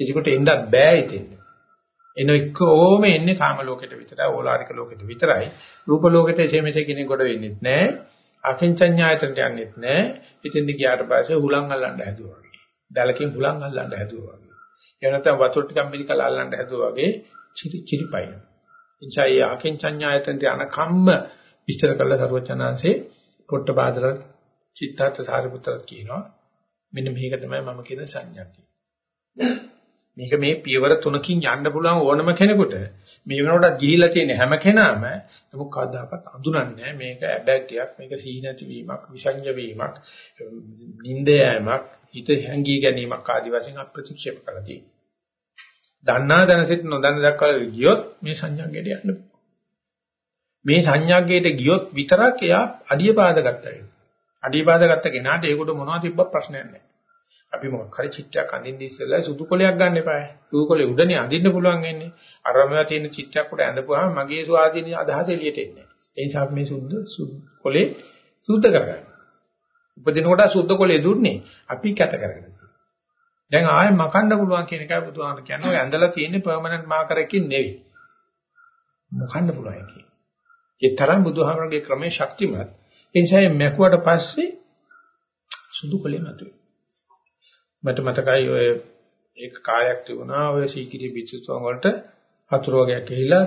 ඒකට එන්නත් බෑ ඉතින්. එන එක්කෝම එන්නේ කාම ලෝකෙට විතරයි ඕලාරික ලෝකෙට විතරයි. රූප ලෝකෙට එසේ මෙසේ කෙනෙක් කොට වෙන්නේ නැහැ. අකින්චඤ්ඤායතනට යන්නෙත් නැහැ. ඉතින්ද ගියාට පස්සේ හුලං අල්ලන්න හැදුවා වගේ. දැලකින් හුලං අල්ලන්න හැදුවා වගේ. එහෙම නැත්නම් වතුර ටිකක් මිලිකල අල්ලන්න හැදුවා වගේ චිරි චිරිපයින්. ඉන්සයි අකින්චඤ්ඤායතනට යන කම්ම විස්තර කළ සර්වචනාංශේ පොට්ටපාදල චිත්තාර්ථ සාරිපුත්‍රත් කියනවා. මෙන්න මේක තමයි මම කියන සංඥා කියන්නේ. මේක මේ පියවර තුනකින් යන්න පුළුවන් ඕනම කෙනෙකුට මේ වෙනකොට ගිහිලා තියෙන හැම කෙනාම නමුත් කවදාකවත් අඳුනන්නේ මේක ඇබැග්ගයක් මේක සීනති වීමක් විසංජ වීමක් නිින්ද යෑමක් හිත හැංගී ගැනීමක් ආදි වශයෙන් අප්‍රතික්ෂේප කරලා තියෙනවා. දන්නා දැන සිට නොදන්න දක්වල ගියොත් මේ සංඥාගයට යන්න මේ සංඥාගයට ගියොත් විතරක් එයා අඩිය පාද ගත්තා වෙනවා. අඩිය පාද ගත්ත කෙනාට ඒකට මොනවද තිබ්බ ප්‍රශ්නයක් නැහැ. අපි මොකක් හරි චිත්‍රයක් අඳින්න ඉස්සෙල්ලා සුදු කොලයක් ගන්න එපායි. සුදු කොලේ උඩනේ අඳින්න පුළුවන් වෙන්නේ. අරමවා තියෙන චිත්‍රයක් උඩ ඇඳපුවාම මගේ ස්වාධීන අදහස එළියට එන්නේ. ඒ නිසා මේ සුදු සුදු කොලේ සුද්ධ කරගන්න. උපදින කොට සුද්ධ කොලේ දුන්නේ අපි කැත කරගෙන. දැන් ආයෙ මකන්න පුළුවන් කියන එකයි බුදුහාම කියන්නේ. ඔය ඇඳලා තියෙන්නේ පර්මනන්ට් මාකර් එකකින් නෙවෙයි. මකන්න පුළුවන් කියන්නේ. ඒ තරම් බුදුහාමරගේ ක්‍රමේ ශක්තිමත්. ඒ නිසා මැකුවට පස්සේ සුදු කොලේ මතුවේ. මට මතකයි ඔය ඒක කාලයක් තිබුණා ඔය සීකිරි පිටුතුන් වලට හතුරු වගේක් ගිහිලා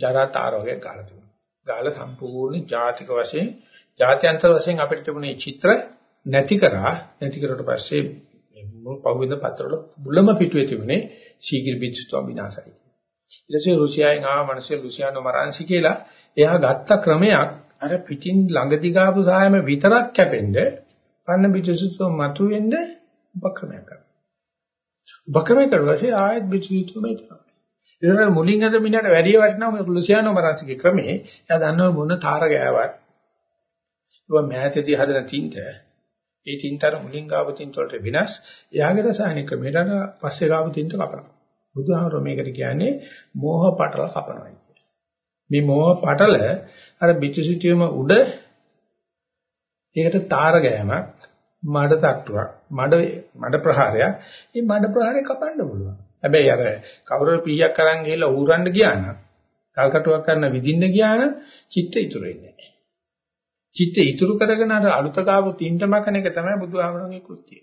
ජරා තාර වගේක් ගාලා තිබුණා. ගාලා සම්පූර්ණ ජාතික වශයෙන් ජාත්‍යන්තර වශයෙන් අපිට තිබුණේ චිත්‍ර නැති කරා නැති කරලා පස්සේ පහුවෙන පතරවල බුලම පිටුවේ තිබුණේ සීකිරි පිටුතුන් විනාශයි. ඊට පස්සේ රුසියාවෙන් ආව මිනිස්සු ලුසියානෝ මරාන්සි කියලා එයා ගත්ත ක්‍රමයක් අර පිටින් ළඟදි ගාපු සායම විතරක් කැපෙන්න පන්න පිටුසුතු මතුවෙන්න උපක්‍රමයක් කරනවා. උපක්‍රමය කරුවාසේ ආයෙත් පිටුසුතු මෙතන. ඒතර මුලින් අද මිනිහට වැඩි වටිනවා මේ ලුසියානෝ මරාන්සිගේ ක්‍රමේ. එයා දන්නව මොන තාර ගෑවත්. ඒක මෑතේදී හදන තින්ත. ඒ තින්තර මුලින් ගාපු තින්ත වලට වෙනස්. එයාගේ රසායනික ක්‍රමයට පස්සේ ගාපු තින්ත කපනවා. බුදුහාමර මේකට කියන්නේ මෝහ පටල කපනවා මේ මෝහ පටල අර පිටුසිටියම උඩ ඒකට තාර ගෑමක් මඩ තට්ටුවක් මඩ මඩ ප්‍රහාරයක්. මේ මඩ ප්‍රහාරය කපන්න පුළුවන්. හැබැයි අර කවුරු පීයක් කරන් ගිහලා ඌරන්න ගියා නම් කල්කටුවක් කරන විදින්න ගියා නම් චිත්ත ඉතුරු වෙන්නේ නැහැ. චිත්ත ඉතුරු කරගෙන අර අලුත ගාපු තින්ට මකන එක තමයි බුදුහාමරගේ කෘත්‍යය.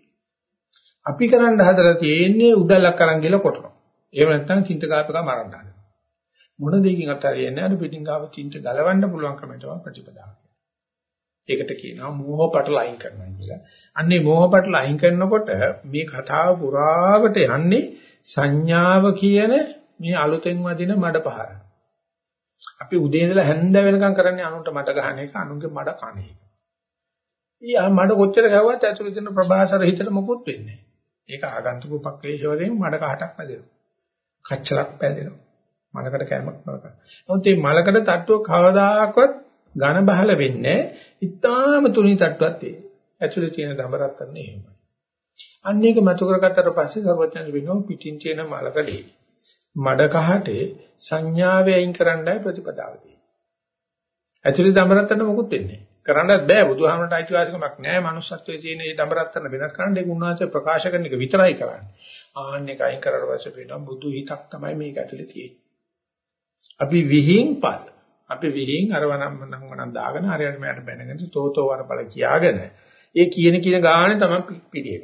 අපි කරන්න හදලා තියෙන්නේ උදැල්ලක් කරන් ගිහලා කොටනවා. එහෙම නැත්නම් චින්ත ගාපක මරන්න හදනවා. මොන දෙයකින් අතරියන්නේ අර පිටින් ගාව චින්ත ගලවන්න පුළුවන් ක්‍රමයට ප්‍රතිපදාව. ඒකට කියනවා මෝහ පටල අයින් කරනවා කියලා. අන්නේ මෝහ පටල අයින් කරනකොට මේ කතාව පුරාවට යන්නේ සංඥාව කියන මේ අලුතෙන් වදින මඩ පහර. අපි උදේ ඉඳලා හැන්ද වෙනකම් කරන්නේ අනුන්ට මඩ ගහන එක අනුන්ගේ මඩ කන එක. ඊ මඩ කොච්චර ගැව්වත් ඇතුළේ තියෙන ප්‍රභාසර හිතට මොකුත් වෙන්නේ නැහැ. ඒක ආගන්තුක උපක්‍රේෂ වලින් මඩ කහටක් පැදෙනවා. කච්චරක් පැදෙනවා. මලකට කැමක් නරක. නමුත් මේ මලකට තට්ටුව කවදාකවත් ඝන බහල වෙන්නේ ඉතාම තුනි තට්ටුවක් තියෙනවා. ඇතුලේ තියෙන දඹරත්තන්නේ එහෙමයි. අන්න ඒක මතු කරගත්තට පස්සේ සර්වඥයන් වෙනවා පිටින් තියෙන මලකඩේ. මඩ කහටේ සංඥාවේ අයින් කරන්නයි ප්‍රතිපදාව තියෙන්නේ. ඇතුලේ දඹරත්තන්න මොකුත් වෙන්නේ නැහැ. කරන්නත් බෑ බුදුහාමරට අයිතිවාසිකමක් නැහැ manussත්වයේ තියෙන මේ දඹරත්තන වෙනස් කරන්න ඒක උන්වහන්සේ ප්‍රකාශ කරන එක විතරයි කරන්නේ. ආන්න එක අයින් කරලා පස්සේ වෙනවා බුදු හිතක් තමයි මේක ඇතුලේ තියෙන්නේ. අපි විහිං පල් අපි විහිං අර වනම් නම් වනම් දාගෙන හරියට මට බැනගෙන තෝතෝ වරපල කියාගෙන ඒ කියන කියන ගානේ තමයි පිළියෙක.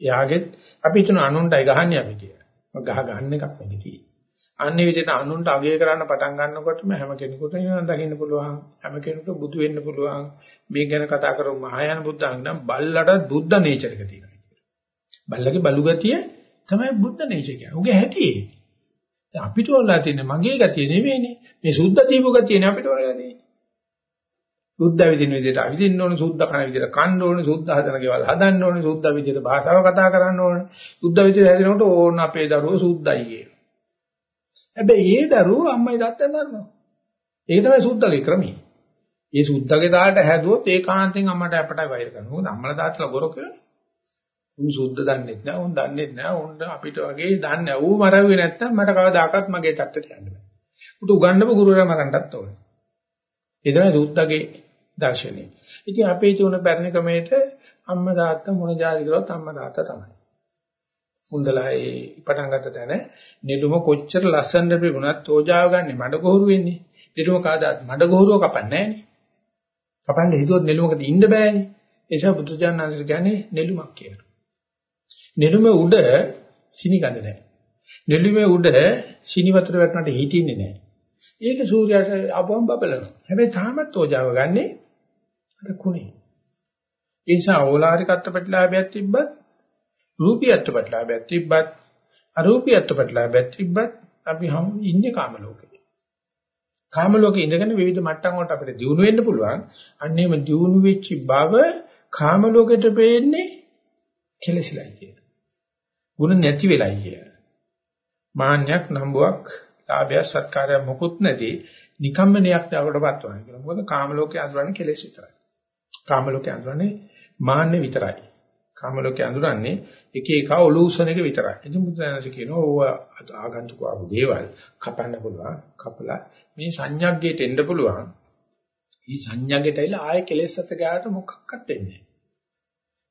එයාගෙත් අපි හිතන අනුන්ටයි ගහන්නේ අපි කියලා. ගහ ගන්න එකක් නෙවෙයි. අන්නේ විදිහට අනුන්ට අගය කරන්න පටන් ගන්නකොටම හැම කෙනෙකුට නිවන් දකින්න පුළුවන්. හැම කෙනෙකුට බුදු වෙන්න පුළුවන්. මේ ගැන කතා කරමු මහායාන බුද්ධාංග නම් බල්ලට බුද්ධ නේචර් එක තියෙනවා. බල්ලගේ බලු ගතිය තමයි බුද්ධ නේචර් කියන්නේ. උගේ හැටි. දැන් අපිට වලා තියෙන්නේ මගේ ගතිය නෙවෙයිනේ. මේ සුද්ධ දීපු ගතියනේ අපිට වලා තියෙන්නේ. සුද්ධ විදින විදිහට අවිදින්න ඕනේ, සුද්ධ කන විදිහට කන්න ඕනේ, සුද්ධ හදන කේවල් හදන්න ඕනේ, සුද්ධ විදිහට භාෂාව කතා කරන්න ඕනේ. සුද්ධ විදිහට හැදෙනකොට ඕන අපේ දරුවෝ සුද්ධයි කියන. හැබැයි ඒ දරුවෝ අම්මයි තාත්තයි මරනවා. ඒක තමයි සුද්ධගේ ක්‍රමය. මේ සුද්ධගේ තාලට හැදුවොත් ඒකාන්තයෙන් අම්මට අපට වෛර කරනවා. මොකද අම්මලා තාත්තලා ගොරක උන් සුද්ධ දන්නෙත් නෑ උන් දන්නෙත් නෑ උන් අපිට වගේ දන්නේ නෑ ඌ මරුවේ නැත්තම් මට කවදාකවත් මගේ තත්ත්වයට යන්න බෑ. උට උගන්නපු ගුරුවරයා මරන්නත් ඕනේ. ඒ තමයි සුද්ධගේ දර්ශනය. ඉතින් අපේ තුන පැරණි ක්‍රමයට අම්මා තාත්තා මොන જાති කරොත් අම්මා තාත්තා තමයි. හුඳලා ඒ පටන් ගත්ත තැන නෙළුම කොච්චර ලස්සනද පිරුණත් තෝජාව ගන්න මඩ ගොහරු වෙන්නේ. නෙළුම කාදාත් මඩ ගොහරුව කපන්නේ නෑනේ කපන්න හිතුවොත් නෙළුමකට ඉන්න බෑනේ. ඒ නිසා බුදුජානනාංශ කියන්නේ නෙළුමක් කියලා. නෙළුම උඩ සිනි ගඳ නැහැ. නෙළුමේ උඩ සිනි වතුර වැටුණාට හිටින්නේ නැහැ. ඒක සූර්යයාට අපවම් බබලනවා. හැබැයි තාමත් ඕජාව ගන්නෙ අර කුණේ. ඒ නිසා ඕලාරිකත්ව ප්‍රතිලාභයක් තිබ්බත් රූපීයත්ව ප්‍රතිලාභයක් තිබ්බත් අරූපීයත්ව ප්‍රතිලාභයක් තිබ්බත් අපි හම් ඉන්නේ කාම ලෝකේ. කාම ලෝකේ ඉඳගෙන විවිධ මට්ටම් වලට අපිට දියුණු වෙන්න පුළුවන්. අන්නේම දියුණු වෙච්ච බව කාම ලෝකෙට පේන්නේ කෙලසිලයි කියන. ಗುಣ නැති වෙලයි කිය. මාන්නයක් නම්බුවක් ලාභය සත්කාරය මොකුත් නැති නිකම්ම නියක් දවකටපත් වුණා කියලා. මොකද කාම ලෝකේ අඳුරන්නේ කෙලෙස් විතරයි. කාම ලෝකේ අඳුරන්නේ මාන්නේ විතරයි. කාම ලෝකේ අඳුරන්නේ එක එක ඔලූෂන් එක විතරයි. ඉතින් බුදුදහමස කියනවා ඕව ආගන්තුක ආපු දේවල් කපන්න පුළුවන්. කපලා මේ සංඥාග්ගයට එන්න පුළුවන්. මේ සංඥාග්ගයට ඇවිල්ලා ආයේ කෙලෙස් අත ගාට මොකක්වත් වෙන්නේ නැහැ.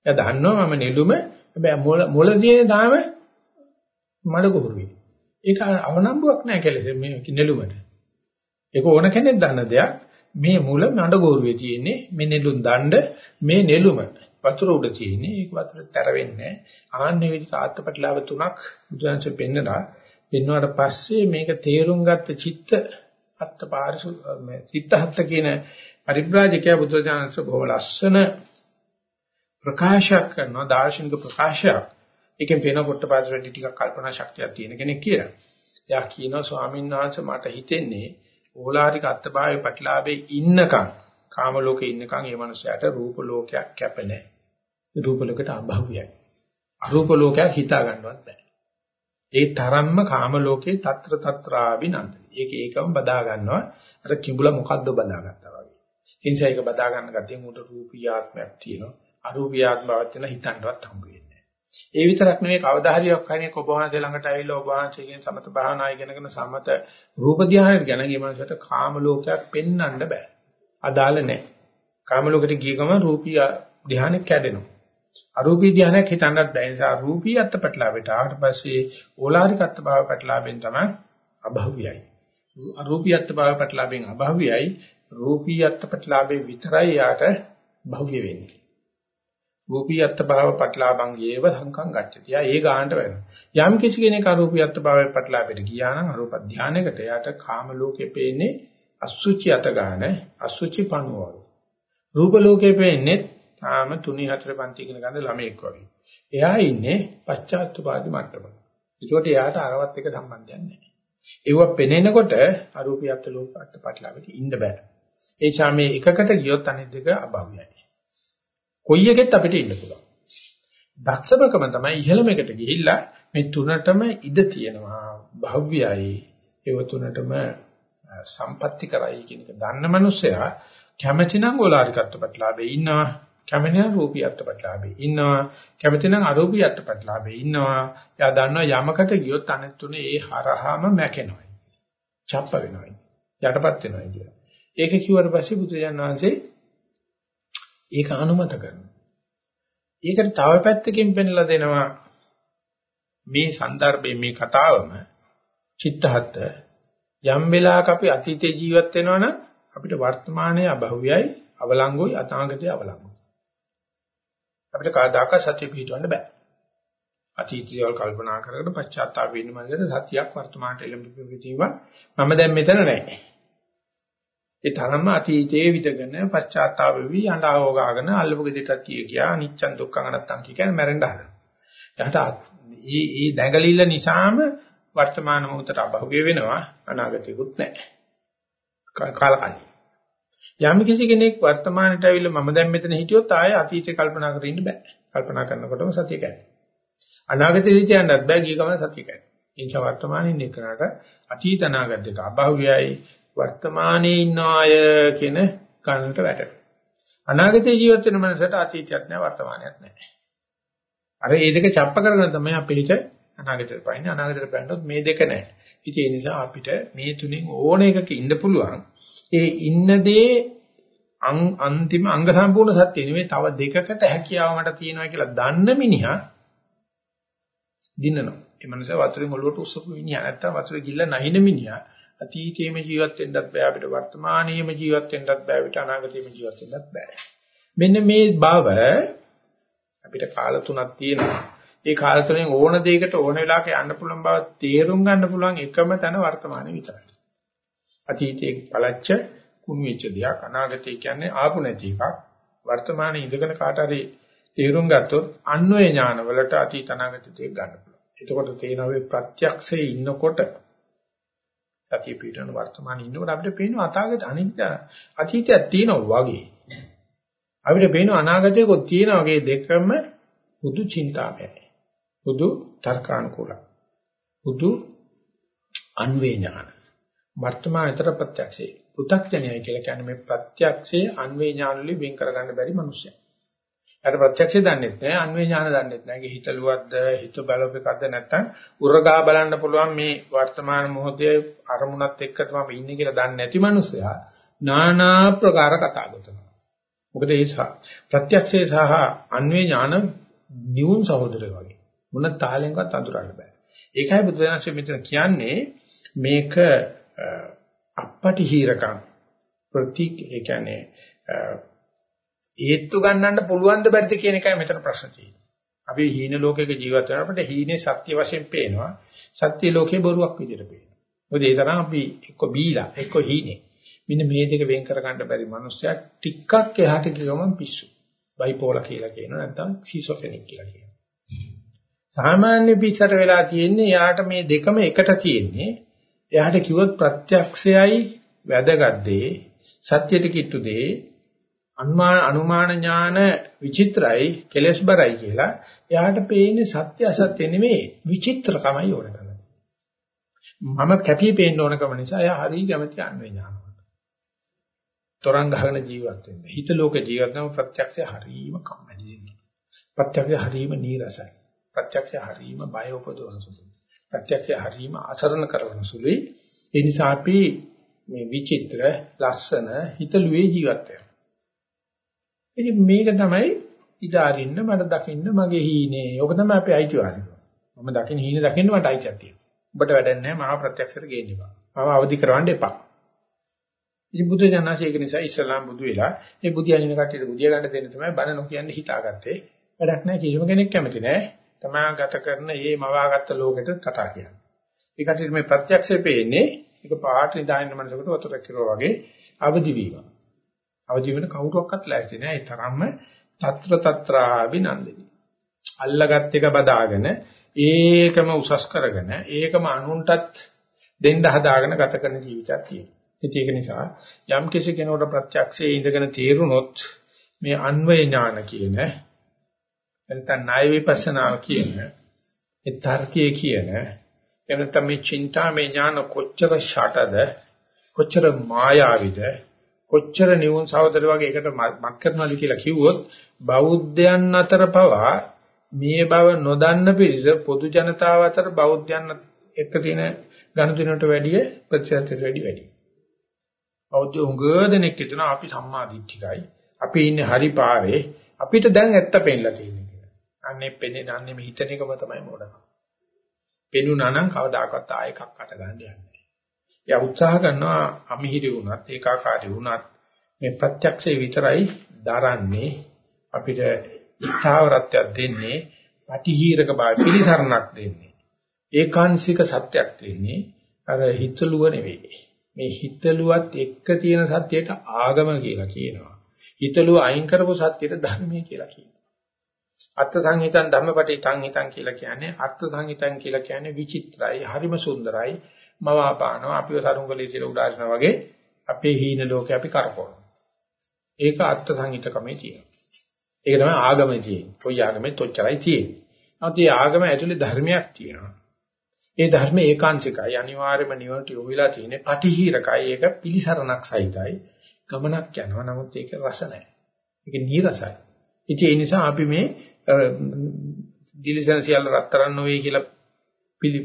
එයා දන්නවා මම නෙළුම හැබැයි මොළ මොළ තියෙන තාම මඩ ගොහරුවේ. ඒක අවනම්බුවක් නෑ කෙලෙස මේ නෙළුමට. ඒක ඕන කෙනෙක් දන්න දෙයක්. මේ මුල මඩ ගොහරුවේ තියෙන්නේ මේ නෙළුම් දණ්ඩ මේ නෙළුම. වතුර උඩ තියෙන්නේ. ඒක වතුර තැර වෙන්නේ ආන්නේ විදිහට ආත්මපටලාව තුනක් බුදුන්සේ පෙන්නලා පෙන්වුවාට පස්සේ මේක තේරුම් ගත්ත චිත්ත අත්ත පාරිසු මේ චිත්තහත්ත කියන පරිබ්‍රාජකයා බුදුරජාණන්සේ බොහොම ලස්සන ප්‍රකාශයක් කරනවා දාර්ශනික ප්‍රකාශයක්. ඒකෙන් පේන කොටපාස වැඩි ටිකක් කල්පනා ශක්තියක් තියෙන කෙනෙක් කියලා. එයා කියනවා ස්වාමීන් වහන්සේ මට හිතෙන්නේ ඕලාරික අත්භාවයේ ප්‍රතිලාභේ ඉන්නකම් කාම ලෝකේ ඉන්නකම් මේ මනුස්සයාට රූප ලෝකයක් කැප නැහැ. රූප ලෝකයට අභාව්‍යයි. අරූප ලෝකයක් හිතා ගන්නවත් බෑ. ඒ තරම්ම කාම ලෝකේ తත්‍ර తත්‍රාවිනන්ද. ඒක ඒකම බදා ගන්නවා. අර කිඹුල මොකද්ද බදාගත්තා වගේ. ඒ නිසා ඒක බදා ගන්න ගැතිය මුට රූපී ආත්මයක් තියෙනවා. අරූපී ආත්මාවක් තියෙන හිතන්නවත් හම්බ වෙන්නේ ඒ විතරක් නෙවෙයි කවදා හරි ඔක්කනේ ඔබ වහන්සේ ළඟට ඇවිල්ලා ඔබ වහන්සේගෙන් සමත භාවනා ඉගෙනගෙන සමත රූප ධානයට ගැන ගිය මනසට කාම ලෝකයක් පෙන්වන්න බෑ. අදාළ නැහැ. කාම ලෝකෙට ගිය ගමන් රූපී ධානය කැඩෙනවා. අරූපී ධානයක් හිතන්නත් බැහැ. නිසා රූපී අත්පටලාවට ආවට පස්සේ ඕලාරික අත්භාව පටලාවෙන් තමයි අභව්‍යයි. අරූපී අත්භාව පටලාවෙන් අභව්‍යයි. රූපී අත්පටලාවේ විතරයි යාට භව්‍ය වෙන්නේ. රූපී අත්භාව පටලාභං යේව සංකම් ගච්ඡති. යා ඒ ගානට වෙනවා. යම් කිසි කෙනෙක් අරූපී අත්භාවයේ පටලාවෙට ගියා නම් අරූප ධානයකට යාට කාම ලෝකේ පේන්නේ අසුචි අත ගන්න අසුචි පණුවවල. රූප ලෝකේ පේන්නේ තාම 3 4 පන්ති ඉගෙන ගන්න ළමෙක් වගේ. එයා ඉන්නේ පශ්චාත්තුපාදි මට්ටමක. ඒකට එයාට අරවත් එක සම්බන්ධයක් නැහැ. ඒව පෙනෙනකොට අරූපියත් ලෝකත් පටලවෙට ඉන්න බෑ. ඒ ඡාමේ එකකට ගියොත් අනිත් දෙක අභාව්‍යයි. කොයි එකෙත් අපිට ඉන්න පුළුවන්. දක්ෂකම තමයි ඉහළම එකට ගිහිල්ලා මේ තුනටම ඉඩ තියෙනවා. භව්‍යයි. ඒව තුනටම සම්පත්‍ති කරයි කියන එක දන්න මනුස්සයා කැමැතිනම් ඕලාරිකත්ව ප්‍රතිලාභේ ඉන්නවා කැමැතිනම් රූපී අත්පත්ලාභේ ඉන්නවා කැමැතිනම් අරූපී අත්පත්ලාභේ ඉන්නවා එයා දන්නවා යමකට ගියොත් අනෙත් තුනේ ඒ හරහාම මැකෙනවා චප්ප වෙනවා යටපත් වෙනවා කියන ඒක කිව්වට පස්සේ බුදුජාන විශ්වසේ ඒක අනුමත කරනවා. ඒකට තව පැත්තකින් පෙන්ලා දෙනවා මේ સંદર્ભයේ මේ කතාවම චිත්තහත් යම් වෙලාවක අපි අතීතේ ජීවත් වෙනවනම් අපිට වර්තමානයේ අභව්‍යයි අවලංගුයි අනාගතයේ අවලංගුයි. අපිට කාදාක සත්‍ය පිළිටවන්න බෑ. අතීතයව කල්පනා කරගෙන පශ්චාත්තාප වෙන්න මැදට සතියක් වර්තමානට එළඹ ප්‍රතිව මම දැන් මෙතන නැහැ. ඒ තරම්ම අතීතයේ විදගෙන පශ්චාත්තාප වෙවි අඬාව ගාගෙන අල්ලපු ගෙදරට කිය ගියා අනිච්චන් දුක්ඛ අනත්තං කියන මැරෙන්න හදන. එහට මේ මේ දැඟලිල්ල නිසාම වර්තමාන මොහොතට අභව්‍ය වෙනවා අනාගතයකුත් නැහැ. කාලකන්ණි. යම් කිසි කෙනෙක් වර්තමානට ඇවිල්ලා මම දැන් මෙතන හිටියොත් ආයේ අතීතේ කල්පනා කරගෙන ඉන්න බෑ. කල්පනා කරනකොටම සතිය කැඩෙනවා. අනාගතේ හිතයන්වත් බෑ ගිය ගමන සතිය කැඩෙනවා. ඒ නිසා වර්තමානයේ ඉන්න කරාට අතීත අනාගත දෙක අභව්‍යයි වර්තමානයේ ඉන්න අය කියන ගණනට වැටෙනවා. අනාගතේ ජීවත් වෙන මනසට අතීතයක් නැහැ වර්තමානයක් නැහැ. අර මේ දෙක ڇප්ප කරගෙන තමයි අපිට අනාගතේ පයින්නේ. අනාගතේ පෑන්නොත් මේ දෙක නැහැ. ඉතින් ඒ නිසා අපිට මේ තුنين ඕන එකක ඉන්න පුළුවන්. ඒ ඉන්න දේ අන්තිම අංග සම්පූර්ණ සත්‍ය නෙමෙයි තව දෙකකට හැකියාව මට තියෙනවා කියලා දන්න මිනිහා දිනනවා. ඒ මනුස්සයා වතුරේ මොළුවට උස්සපු මිනිහා නැත්තම් වතුරේ ගිල්ල නැහින මිනිහා අතීතයේම ජීවත් වෙන්නත් බෑ අපිට වර්තමානයේම ජීවත් වෙන්නත් බෑ අපිට අනාගතයේම ජීවත් වෙන්නත් බෑ. මෙන්න මේ බව අපිට කාල තුනක් තියෙනවා. ඒ කාල තුනෙන් ඕන දෙයකට ඕන වෙලාවක යන්න පුළුවන් බව තේරුම් ගන්න පුළුවන් එකම තැන වර්තමානයේ විතරයි. අතීතයේ පළච්ච කුණු වෙච්ච දෙයක් අනාගතය කියන්නේ ආපු නැති එකක් වර්තමානයේ ඉඳගෙන කාට හරි තේරුම් ගත්තොත් අන්වය ඥාන වලට අතීත අනාගත දෙක ගන්න පුළුවන්. එතකොට තේනවා ප්‍රත්‍යක්ෂයේ ඉන්නකොට සතිය පිටරන වර්තමානයේ ඉන්නකොට අපිට පේනවා අතාගත අනිත්‍ය අතීතයක් තියෙනවා වගේ. අපිට පේනවා අනාගතයකොත් තියෙනවා වගේ දෙකම බුදු චින්තාමයයි. බුදු තර්කානුකූලයි. බුදු අන්වේ ඥාන. වර්තමානතර ප්‍රත්‍යක්ෂේ. පු탁ඥයයි කියලා කියන්නේ මේ ප්‍රත්‍යක්ෂයේ අන්වේ ඥාන වලින් වෙන් කරගන්න බැරි මිනිස්සයා. යාට ප්‍රත්‍යක්ෂය දන්නෙත් නෑ අන්වේ ඥාන දන්නෙත් නෑ. ඒක හිතලුවක්ද හිත බලපෙකක්ද නැත්නම් උරගා බලන්න පුළුවන් මේ වර්තමාන මොහොතේ අරමුණත් එක්ක තමයි ඉන්නේ කියලා දන්නේ නැති මිනිස්සයා নানা ප්‍රකාර කතා කරනවා. මොකද ඒ ප්‍රත්‍යක්ෂය සහ අන්වේ ඥාන නියුන් සහෝදරයෝ වගේ. මොන තාලෙන්වත් අඳුරන්න බෑ. ඒකයි බුදුදහම මෙතන කියන්නේ මේක අපපටි හීරකම් ප්‍රති ඒ කියන්නේ ඒත්තු ගන්නන්න පුළුවන් ද බැරිද කියන එකයි මෙතන ප්‍රශ්න තියෙන්නේ. අපි හීන ලෝකයක ජීවත් වෙනකොට හීනේ සත්‍ය වශයෙන් පේනවා. සත්‍ය ලෝකේ බොරුවක් විදිහට පේනවා. මොකද ඒ තරම් අපි එක්ක බීලා එක්ක හීනේ. මෙන්න මේ දෙක වෙන් කර ගන්න බැරි මනුස්සයා ටිකක් එහාට ගියම පිස්සු. බයිපෝලා කියලා කියනවා නැත්නම් සිසොෆෙනික් කියලා කියනවා. සාමාන්‍ය පිටසට වෙලා තියෙන්නේ යාට මේ දෙකම එකට තියෙන්නේ. එයාට කිව්වොත් ප්‍රත්‍යක්ෂයයි වැදගත් දේ සත්‍යයට කිට්ටු දේ අනුමාන අනුමාන ඥාන විචිත්‍රයි කෙලස් බරයි කියලා එයාට පේන්නේ සත්‍ය අසත්‍ය නෙමෙයි විචිත්‍රකමයි ඕන කරන්නේ. මම කැපී පේන්න ඕනකම නිසා එයා හරිය කැමති අන්වේ ඥානවට. තරංග ගහන ජීවත් වෙන්න. හිත ලෝක ජීවත් වෙනම ප්‍රත්‍යක්ෂය හරීම කම්මැලි දෙන්නේ. ප්‍රත්‍යක්ෂය හරීම නීරසයි. ප්‍රත්‍යක්ෂය හරීම බය උපදවන සුළුයි. ප්‍රත්‍යක්ෂය හරීම අසරණ කරන සුළුයි. ඒ නිසා අපි මේ විචිත්‍ර ලස්සන හිතලුවේ ජීවත් වෙනවා. ඉතින් මේක තමයි ඉදාරින්න මට දකින්න මගේ හීනේ. ඕක තමයි අපේ අයිතිවාසිකම. මම දකින්න හීනේ දකින්න මට අයිතියක් තියෙනවා. ඔබට වැඩක් නැහැ මහා ප්‍රත්‍යක්ෂයට ගේන්න එපා. මම අවදි කරවන්න එපා. ඉතින් බුදු දනහස ඒක නිසා ඉස්ලාම් බුදු වෙලා මේ බුදියානින කට්ටියට බුදිය ගන්න දෙන්න තමයි බණ නොකියන්නේ හිතාගත්තේ. වැඩක් නැහැ කිසිම කෙනෙක් කැමති නැහැ. තමා ගත කරන මේ මවාගත්ත ලෝකෙට කතා කියන්නේ. ඒකට මේ ප්‍රත්‍යක්ෂය පේන්නේ ඒක පාට නිදාගෙන මනසකට වතුර කිරෝ වගේ අවදි වීම. අවදි වෙන කවුරුවක්වත් ලෑස්ති නෑ. ඒ තරම්ම తත්‍ර తත්‍රාබිනන්දිනී. අල්ලගත් එක බදාගෙන ඒකම උසස් කරගෙන ඒකම අනුන්ටත් දෙන්න හදාගෙන ගත කරන ජීවිතයක් තියෙනවා. ඒක නිසා යම් කිසි කෙනෙකුට ප්‍රත්‍යක්ෂයේ ඉඳගෙන තේරුනොත් මේ අන්වය ඥාන කියන නැත්නම් ණය විපස්සනා කියන ඒ තර්කයේ කියන එහෙම නැත්නම් මේ චින්තාමය ඥාන කොච්චර ෂටද කොච්චර මායාවිද කොච්චර නිවුන් සහෝදර වගේ එකට මත් කරනවාද කියලා කිව්වොත් බෞද්ධයන් අතර පවා මේ බව නොදන්න පිරිස පොදු ජනතාව අතර බෞද්ධයන් එක්ක තියෙන ගනුදෙනුවට වැඩිය ප්‍රතිශතයට වැඩි වැඩි. බෞද්ධ උගදෙනෙක් හිතන අපි සම්මා දිට්ඨිකයි. අපි ඉන්නේ හරි පාරේ. අපිට දැන් ඇත්ත පෙන්නලා තියෙන්නේ කියලා. අන්නේ පෙන්නේ නැන්නේ මේ හිතන එකම තමයි මොඩකම. පෙනුනා නම් කවදාකවත් ආයෙ එකක් අත ගන්න යන්නේ. එයා උත්සාහ කරනවා අමිහිරි වුණත් ඒකාකාරී වුණත් මේ ප්‍රත්‍යක්ෂේ විතරයි දරන්නේ. අපිට ඉස්තාවරත්වයක් දෙන්නේ පටිහීරක බව පිළිසරණක් දෙන්නේ. ඒකාංශික සත්‍යයක් දෙන්නේ. අර හිතලුව නෙවෙයි. මේ හිතලුවත් එක්ක තියෙන සත්‍යයට ආගම කියලා කියනවා. හිතලුව අයින් කරපු සත්‍යයට ධර්මය කියලා කියනවා. අර්ථ සංහිතං ධම්මපටි සංහිතං කියලා කියන්නේ අර්ථ සංහිතං කියලා කියන්නේ විචිත්‍රයි හරිම සුන්දරයි මවාපානවා අපිව සරුංගලේ කියලා උදාහරණ වගේ අපේ හීන ලෝකේ අපි කරපොන ඒක අර්ථ සංහිතකමේ තියෙනවා. ඒක තමයි ආගමේ තියෙන්නේ. කොයි ආගමේ තොච්චරයි තියෙන්නේ. නමුත් මේ ආගම ඇතුලේ ධර්මයක් තියෙනවා. ඒ ධර්ම ඒකාංශිකයි අනිවාර්යම නිවනට යොමු වෙලා තියෙන්නේ පටිහිරකයි. ඒක පිලිසරණක් සහිතයි. ගමනක් යනවා. නමුත් ඒක රස නැහැ. ඒක නීරසයි. ඉතින් ඒ නිසා අපි මේ දිලිසෙන් සියල්ල රත්තරන් නොවේ කියලා පිළි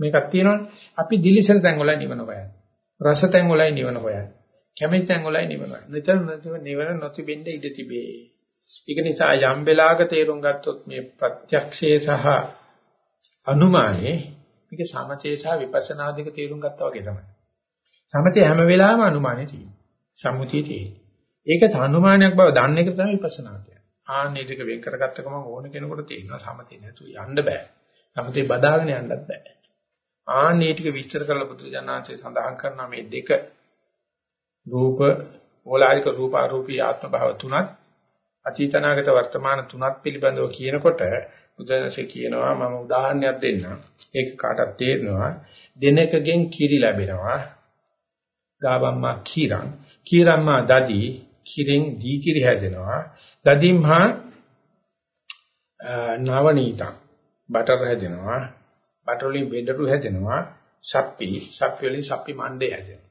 මේකක් තියෙනවනේ. අපි දිලිසෙන තැන් වලයි නිවන හොයන්නේ. රස තැන් වලයි නිවන හොයන්නේ. කැමති තැන් වලයි නිවන හොයන්නේ. නිතර නිවන නොතිබෙන්න ඉඩ තිබේ. ඒක නිසා යම් වෙලාවක තේරුම් ගත්තොත් මේ ප්‍රත්‍යක්ෂයේ සහ අනුමානේ මේක සමතේ සහ විපස්සනා දෙක තේරුම් ගත්තා වගේ තමයි. සමතේ හැම වෙලාවෙම අනුමානේ තියෙනවා. සම්මුතිය තියෙනවා. ඒක අනුමානයක් බව දන්න එක තමයි විපස්සනා කියන්නේ. ආන්නේ ටික වෙන් කරගත්ත ගමන් ඕන කෙනෙකුට තේරෙනවා සමතේ නැතුව යන්න බෑ. සමතේ බදාගෙන යන්නත් බෑ. ආන්නේ ටික විස්තර කරලා බුදුජානනාංශය සඳහන් කරනවා මේ දෙක රූප ඕලාරික රූප අරූපී ආත්ම භාව තුනත් අතීතනාගත වර්තමාන තුනත් පිළිබඳව කියනකොට බුදුන්සේ කියනවා මම උදාහරණයක් දෙන්නම්. ඒක කාටත් තේරෙනවා. දිනකගෙන් කිරි ලැබෙනවා. ගාවම්මා කීරං කීරම්මා දදි කිරින් දී කිරි හැදෙනවා. දදිම්හා නවනීතං බටර් හැදෙනවා බටර් වලින් බෙඩරු හැදෙනවා සප්පි. සප්පි වලින් සප්පි මණ්ඩේ හැදෙනවා.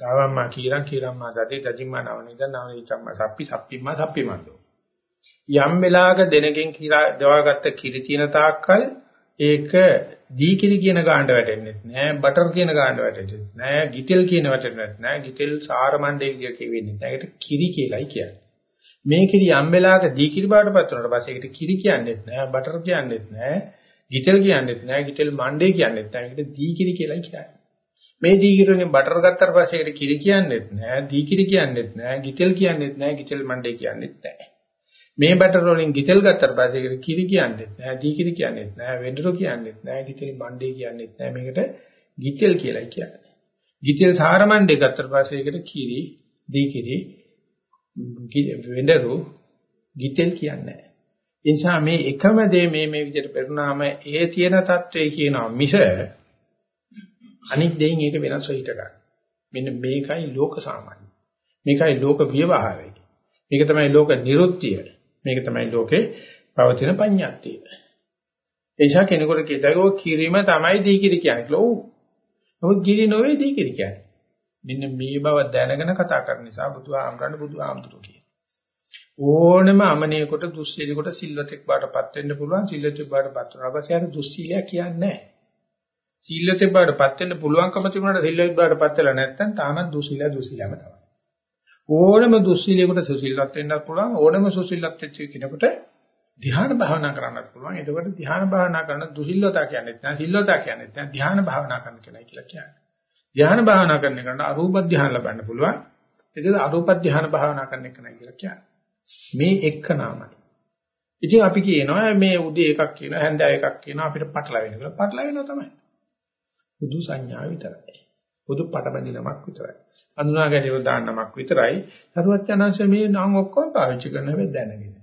ගාවම්මා කීරං කීරම්මා දදි දදිම්මා නවනීතං නවනීතම්ම සප්පි සප්පිම්මා සප්පි මණ්ඩෝ යම් වෙලාවක දෙනකින් කිරා දවාගත්ත කිරි තියෙන තාක්කල් ඒක දී කිරි කියන ගානට වැටෙන්නේ නැහැ බටර් කියන ගානට වැටෙන්නේ නැහැ ගිතෙල් කියන වැටෙන්නේ නැහැ ගිතෙල් සාර මණ්ඩේ කියලා කියවෙන්නේ නැහැ ඒකට කිරි කියලායි කියන්නේ. මේ කිරි යම් වෙලාවක දී කිරි බාටපත් වුණාට පස්සේ ඒකට කිරි කියන්නේත් නැහැ බටර් කියන්නේත් නැහැ ගිතෙල් කියන්නේත් නැහැ ගිතෙල් මණ්ඩේ කියන්නේත් නැහැ ඒකට දී කිරි කියලායි කියන්නේ මේ දීකිරියෙන් බටර් ගත්තට පස්සේ ඒකට කිරි කියන්නේත් නැහැ, දීකිරි කියන්නේත් නැහැ, ගිතෙල් කියන්නේත් නැහැ, ගිතෙල් මණ්ඩේ කියන්නේත් නැහැ. මේ බටර් වලින් ගිතෙල් ගත්තට පස්සේ ඒකට කිරි කියන්නේත් නැහැ, දීකිරි කියන්නේත් නැහැ, වෙඬරු කියන්නේත් නැහැ, ගිතෙල් මණ්ඩේ කියන්නේත් නැහැ. මේකට ගිතෙල් කියලායි කියන්නේ. ගිතෙල් සාර මණ්ඩේ ගත්තට පස්සේ ඒකට කිරි, දීකිරි, වෙඬරු ගිතෙල් කියන්නේ නැහැ. ඒ නිසා මේ එකම දේ මේ මේ විදිහට පෙරුණාම ඒ තියෙන தત્ත්වය කියනවා මිස අනිත් දෙයින් ඒක වෙනස්ව හිට ගන්න. මෙන්න මේකයි ලෝක සාමාන්‍ය. මේකයි ලෝක ව්‍යවහාරය. මේක තමයි ලෝක නිරුත්තිය. මේක තමයි ලෝකේ පවතින පඤ්ඤාත්තිය. එයිසා කෙනෙකුට කියතකෝ කිරිම තමයි දීකිරි කියන්නේ. ඔව්. නමුත් ගිරි නොවේ දීකිරි කියන්නේ. මෙන්න මේ බව දැනගෙන කතා කරන නිසා බුදුහාමරණ බුදුහාමතුරු කියන. ඕනම අමනේකට දුස්සීලෙකට සිල්වතෙක් බාටපත් වෙන්න පුළුවන් සිල්වතෙක් බාටපත් වුණා පස්සේ අර දුස්සීලයා කියන්නේ නැහැ. සීලතේ බාටපත් වෙන්න පුළුවන්කම තිබුණාට සීලෙත් බාටපත් වෙලා නැත්නම් තාමත් දුස්සීලා දුස්සීලාම තමයි. ඕනම දුස්සීලයකට සුසීලවත් වෙන්නත් පුළුවන් ඕනම සුසීලවත් වෙච්ච කෙනෙකුට ධ්‍යාන භාවනා කරන්නත් පුළුවන්. එතකොට ධ්‍යාන භාවනා කරන දුසිල්ලතා කියන්නේ නැහැ. සිල්ලතා කියන්නේ නැහැ. ධ්‍යාන භාවනා කරන කෙනා කියලා කියන්නේ. ධ්‍යාන භාවනා කරන එකට අරූප ධ්‍යාන ලබන්න පුළුවන්. ඒකද අරූප ධ්‍යාන භාවනා කරන එක නයි කියලා කියන්නේ. මේ එක්ක නාමයි. ඉතින් අපි කියනවා මේ උදේ එකක් කියනවා හැන්දෑව එකක් කියනවා අපිට පටලවෙන කියලා. පටලවෙනවා තමයි. බුදු සංඥා විතරයි. බුදු පටබඳිනමක් විතරයි. අඳුනා ගැනීම දාන නමක් විතරයි. සරුවචනංශ මේ නම් ඔක්කොම පාවිච්චි කරන හැබැයි දැනගෙන.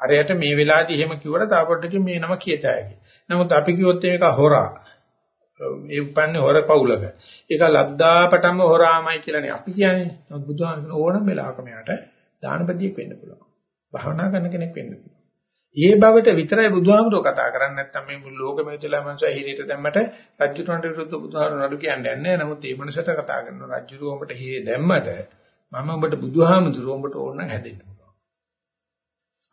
අරයට මේ වෙලාවේදී එහෙම කිව්වට තාපොට්ටකින් මේ නම කියතයි. නමුත් අපි කිව්වොත් මේක හොරා. ඒ උපන්නේ හොර පවුලක. ඒක ලද්දාපටම හොරාමයි කියලානේ අපි කියන්නේ. නමුත් බුදුහාම ඕනම වෙලාවක මෙයාට දානපතියෙක් වෙන්න පුළුවන්. භාවනා කරන කෙනෙක් වෙන්න පුළුවන්. ඒ බවට විතරයි බුදුහාමුදුරුවෝ කතා කරන්නේ නැත්නම් මේ මුළු ලෝකෙම ඉතලා මනස හිරියට දැම්මට රජුටන්ට විරුද්ධ බුදුහාමුදුරුවෝ නඩු කියන්නේ නැහැ. නමුත් මේ මනසට කතා කරනවා රජුරුව ඔබට හිරේ දැම්මට මම ඔබට බුදුහාමුදුරුවෝ ඔබට ඕන හැදෙන්න පුළුවන්.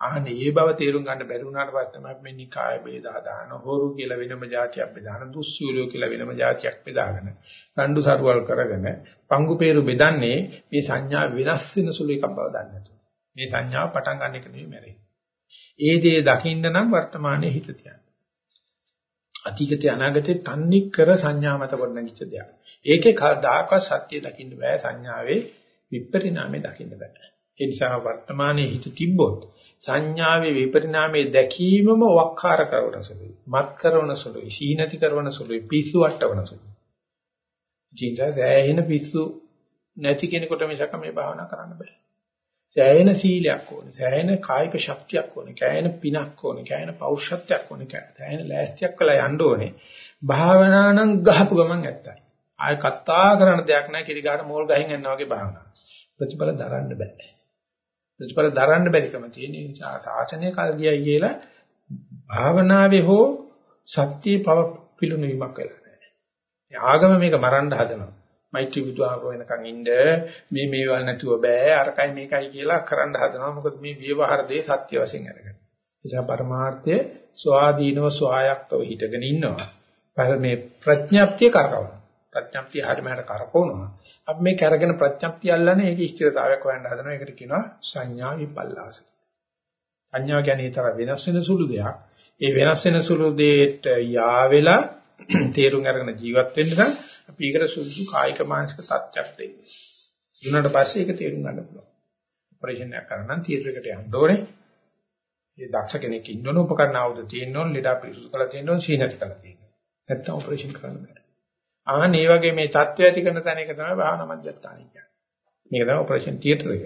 අහන්නේ ඒ බව තේරුම් ගන්න බැරි වුණාට පස්සේ තමයි මේ නිකාය ભેද හදාන හොරු කියලා වෙනම જાතියක් බෙදාන දුස්සූලියෝ කියලා වෙනම જાතියක් බෙදාගෙන රණ්ඩු සරුවල් කරගෙන පංගු peeru බෙදන්නේ මේ සංඥා වෙනස් වෙන සුළු එකක් බව දන්නේ නැතුව. මේ සංඥාව පටන් ගන්න එක නෙවෙයි මැරෙන්නේ. ඒ දේ දකින්න නම් වර්තමානයේ හිත තියන්න. අතීතයේ අනාගතයේ තන්නේ කර සංඥා මත ගොඩනගිච්ච දෙයක්. ඒකේ කවදාකවත් සත්‍ය දකින්න බෑ සංඥාවේ විපරිණාමය දකින්න බෑ. ඒ නිසා වර්තමානයේ හිත තිබ්බොත් සංඥාවේ විපරිණාමයේ දැකීමම වක්කාර කරන සුළුයි. මත් කරන සුළුයි. සීනති කරන සුළුයි. පිස්සු වට්ටවන සුළුයි. ජීඳා දැයෙන පිස්සු නැති කෙනෙකුට මේක මේ භාවනා කරන්න බෑ. සෑහෙන සීලයක් ඕනේ, සෑහෙන කායික ශක්තියක් ඕනේ, කෑයෙන පිනක් ඕනේ, කෑයෙන පෞරුෂත්වයක් ඕනේ, සෑහෙන ලෑස්තියක් වෙලා යන්න ඕනේ. භාවනා නම් ගහපු ගමන් ඇත්තයි. ආය කතා කරන දෙයක් නැහැ කිරිගාට මෝල් ගහින් යනවා වගේ භාවනා. ප්‍රතිඵල දරන්න බෑ. ප්‍රතිඵල දරන්න බැරිකම තියෙන නිසා සාසනය කල් ගියයි කියලා භාවනාවේ හෝ සත්‍ය පව පිළුණු වීමක් වෙලා නැහැ. ආගම මේක මරන්න හදනවා. මෛත්‍රී බුදුහාමර වෙනකන් ඉන්න මේ මේවල් නැතුව බෑ අරකයි මේකයි කියලා කරන්න හදනවා මොකද මේ ව්‍යවහාර දේ සත්‍ය වශයෙන් අරගෙන. නිසා පරමාර්ථයේ ස්වාධීනව ස්වායක්තව හිටගෙන ඉන්නවා. පර මේ ප්‍රඥාප්තිය කරකවන. ප්‍රඥාප්තිය හරියට කරකවනවා. අපි මේ කරගෙන ප්‍රඥාප්තිය අල්ලන්නේ ඒක ස්ථිරතාවයක් හොයන්න හදනවා. ඒකට කියනවා සංඥා විපල්ලාස. සංඥා කියන්නේ තර වෙනස් වෙන සුළු දෙයක්. ඒ වෙනස් වෙන සුළු දෙයට යාවෙලා තේරුම් අරගෙන ජීවත් වෙන්න නම් අපි ඒකට සුදුසු කායික මානසික තත්ත්වයක් දෙන්නේ. දුන්නාට පස්සේ ඒක තේරුම් ගන්න පුළුවන්. ඔපරේෂන් එකක් කරන නම් තියටර් එකට යන්න ඕනේ. ඒ දක්ෂ කෙනෙක් ඉන්න ඕන උපකරණ ආයුධ තියෙන්න ඕන ලෙඩ පිළිසුදු කරලා තියෙන්න ඕන සීනති කරලා තියෙන්න. නැත්තම් ඔපරේෂන් කරන්න බෑ. ආන් මේ වගේ මේ தත්ත්වය ඇති කරන තැන එක තමයි භාවනා මධ්‍යස්ථානය කියන්නේ. මේක තමයි ඔපරේෂන් තියටර් එක.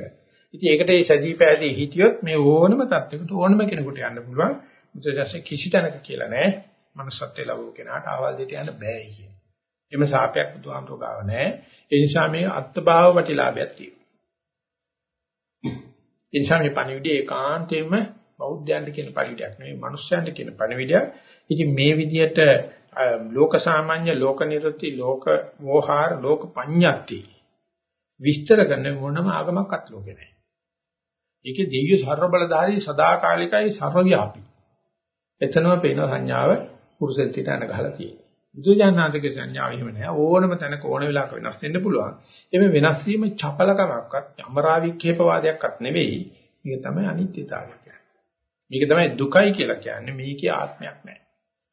ඉතින් ඒකට මේ සජී පෑදී හිටියොත් මේ ඕනම தත්ත්වයකට ඕනම කෙනෙකුට යන්න පුළුවන්. මුචජස්සේ කිසි තැනක කියලා නෑ. මනුස්සත්වයේ ලැබුව කෙනාට ආවල් දෙයට යන්න බෑ කියන. එම සාපයක් බුදුහාමුදුරුවෝ ගාව නැහැ. ඒ නිසා මේ අත්භාව ප්‍රතිලාභයක් තියෙනවා. ඒ නිසා මේ පණිවිඩය ඒකාන්තයෙන්ම බෞද්ධයන්ට කියන පණිවිඩයක් නෙවෙයි මනුස්සයන්ට කියන පණිවිඩයක්. ඉතින් මේ විදිහට ලෝක සාමාන්‍ය ලෝක නිරුත්ති ලෝක මෝහාර ලෝක පඤ්ඤාති විස්තර කරන මොනම ආගමක්වත් ලෝකේ නැහැ. ඒකේ දිව්‍ය සර්ව බලධාරී සදාකාලිකයි සර්වව්‍යාපී. එතනම පේන සංඥාව පුරුෂෙල් තිට අන ගහලා තියෙනවා. බුදුජානනාථගේ සංඥාව එහෙම නෑ ඕනම තැනක ඕන වෙලාවක වෙනස් වෙන්න පුළුවන්. එමේ වෙනස් වීම චපලකමක්වත් අමරාවික්ෂේපවාදයක්වත් නෙවෙයි. මේක තමයි අනිත්‍යතාවය කියන්නේ. මේක තමයි දුකයි කියලා කියන්නේ. මේකේ ආත්මයක් නෑ.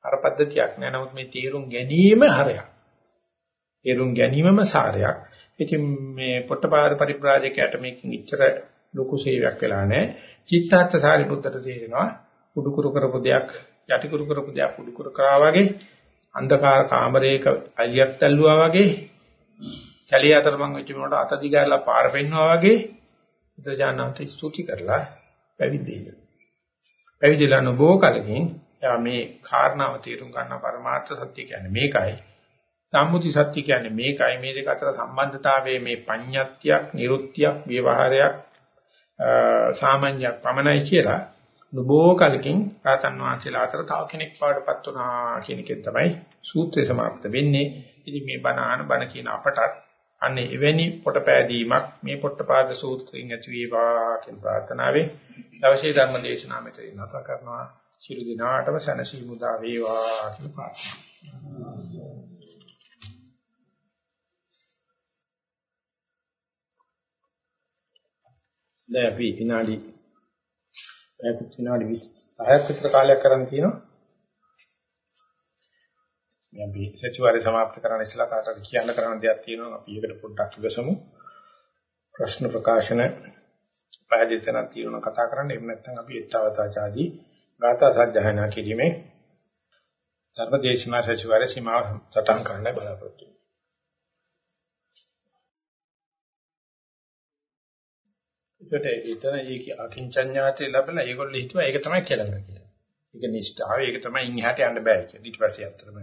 අර පද්ධතියක් නෑ. නමුත් මේ තීරුම් ගැනීම හරයක්. තේරුම් ගැනීමම සාරයක්. ඉතින් මේ පොට්ටපාද පරිබ්‍රාජකයාට මේකෙන් ඉච්චර ලොකු සේවයක් වෙලා නැහැ. චිත්තාර්ථ සාරිපුත්තට තේරෙනවා උඩුකුරු කරපු දෙයක් යටිකුරු කරපු දෙයක් උඩුකුරු කරා වගේ අන්ධකාර කාමරයක අලියක් තැල්ලුවා වගේ කැලිය අතරමං වෙච්ච මොනට අත දිගාරලා පාර පෙන්නවා වගේ බුදුජානන්ත ස්තුති කරලා පැවිදි පැවිදිලා නොබෝ කලකින් එයා මේ කාරණාව තේරුම් ගන්න පරමාර්ථ සත්‍ය කියන්නේ මේකයි සම්මුති සත්‍ය කියන්නේ මේකයි මේ දෙක අතර සම්බන්ධතාවයේ මේ පඤ්ඤත්තියක් නිරුත්තියක් ව්‍යවහාරයක් සාමාන්‍යයක් පමණයි කියලා නොබෝ කලකින් රාතන් වහන්සේලා අතර තව කෙනෙක් පාඩපත් වුණා කියන එකෙන් තමයි සූත්‍රය સમાપ્ત වෙන්නේ. ඉතින් මේ බණ ආන බණ කියන අපටත් අන්නේ එවැනි පොටපෑදීමක් මේ පොට්ටපාද සූත්‍රයෙන් ඇති වේවා කියන ප්‍රාර්ථනාවෙන් අවශ්‍ය ධර්ම දේශනාව මෙතන නැත කරනවා සියලු දෙනාටම සැනසීම උදා වේවා කියලා ප්‍රාර්ථනා දැන් අපි විනාඩි පැයකට විනාඩි 20ක් විතර කාලයක් කරන් තියෙනවා. මම මේ සතිವಾರේ સમાપ્ત කරන්න ඉස්සලා කාටද කියන්න කරන දේවල් තියෙනවා. අපි ඒකට පොඩ්ඩක් ඉවසමු. ප්‍රශ්න ප්‍රකාශන පැහැදිලි තැනක් තියෙනවා කතා කරන්න. එහෙම නැත්නම් අපි ඒත්තාවතාචාදී ගාථා සජ්ජායනා කිරීමේ ධර්මදේශනා සතිವಾರය සීමාව සටහන් කරන්න බලාපොරොත්තු ඒකට එතන ඒක අකින්චඤ්ඤාතේ ලැබලා ඒගොල්ලෝ හිතුවා ඒක තමයි කෙලවර කියලා. ඒක නිෂ්ඨාව ඒක තමයි ඉන් එහාට යන්න බෑ කියලා. ඊට පස්සේ අත්‍තරම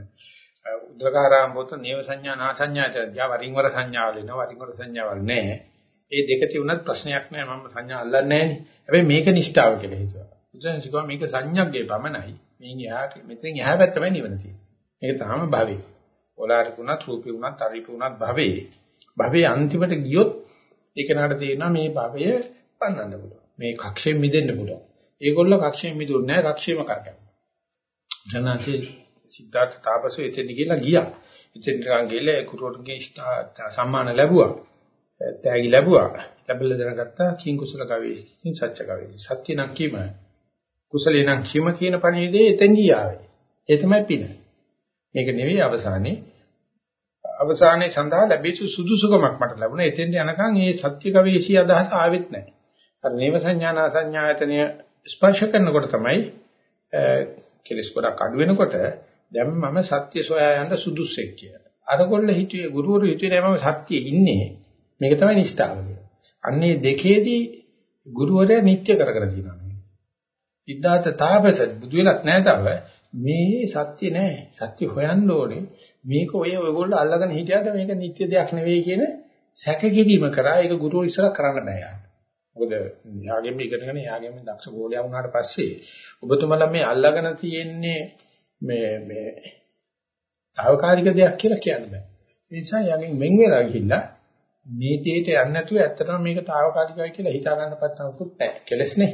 උද්දකාරාම බොත නේව සංඥා නා සංඥාට යා වරින් වර සංඥාවල එනවා වරින් වර සංඥාවල් නැහැ. ඒ දෙක තියුණත් ප්‍රශ්නයක් නැහැ මම සංඥා අල්ලන්නේ නැහනේ. හැබැයි මේක නිෂ්ඨාව කියලා හිතුවා. බුදුන් සිකවා මේක සංඥාගේ පමණයි. මේන් එහාට මෙතෙන් එහා පැත්තමයි නිවන තියෙන්නේ. මේක තාම භවේ. ඕලාරික උනත් රූපී උනත් අරිප උනත් භවේ. භවේ අන්තිමට ගියොත් ඒක නට තේරෙනවා මේ භවය පන්නන්න පුළුවන්. මේ කක්ෂයෙන් මිදෙන්න පුළුවන්. ඒගොල්ලෝ කක්ෂයෙන් මිදුන්නේ නැහැ කක්ෂයම කරගන්නවා. ජනනාති සිද්ධාර්ථ තාපසෝ එතෙන් ගිහලා ගියා. එතෙන් ගාන ගිහලා ගුරුවරුන්ගේ සම්මාන ලැබුවා. තෑගි ලැබුවා. ලැබලා දැනගත්තා කිං කුසල කවේ කිං සත්‍ය කවේ. සත්‍ය නම් කීම කුසලේ නම් කීම කියන පණිවිඩේ එතෙන් ගියාවේ. ඒ තමයි පින. මේක නෙවෙයි අවසානයේ අවසානයේ සඳහා ලැබිච්ච සුදුසුකමක් මට ලැබුණා. එතෙන්ට යනකම් මේ සත්‍ය කවේශී අදහස ආවෙත් නැහැ. අර නේව සංඥානා සංඥායතනය ස්පර්ශ කරනකොට තමයි කෙලස් ගොඩක් අඩු වෙනකොට දැන් මම සත්‍ය සොයා යන්න සුදුස්සෙක් කියලා. අරගොල්ල හිතුවේ ගුරුවරු හිතුවේ නෑ මම සත්‍යයේ ඉන්නේ. මේක තමයි නිෂ්ඨාව කියන්නේ. අන්නේ දෙකේදී ගුරුවරයා නිත්‍ය කරගෙන තියෙනවා මේ. ඉද්දාත තාපස බුදු වෙලක් නෑ තව මේ සත්‍ය නෑ. සත්‍ය හොයන්න ඕනේ. මේක ඔය ඔයගොල්ලෝ අල්ලගෙන හිටියට මේක නිත්‍ය දෙයක් නෙවෙයි කියන සැකකිරීම කරා ඒක ගුරුවරු ඉස්සර කරන්න බෑ යාට. මොකද යාගෙම ඉගෙනගෙන යාගෙම දක්ෂ ගෝලයා වුණාට පස්සේ ඔබතුමලා මේ අල්ලගෙන තියෙන්නේ මේ මේ తాවකාලික දෙයක් කියලා කියන්න බෑ. ඒ නිසා යකින් මෙන් වෙලා ගිහිල්ලා මේ දෙයට යන්නේ නැතුව ඇත්තටම මේක తాවකාලිකයි කියලා හිතා ගන්න පත්තනකුත් නැහැ. කෙලස් නේ.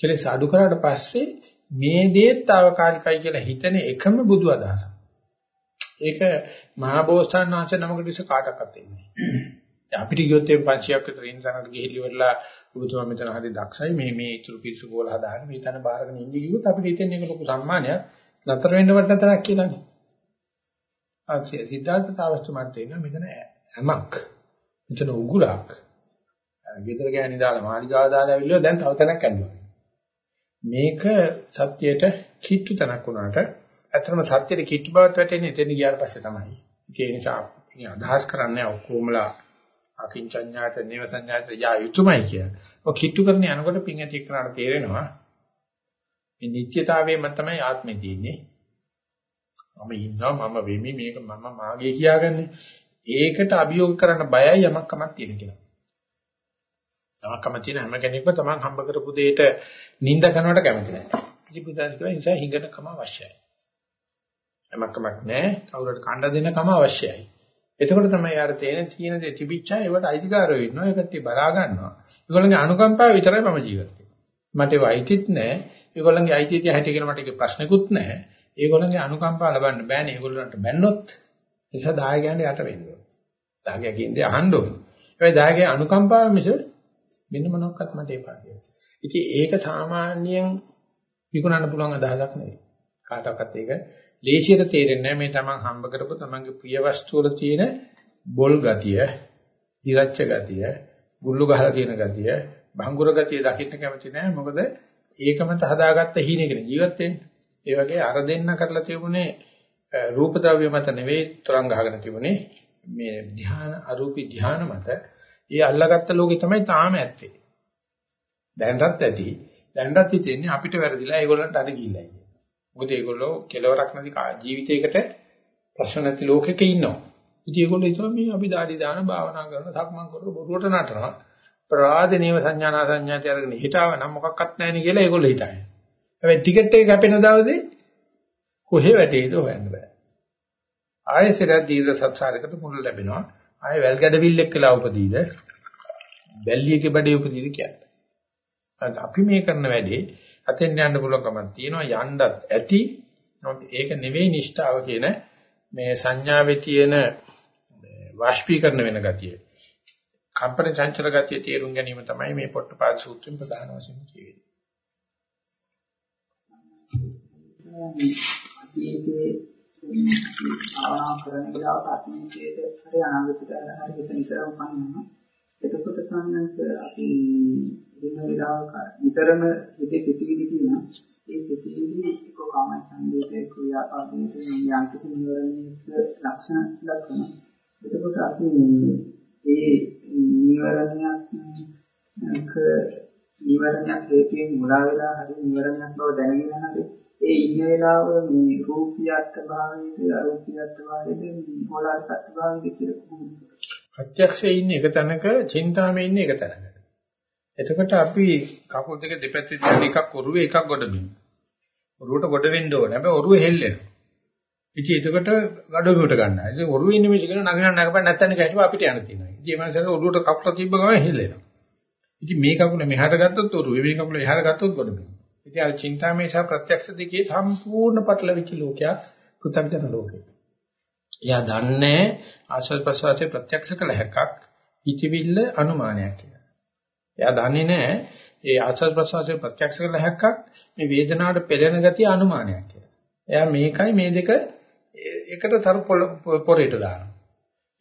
කෙලස් අඩු කරාට පස්සේ මේ දේත් తాවකාලිකයි කියලා හිතන එකම බුදු අදහසක්. ඒක මහා බෝසතාණන් වහන්සේ නමකට ඉස්ස කාටවත් එන්නේ නැහැ. අපිට ගියොත් මේ 500ක් විතර ඉන්සනකට ගිහිල්ලා ඔබතුමා මෙතන හරි දක්ෂයි මේ මේ ඉතුරු පිස්සු ගෝල හදාගෙන මේ තන බාරගෙන ඉන්නේ කිව්වොත් අපිට හිතෙන්නේ ඒක ලොකු සම්මානයක්. නතර වෙන්න වට නතරක් කියලානේ. ආසිය සිද්ධාර්ථ තාවස්තුමාට තේරෙනවා මෙතන හැමක්. මෙතන උගුලක්. ගෙදර ගෑණි දාලා මාලිගාව දාලා ඇවිල්ලා දැන් තව තැනක් යනවා. මේක සත්‍යයට කිට්ටු තැනක් වුණාට ඇත්තටම සත්‍යයට කිට්ටු බවට වැටෙන්නේ එතන ගියාට පස්සේ තමයි. ඒ නිසා අදහස් කරන්නේ ඔක්කොමලා අකින්චඤ්ඤාත නේවසඤ්ඤාත යා යුතුයමයි කිය. ඔය කිට්ටු කරන යනකොට පින් ඇති කරාට තේරෙනවා මේ නිත්‍යතාවයේම තමයි ආත්මෙ තියෙන්නේ. මම ඉන්නවා මම වෙමි මේක මම මාගේ කියාගන්නේ. ඒකට අභියෝග කරන්න බයයි යමක් කමක් තියෙන කියලා. යමක් කමක් තියෙන හැම කෙනෙක්ම තමන් හම්බ කරපු දෙයට නිඳ කරනවට කැමති නැහැ. කිසි පුදානික නිසා හිඟනකම අවශ්‍යයි. යමක් කමක් නැහැ කවුරුහට කණ්ඩ දෙන්නකම අවශ්‍යයි. එතකොට තමයි යාර තේන තියෙන දේ තිබිච්චා ඒවට අයිතිකාරයෝ ඉන්නවා ඒකට බලා ගන්නවා. ඒගොල්ලන්ගේ අනුකම්පාව විතරයි මම ජීවත් වෙන්නේ. මට ඒව අයිතිත් නැහැ. ඒගොල්ලන්ගේ අයිතිය හැටි කියන මට ඒක ප්‍රශ්නකුත් නැහැ. ඒගොල්ලන්ගේ අනුකම්පාව ලබන්න බෑනේ. ඒගොල්ලන්ට බැන්නොත් නිසා දායකයන්ට යට වෙන්න ඕන. දායකයා කියන්නේ අහන්න ඕන. හැබැයි දායකයා අනුකම්පාව මිස මෙන්න මොනක්වත් මට එපා කියලා. ඉතින් ඒක සාමාන්‍යයෙන් විකුණන්න පුළුවන් අදහසක් නෙවෙයි. කාටවත් ඒක ලේසියට තේරෙන්නේ නැහැ මේ තමන් හම්බ කරපු තමන්ගේ ප්‍රිය වස්තු වල තියෙන බොල් ගතිය, දිරච්ච ගතිය, ගුල්ලු ගහලා තියෙන ගතිය, භංගුර ගතිය දකින්න කැමති නැහැ. මොකද ඒකමත හදාගත්ත හීනකින් ජීවත් වෙන්නේ. ඒ වගේ අර දෙන්න කරලා තිබුණේ රූප ද්‍රව්‍ය මත නෙවෙයි තරංග ගහගෙන තිබුණේ මේ ධ්‍යාන අරූපී ධ්‍යාන මත ඒ අල්ලාගත්ත ලෝකේ තමයි තාම ඇත්තේ. දැනටත් ඇති. දැනටත් හිතෙන්නේ අපිට වැරදිලා ඒගොල්ලන්ට අද ගිහිල්ලා ඉන්නේ. මොකද ඒගොල්ලෝ කෙලවරක් නැති ජීවිතයකට ප්‍රශ්න නැති ලෝකෙක ඉන්නවා. ඉතින් ඒගොල්ලෝ හිතනවා මේ අපි দাঁඩි දාන භාවනා කරන සක්මන් කරන බොරුවට නටනවා. ප්‍රාදේනීය සංඥානා සංඥාති අරගෙන හිතාව නම් මොකක්වත් නැහැ නේ කියලා ඒගොල්ලෝ හිතන්නේ. හැබැයි ටිකට් එක කැපෙන දවසේ කොහෙ වැටේද හොයන්න බෑ. ආයෙසර දීර්ඝ සත්සාරයකට මුල ලැබෙනවා. ආයෙ වැල් ගැඩවිල්ලෙක් කියලා උපදීද බැල්ලියගේ බඩේ උපදීද කියන්නේ. අපි මේ කරන වැඩේ අතෙන් යන්න පුළුවන්කමක් තියෙනවා යන්නත් ඇති. නමුත් ඒක නෙවෙයි නිෂ්ඨාව කියන මේ සංඥාවේ තියෙන වාෂ්පීකරණ වෙන ගතිය. කම්පන චංචල ගතිය තේරුම් ගැනීම තමයි මේ පොට්ටපාද සූත්‍රයෙන් ප්‍රධාන වශයෙන් කියවෙන්නේ. අතීතයේ ආවා කරන වෙලාවට අතීතයේ හරි අනාගතයට හරි හිත ඉස්සරහ උපන්නා. එතකොට සංඥාස අපි දින වේලාවක විතරම හිතේ සිටිවිලි තියෙනවා. ඒ සිටිවිලි එක්ක කාමයි සංදේශේ ක්‍රියාපාදයේ යම් කිසි නිවරණයක ලක්ෂණ දක්වනවා. එතකොට අපි ඒ නිවරණයක් නිවරණයක් හේතුවෙන් මුලා වෙලා හරි නිවරණයක් බව දැනගෙන හරි ඒ ඉන්න වෙලාව මේ රූපියත් භාවයේද අරූපියත් භාවයේද මොලාරිකත් භාවයේද කියලා කොහොමද ප්‍රත්‍යක්ෂයේ ඉන්නේ එක තැනක, චින්තාමේ ඉන්නේ එක තැනක. එතකොට අපි කකුල් දෙක දෙපැත්තේ තියෙන එකක් ඔරුවේ එකක් ගොඩ බිම. ඔරුවට ගොඩ වෙන්න ඕනේ. හැබැයි ඔරුව හෙල්ලෙනවා. ඉතින් එතකොට ගඩොලුවට ගන්නවා. ඉතින් ඔරුවේ ඉන්න මිනිස්සු කියන නගින්න නගපන් නැත්තන් එක හිටුවා අපිට යන්න තියෙනවා. ඉතින් මේ මනසට ඔරුවට කකුල තිබ්බ ගමන් හෙල්ලෙනවා. ඉතින් මේ කකුල මෙහාට ගත්තොත් ඔරුවේ මේ කකුල එහාට ගත්තොත් ගොඩ බිම. ඉතින් අර චින්තාමේ සහ ප්‍රත්‍යක්ෂ දෙකේ සම්පූර්ණ පටලවිච්ච ලෝකයක් පෘථග්ජන ලෝකයක්. එයා දන්නේ ආශ්‍රද ප්‍රසවාසයේ ප්‍රත්‍යක්ෂ කළ හැක්කක් හිතවිල්ල අනුමානයක් කියලා. එයා දන්නේ නැහැ ඒ ආශ්‍රද ප්‍රසවාසයේ ප්‍රත්‍යක්ෂ කළ හැක්කක් මේ වේදනාවට පෙළෙන ගතිය අනුමානයක් කියලා. එයා මේකයි මේ දෙක එකට තර පොරේට දානවා.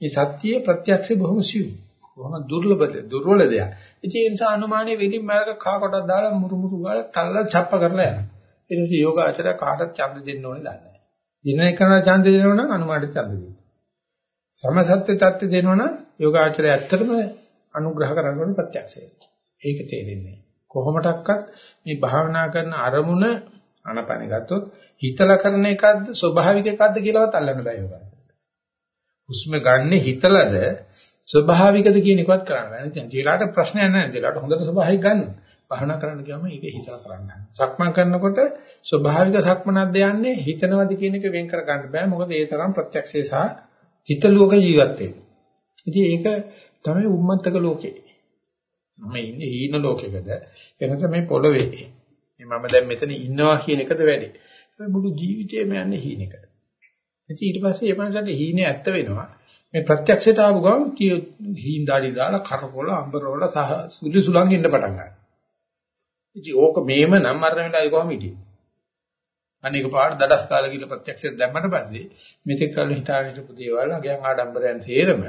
මේ සත්‍යයේ ප්‍රත්‍යක්ෂය බොහොම සියුම්. බොහොම දුර්ලභ දුර්වල දෙයක්. ඉතින් ඒ නිසා අනුමානයේ වෙලින් මරක කා කොටක් දාලා මුරුමුරු ගාලා තල්ලා ڇප්ප කරලා යනවා. ඊට පස්සේ යෝගාචරය කාටත් ඡන්ද දෙන්න ඕනේ දන්නේ නැහැ. දින එකන ඡන්ද දෙනව නම් අනුමානට ඡන්ද දෙන්න. සමසත්‍ය தත්ත්ව දෙනව නම් යෝගාචරය ඇත්තටම අනුග්‍රහ කරගන්න ප්‍රත්‍යක්ෂය. ඒක තේරෙන්නේ කොහොමඩක්වත් මේ භාවනා කරන අරමුණ අනපන ගත්තොත් හිතලා කරන එකක්ද ස්වභාවික එකක්ද කියලාවත් අල්ලන්න බෑ යෝගාචරය. හුස්ම ගන්න හිතලද ස්වභාවිකද කියන එකවත් කරන්න බෑ. දැන් ජීලාට ප්‍රශ්නයක් නැහැ. ජීලාට හොඳට ස්වභාවික ගන්න. භාවනා කරන්න ගියාම ඒක හිතලා කරන්න. සක්මන් කරනකොට ස්වභාවික සක්මනක්ද යන්නේ හිතනවද කියන එක වෙන් කර ගන්න බෑ. මොකද ඒ තරම් ප්‍රත්‍යක්ෂේ සහ හිතලුවක ජීවත් වෙන්නේ. ඉතින් ඒක තමයි උම්මත්තක ලෝකේ. මම ඉන්නේ හීන ලෝකෙකද? එනත මේ පොළවේ. මම දැන් මෙතන ඉන්නවා කියන එකද වැඩි. මුළු ජීවිතේම යන්නේ හීනෙකට. ඉතින් ඊට පස්සේ මේ මනසට හීනේ ඇත්ත වෙනවා. මේ ප්‍රත්‍යක්ෂයට ආපු ගමන් කී හීන්දාඩි දාලා කරකොල අම්බරවල සහ සුළු සුලං ඉන්න පටන් ගන්නවා. ඉතින් ඕක මේම නම් මරණ වෙලාවේ කොහොම හිටියේ? අනේක පාඩ දඩස් කාලේ කියලා ප්‍රත්‍යක්ෂයෙන් දැම්මට පස්සේ මෙතෙක් කල හිතාගෙන හිටපු දේවල් අගයන් ආඩම්බරයන් තේරම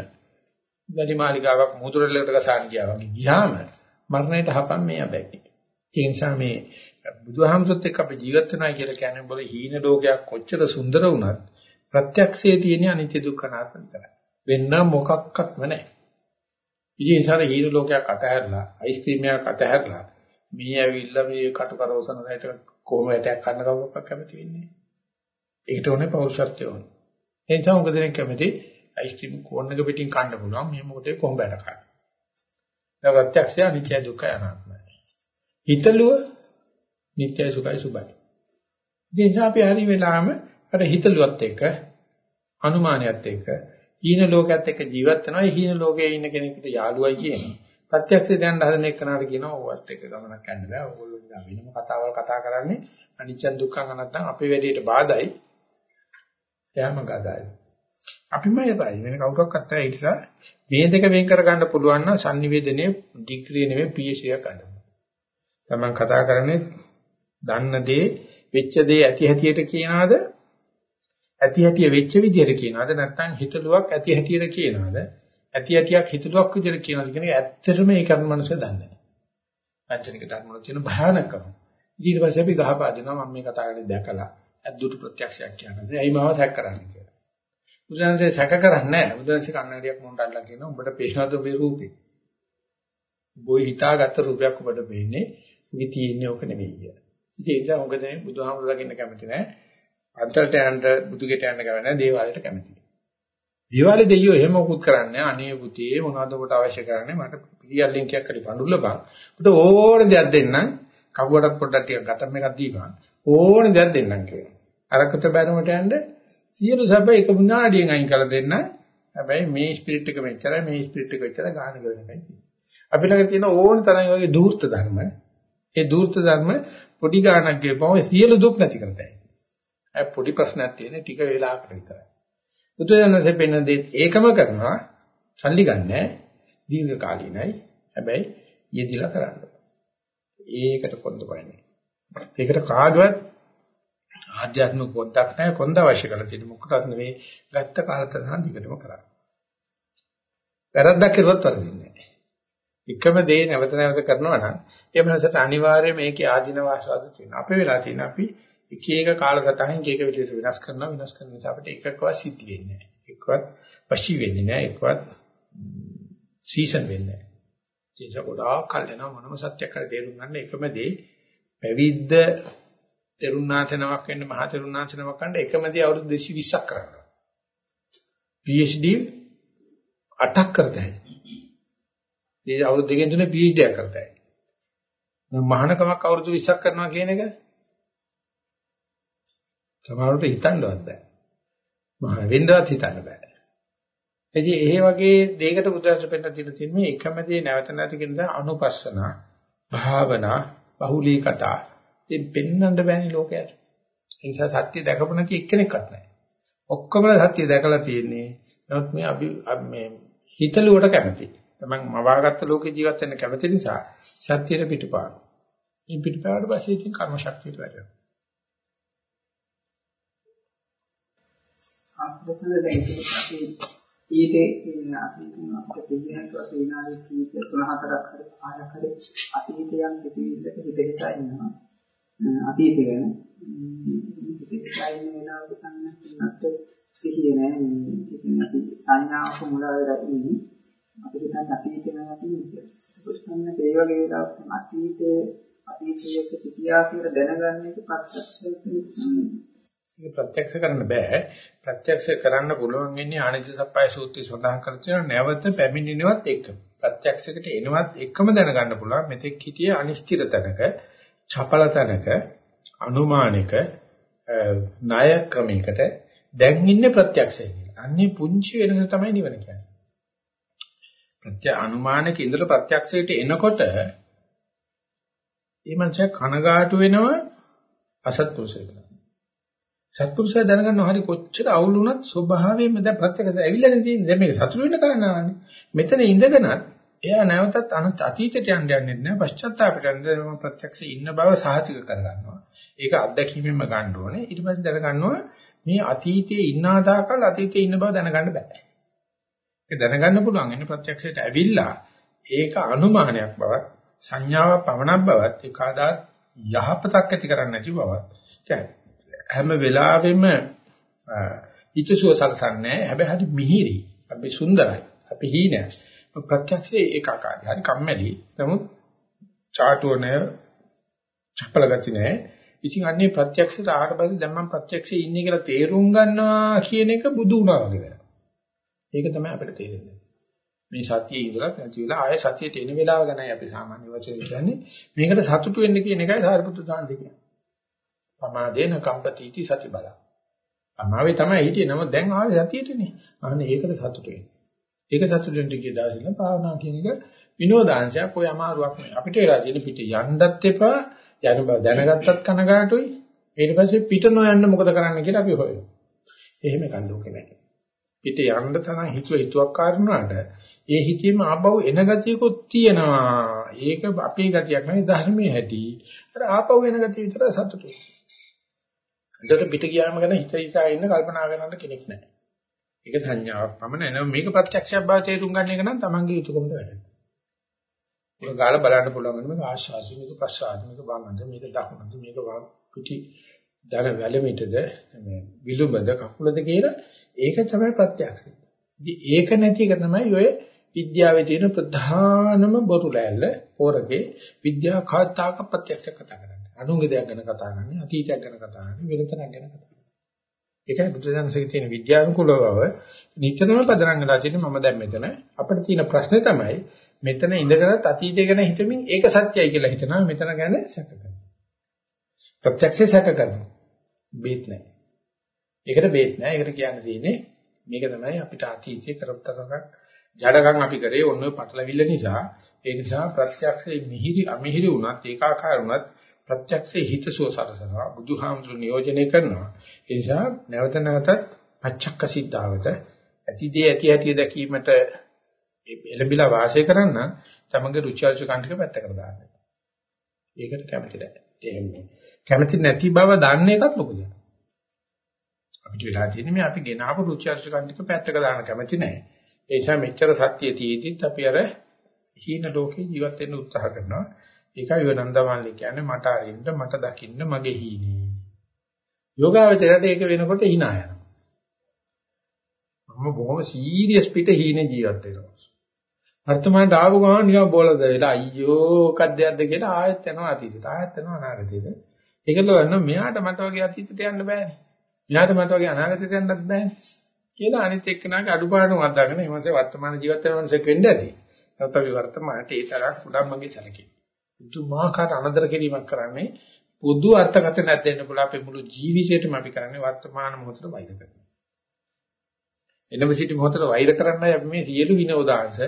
වැඩි මාලිකාවක් මුදුරලකට ගසාන ගියා වගේ ගියාම මරණයට හපන් මේ අබැක්ටි. ඒ නිසා මේ බුදුහාමුදුරුත් එක්ක අපි ජීවත් වෙනවා කියලා කියන්නේ බොල හීන ලෝකයක් කොච්චර සුන්දර වුණත් ප්‍රත්‍යක්ෂයේ තියෙන අනිත්‍ය දුක්ඛ නාත්ම විතරයි. වෙන්න මොකක්වත්ම නැහැ. ඉතින් සාර හීන ලෝකයක් අතහැරලා අයිස්ක්‍රීම් එකක් අතහැරලා මේ ඇවිල්ලා මේ කටු කරවසන සහිත කොහොම ඇටයක් කන්න කවුරක් කැමති වෙන්නේ. ඒකට ඕනේ පෞරුෂත්වය ඕනේ. ඒ නිසා උඟ දෙනෙක් කැමති අයිස්ක්‍රීම් කෝන් එක පිටින් කන්න පුළුවන්. මේ මොකටද කොහොම බැට කන්න. ඒක ප්‍රත්‍යක්ෂය අනිත්‍ය දුක්ඛ අනාත්මයි. හිතලුව නිත්‍ය සුඛයි සුබයි. ඉතින් නිසා අපි හරි වෙලාම අර හිතලුවත් එක්ක අනුමානයත් එක්ක හීන ලෝකයක් එක්ක ජීවත් වෙනවා. ඒ හීන ලෝකයේ ඉන්න කෙනෙකුට යාළුවයි කියන්නේ. ප්‍රත්‍යක්ෂයෙන් දැන් හදන එකනට කියනවා ඕවත් එක්ක ගමනක් යන්න බෑ. ඕගොල්ලෝ වෙනම කතාවල් කතා කරන්නේ අනිච්ච දුක්ඛ නැත්නම් අපේ වැඩේට බාධායි. එයාම ගදායි. අපිම යපයි වෙන කවුරක්වත් නැහැ ඒ නිසා මේ දෙක වෙන් කර ගන්න පුළුවන් නම් sannivedanaye ඩිග්‍රී නෙමෙයි PhD එකක් ගන්න. තමන් කතා කරන්නේ දන්න දේ වෙච්ච දේ ඇති හැටියට කියනවාද ඇති හැටිය වෙච්ච විදිහට කියනවාද නැත්නම් හිතලුවක් ඇති හැටියට කියනවාද ඇති හැටියක් හිතලුවක් විදිහට කියනවාද කියන එක ඇත්තටම ඒ කර්ම මනස දන්නේ නැහැ. පංචනික ධර්ම වල තියෙන භයානකම. ඊට පස්සේ අපි ගහපාදිනවා මම මේ කතා කරන්නේ දැකලා අද්දුට ප්‍රත්‍යක්ෂයක් කියන්නේ. ඇයි මාව සැක කරන්නේ කියලා. බුදුන්සේ සැක කරන්නේ නැහැ. බුදුන්සේ කන්නඩියක් මොන්ට අල්ලලා කියනවා උඹට පේනවද ඔබේ රූපේ? බොයි හිතාගත්ත රූපයක් ඔබට පේන්නේ. උගේ තියෙන්නේ ඕක නෙවෙයි කියලා. ඉතින් ඒක නිසා මොකද බුදුහාමුදුරුවෝ දකින්න කැමති නැහැ. අන්තරට යන්න බුදුගෙට යන්න කැමති නැහැ. දේවාලයට කැමතියි. දේවාලේ දෙයියෝ එහෙම මොකුත් කරන්නේ අනේ පුතේ මොනවද ඔබට අවශ්‍ය කරන්නේ මට පිළියල් ලින්කයක් හරි පඳුල්ලපන්. ඔබට ඕන දෙයක් දෙන්නම්. කවුවටත් පොඩ්ඩක් ටිකක් ගතම් එකක් දීපන්. ඕන දෙයක් දෙන්නම් කියලා. අරකට බැලුමට යන්න සියලු සබ එක විනාඩියෙන් අයින් කරලා දෙන්න. හැබැයි මේ ස්පිරිට් එක මෙච්චරයි මේ ස්පිරිට් එක මෙච්චර ගන්න ගන්න එකයි. අපි ළඟ තියෙන ඕන තරම් වගේ දූර්ත ධර්ම. ඒ දූර්ත ධර්ම පොඩි ගාණක් ගෙවපුවම සියලු දුක් නැති කරතයි. ඒ පොඩි ප්‍රශ්නයක් තියෙන ටික වෙලාවකට විතරයි. බුදුරජාණන්සේ පෙන්න දෙත් ඒකම කරනවා සල්ලි ගන්නෑ දීර්ඝ කාලීනයි. හැබැයි යෙදිලා කරන්න. ඒකට කොන්ද බලන්නේ. ඒකට කාගවත් ආධ්‍යාත්මික පොඩ්ඩක් නැහැ කොන්ද අවශ්‍ය කරලා තියෙන මොකටද නෙවෙයි ගත්ත කාලතරණ දිගටම කරන්නේ. වැරද්දක් කරුවත් වරදින්නේ නැහැ. එකම දේ නැවත නැවත කරනවා නම් ඒ මනසට අනිවාර්යයෙන් මේකේ ආධින වාසාද තියෙනවා. අපේ වෙලා තියෙන අපි එක එක කාලසටහන් එක එක විදිහට වෙනස් කරනවා වෙනස් කරන නිසා අපිට එකකවත් සිද්ධ වෙන්නේ නැහැ. එකවත් වශී වෙන්නේ නැහැ. එකවත් සීසන් වෙන්නේ නැහැ. ඒක ගොඩාක් කල් යනවා මොනම සත්‍යයක් හරි තේරුම් ගන්න එකම දේ පැවිද්ද තෙරුණාචනමක් වෙන්න මහා තෙරුණාචනමක් ගන්න එකම දේ අවුරුදු 220ක් කරනවා. PhD 8ක් කරතයි. ඒ අවුරුදු දෙකෙන් තුනේ PhD එකක් කරතයි. මහානකමක් අවුරුදු 20ක් කරනවා කියන එක සමහරවිට හිතන්නවත් බෑ. මහා වෙන්නවත් හිතන්න බෑ. එදී ඒ වගේ දෙයකට බුදුරජාණන් පෙන්නන තියෙන තියෙන්නේ එකම දේ නැවත නැති කියන අනුපස්සන භාවනා බහුලී කතා ඉතින් පෙන්වන්න බෑනේ ලෝකයට. ඒ නිසා සත්‍ය දැකපු නැති එක්කෙනෙක්වත් නැහැ. ඔක්කොම සත්‍ය දැකලා තියෙන්නේ. නමුත් මේ අපි මේ හිතලුවට කැමති. තමන් මවාගත්ත ලෝකේ ජීවත් වෙන්න කැමති නිසා සත්‍යයට පිටුපාන. මේ පිටුපාවට පස්සේ ඉතින් කර්ම ශක්තියට වැටෙනවා. ආස්පතල දැන් අපි ඊටේ අපි අපිට සිහිනක් වශයෙන් විනාඩි කීප තුන හතරක් හරි පහක් හරි අතීතයන් සිටින්නක හිත හිතා ඉන්නවා. අතීතය ගැන. ඉතින් වෙලාවක සංඥාත් සිහිය නෑ. මේ අපි සංඥාවක මුල වෙලා ඉන්නේ අපි හිතන්නේ අතීතේ නෑ කියන්නේ ඒක සංඥා ඒ වගේ වෙලාවක අතීතයේ අතීතයේ පිටියා කියලා දැනගන්න එක ප්‍රත්‍යක්ෂයෙන් ඒක ප්‍රත්‍යක්ෂ කරන්න බෑ ප්‍රත්‍යක්ෂ කරන්න පුළුවන් වෙන්නේ ආනන්ද සප්පයි සූත්‍රය සඳහන් කර තියෙන නැවත පැමිණෙනවත් එක්ක ප්‍රත්‍යක්ෂයකට එනවත් එක්කම දැනගන්න පුළුවන් මෙතෙක් හිටියේ අනිශ්චිත තැනක චපල තැනක අනුමානික ණය ක්‍රමයකට දැන් ඉන්නේ ප්‍රත්‍යක්ෂය කියලා. අන්නේ පුංචි වෙනස තමයි නිවන කියන්නේ. ප්‍රත්‍ය අනුමානික ඉඳලා ප්‍රත්‍යක්ෂයට එනකොට මේ මනුස්සය කනගාටු වෙනවා අසත්පුරුෂයෙක්. සත්පුරුෂය දැනගන්න හරි කොච්චර අවුල් වුණත් ස්වභාවයෙන්ම දැන් ප්‍රත්‍යක්ෂ ඇවිල්ලානේ තියෙන්නේ. දැන් මේක සතුරු වෙන්න කාරණාවනේ. මෙතන ඉඳගෙනත් එයා නැවතත් අනත් අතීතයට යන්න යන්නේ නැහැ පශ්චාත්තාපයට යන්න ප්‍රත්‍යක්ෂ ඉන්න බව සාහිතික කරගන්නවා. ඒක අත්දැකීමෙන්ම ගන්න ඕනේ. ඊට පස්සේ දැනගන්නවා මේ අතීතයේ ඉන්නා තාකල් අතීතයේ ඉන්න බව දැනගන්න බෑ. ඒක දැනගන්න පුළුවන් එන්නේ ප්‍රත්‍යක්ෂයට ඇවිල්ලා ඒක අනුමානයක් බවත් සංඥාවක් පමණක් බවත් ඒකාදා යහපතක් ඇති කරන්නේ නැති බවත් හැම වෙලාවෙම හිතසුව සලසන්නේ හැබැයි හරි මිහිරි අපි සුන්දරයි අපි හීනයි ප්‍රත්‍යක්ෂයේ ඒකාකාරයි. හරි කම්මැලි. නමුත් චාටුව නැහැ. චපල ගති නැහැ. ඉතින් අන්නේ ප්‍රත්‍යක්ෂයට ආවට පස්සේ දැන් මම ප්‍රත්‍යක්ෂයේ ඉන්නේ කියලා තේරුම් ගන්නවා කියන එක බුදු වුණා වගේ වෙනවා. ඒක තමයි අපිට තේරෙන්නේ. මේ සතියේ ඉඳලා නැති වෙලා ආය සතියට එන වෙලාව ගැනයි අපි සාමාන්‍ය වචන කියන්නේ. මේකට සතුටු වෙන්න කියන එකයි සාරිපුත්‍ර සාන්ති කියන්නේ. පමාදේන කම්පතිටි සති බල. අමාවේ තමයි හිටියේ නම දැන් ආවේ සතියේටනේ. අනේ ඒකට සතුටු වෙන්න. ඒක සතුටෙන්ට ගිය දවසේ භාවනා කියන එක විනෝදාංශයක් ඔය අමාරුවක් නෙවෙයි. අපිට වෙලා තියෙන පිට යන්නත් එපා යන බව දැනගත්තත් කනගාටුයි. ඊට පස්සේ පිට නොයන්න මොකද කරන්න කියලා අපි හොයනවා. එහෙම කණ්ඩෝකේ නැහැ. පිට යන්න තරම් හිතුව හිතුවක් කාරණාට ඒ හිතීම ආපහු එන ගතියකුත් තියෙනවා. ඒක අපේ ගතියක් නෙවෙයි ධර්මයේ හැටි. අර ආපහු එන ගතිය විතර සතුටුයි. එතකොට පිට ගියාම ගැන හිත හිතා ඉන්න කල්පනා කරන්න කෙනෙක් නැහැ. ඒක සංඥාවක් පමණ නෑ. මේක ප්‍රත්‍යක්ෂයක් බව තේරුම් ගන්න එක නම් Tamange යුතුයකමද වැඩ. ඒක ගාලා බලන්න පුළුවන් මේක ආශාසි මේක ප්‍රසාද මේක වමන්ද මේක දකුණද මේක වම් පිටි දර වැලමිටද විලුඹද කකුලද කියලා ඒක තමයි ප්‍රත්‍යක්ෂය. ඉතින් ඒක නැති එක තමයි ඔය විද්‍යාවේ තියෙන ප්‍රධානම බොරු ලෑල්ල පොරගේ විද්‍යාව කාතාක ප්‍රත්‍යක්ෂ කතා කරන්නේ. අනුන්ගේ දෙයක් ගැන කතා කරන්නේ, අතීතයක් ගැන කතා කරන්නේ, වෙනතනක් ගැන කතා කරන්නේ. ඒකයි බුදුසසුනේ තියෙන විද්‍යානුකූල බව නිතරම පදනම් වෙලා තියෙන මම දැන් මෙතන අපිට තියෙන ප්‍රශ්නේ තමයි මෙතන ඉඳගෙනත් අතීතය ගැන හිතමින් ඒක සත්‍යයි කියලා හිතනවා මෙතන ගැන සැක කරනවා. ප්‍රත්‍යක්ෂේ සැක කරනවා. බේත් නැහැ. ඒකට බේත් නැහැ. ඒකට කියන්න තියෙන්නේ මේක තමයි අපිට අතීතයේ කරපතරක් ජඩකම් අපි කරේ ඔන්න ඔය පටලවිල්ල නිසා ඒ නිසා ප්‍රත්‍යක්ෂයේ මිහිරි අමිහිරි වුණත් ඒකාකාර වුණත් ප්‍රත්‍යක්ෂයේ හිතසුව සරසනවා බුදුහාමුදුරු නියෝජනය කරනවා ඒ නිසා නැවත නැවතත් පච්චක්ක සිද්ධාවත ඇතිදී ඇති ඇති දැකීමට එළඹිලා වාසය කරන්න තමගේ රුචි අරුචිකන් ටික පැත්තකට දාන්න. ඒකට කැමති නැහැ. කැමති නැති බව දන්න එකත් ලොකු දෙයක්. අපිට වෙලා තියෙන්නේ මේ අපි ගෙනාවු රුචි අරුචිකන් ටික පැත්තක දාන්න කැමති නැහැ. ඒ නිසා මෙච්චර සත්‍ය තියෙද්දිත් අපි අර හීන ලෝකේ ජීවත් වෙන්න උත්සාහ කරනවා. ඒකයි වනන්දමල්ලි කියන්නේ මට අරින්න මට දකින්න මගේ හීනේ. යෝගාවචරයට ඒක වෙනකොට hina යනවා. මම බොහොම සීරියස් පිට හීනේ ජීවත් වෙනවා. වර්තමානට ආව ගමන් නිකන් බෝලද වෙලා අයියෝ මොකක්ද කියලා ආයෙත් යනවා අතීතයට ආයෙත් යනවා අනාගතයට. ඒකල වන්න මෙයාට මට වගේ අතීතයට යන්න බෑනේ. මෙයාට මට වගේ අනාගතයට යන්නත් බෑනේ. කියලා අනිත් එක්කනාගේ අඩුපාඩු වදාගෙන ඊමසේ වර්තමාන ජීවිත වෙන මිනිසෙක් වෙන්න ඇති. නැත්නම් අපි වර්තමානට ඒ තරම් කුඩම් මගේ සැලකේ. පුදුමාකාර අනදර කිරීමක් කරන්නේ පොදු අර්ථකථනයක් දෙන්න පුළුවන් අපේ මුළු ජීවිතේටම අපි කරන්නේ වර්තමාන මොහොතට වෛර කරනවා. එනම සිටි මොහොතට වෛර කරන්නයි අපි මේ සියලු විනෝදාංශ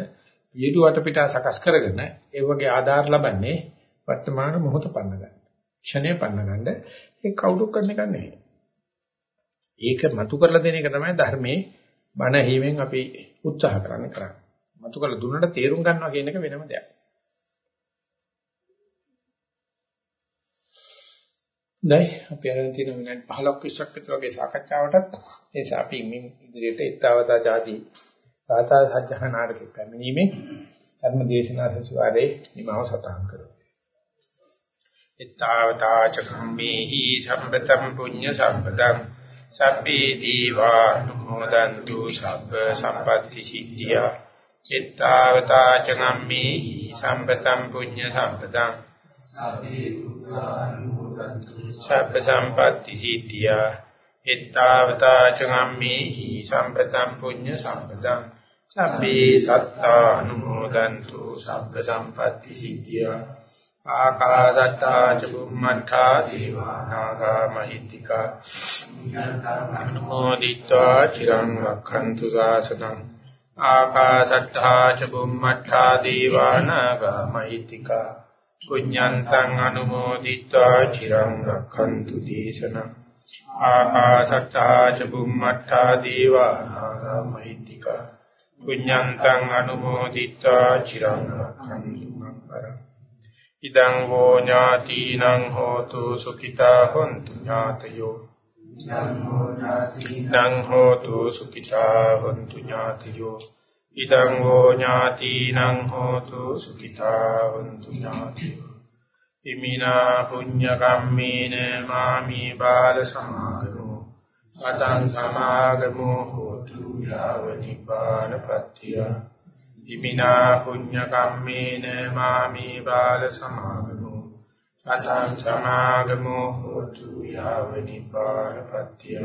ඊට වටපිටා සකස් කරගෙන ඒ වගේ ආධාර ලබන්නේ වර්තමාන මොහොත පන්න ගන්න. ක්ෂණය පන්න ගන්න ඒ කවුරු කරන එක නෙවෙයි. ඒක මතු කරලා දෙන එක තමයි ධර්මයේ බණ හීමෙන් අපි උත්සාහ කරන්නේ කරන්නේ. මතු කරලා දුන්නට තේරුම් ගන්නවා කියන එක වෙනම දෙයක්. දැන් අපි අරන් තියෙන මිනිත් 15ක් 20ක් විතර වගේ සාකච්ඡාවටත් ඒ නිසා අපි මින් ඉදිරියට ඊතාවතා ආදී සාතා සජ්ජහනාරකේ පැමිණීමේ ධර්ම දේශනා සසුවාරේ නිමාව සටහන් කරමු. ඊතාවතා චකම්මේහි සම්පතම් පුඤ්ඤ සම්පතම් සබ්බේ දීවා නුමෝදන්තු සබ්බ සම්පatti සිද්ධියා චිත්තාවතා චනම්මේහි සම්පතම් පුඤ්ඤ සම්පතං සබ්බ සම්පatti සිද්ධියා චිත්තාවතා චනම්මේහි සම්පතම් පුඤ්ඤ සම්පතං සබ්බේ සත්තා අනුමෝදන්තු සබ්බ සම්පatti සිද්ධියා ආකාදත්තා චුම්මත්තා දීවානාගා මහිත්‍තිකා අනුමෝදිත්වා චිරං රක්ඛන්තු සාසනං. ආකාසත්තා චුම්මත්තා දීවානාගා මහිත්‍තිකා පුඤ්ඤන්තං අනුමෝදිත්වා චිරං රක්ඛන්තු දේශනං. ආකාසත්තා චුම්මත්තා දීවානාගා මහිත්‍තිකා පුඤ්ඤන්තං අනුමෝදිත්වා චිරං රක්ඛන්තු මං පරං ඉදං වෝ ඥාතිනං හෝතු සුඛිතා හොන්තු ඥාතයෝ. ඉදං හෝතු සුඛිතා හොන්තු ඥාතයෝ ඉදං වෝ ඥාතිනං හෝතු සුඛිතා හොන්තු ඥාතයෝ ඉමිනා පුඤ්ඤ කම්මේන මාමි බාල සමාගමෝ. අතං සමාගමෝ හෝතු යාව නිපානපත්තිය ඉමිනා පුඤ්ඤ කම්මේන මාමි බාල සමාගමෝ. සතං සමාගමෝ හෝතු යාව නිපානපත්තිය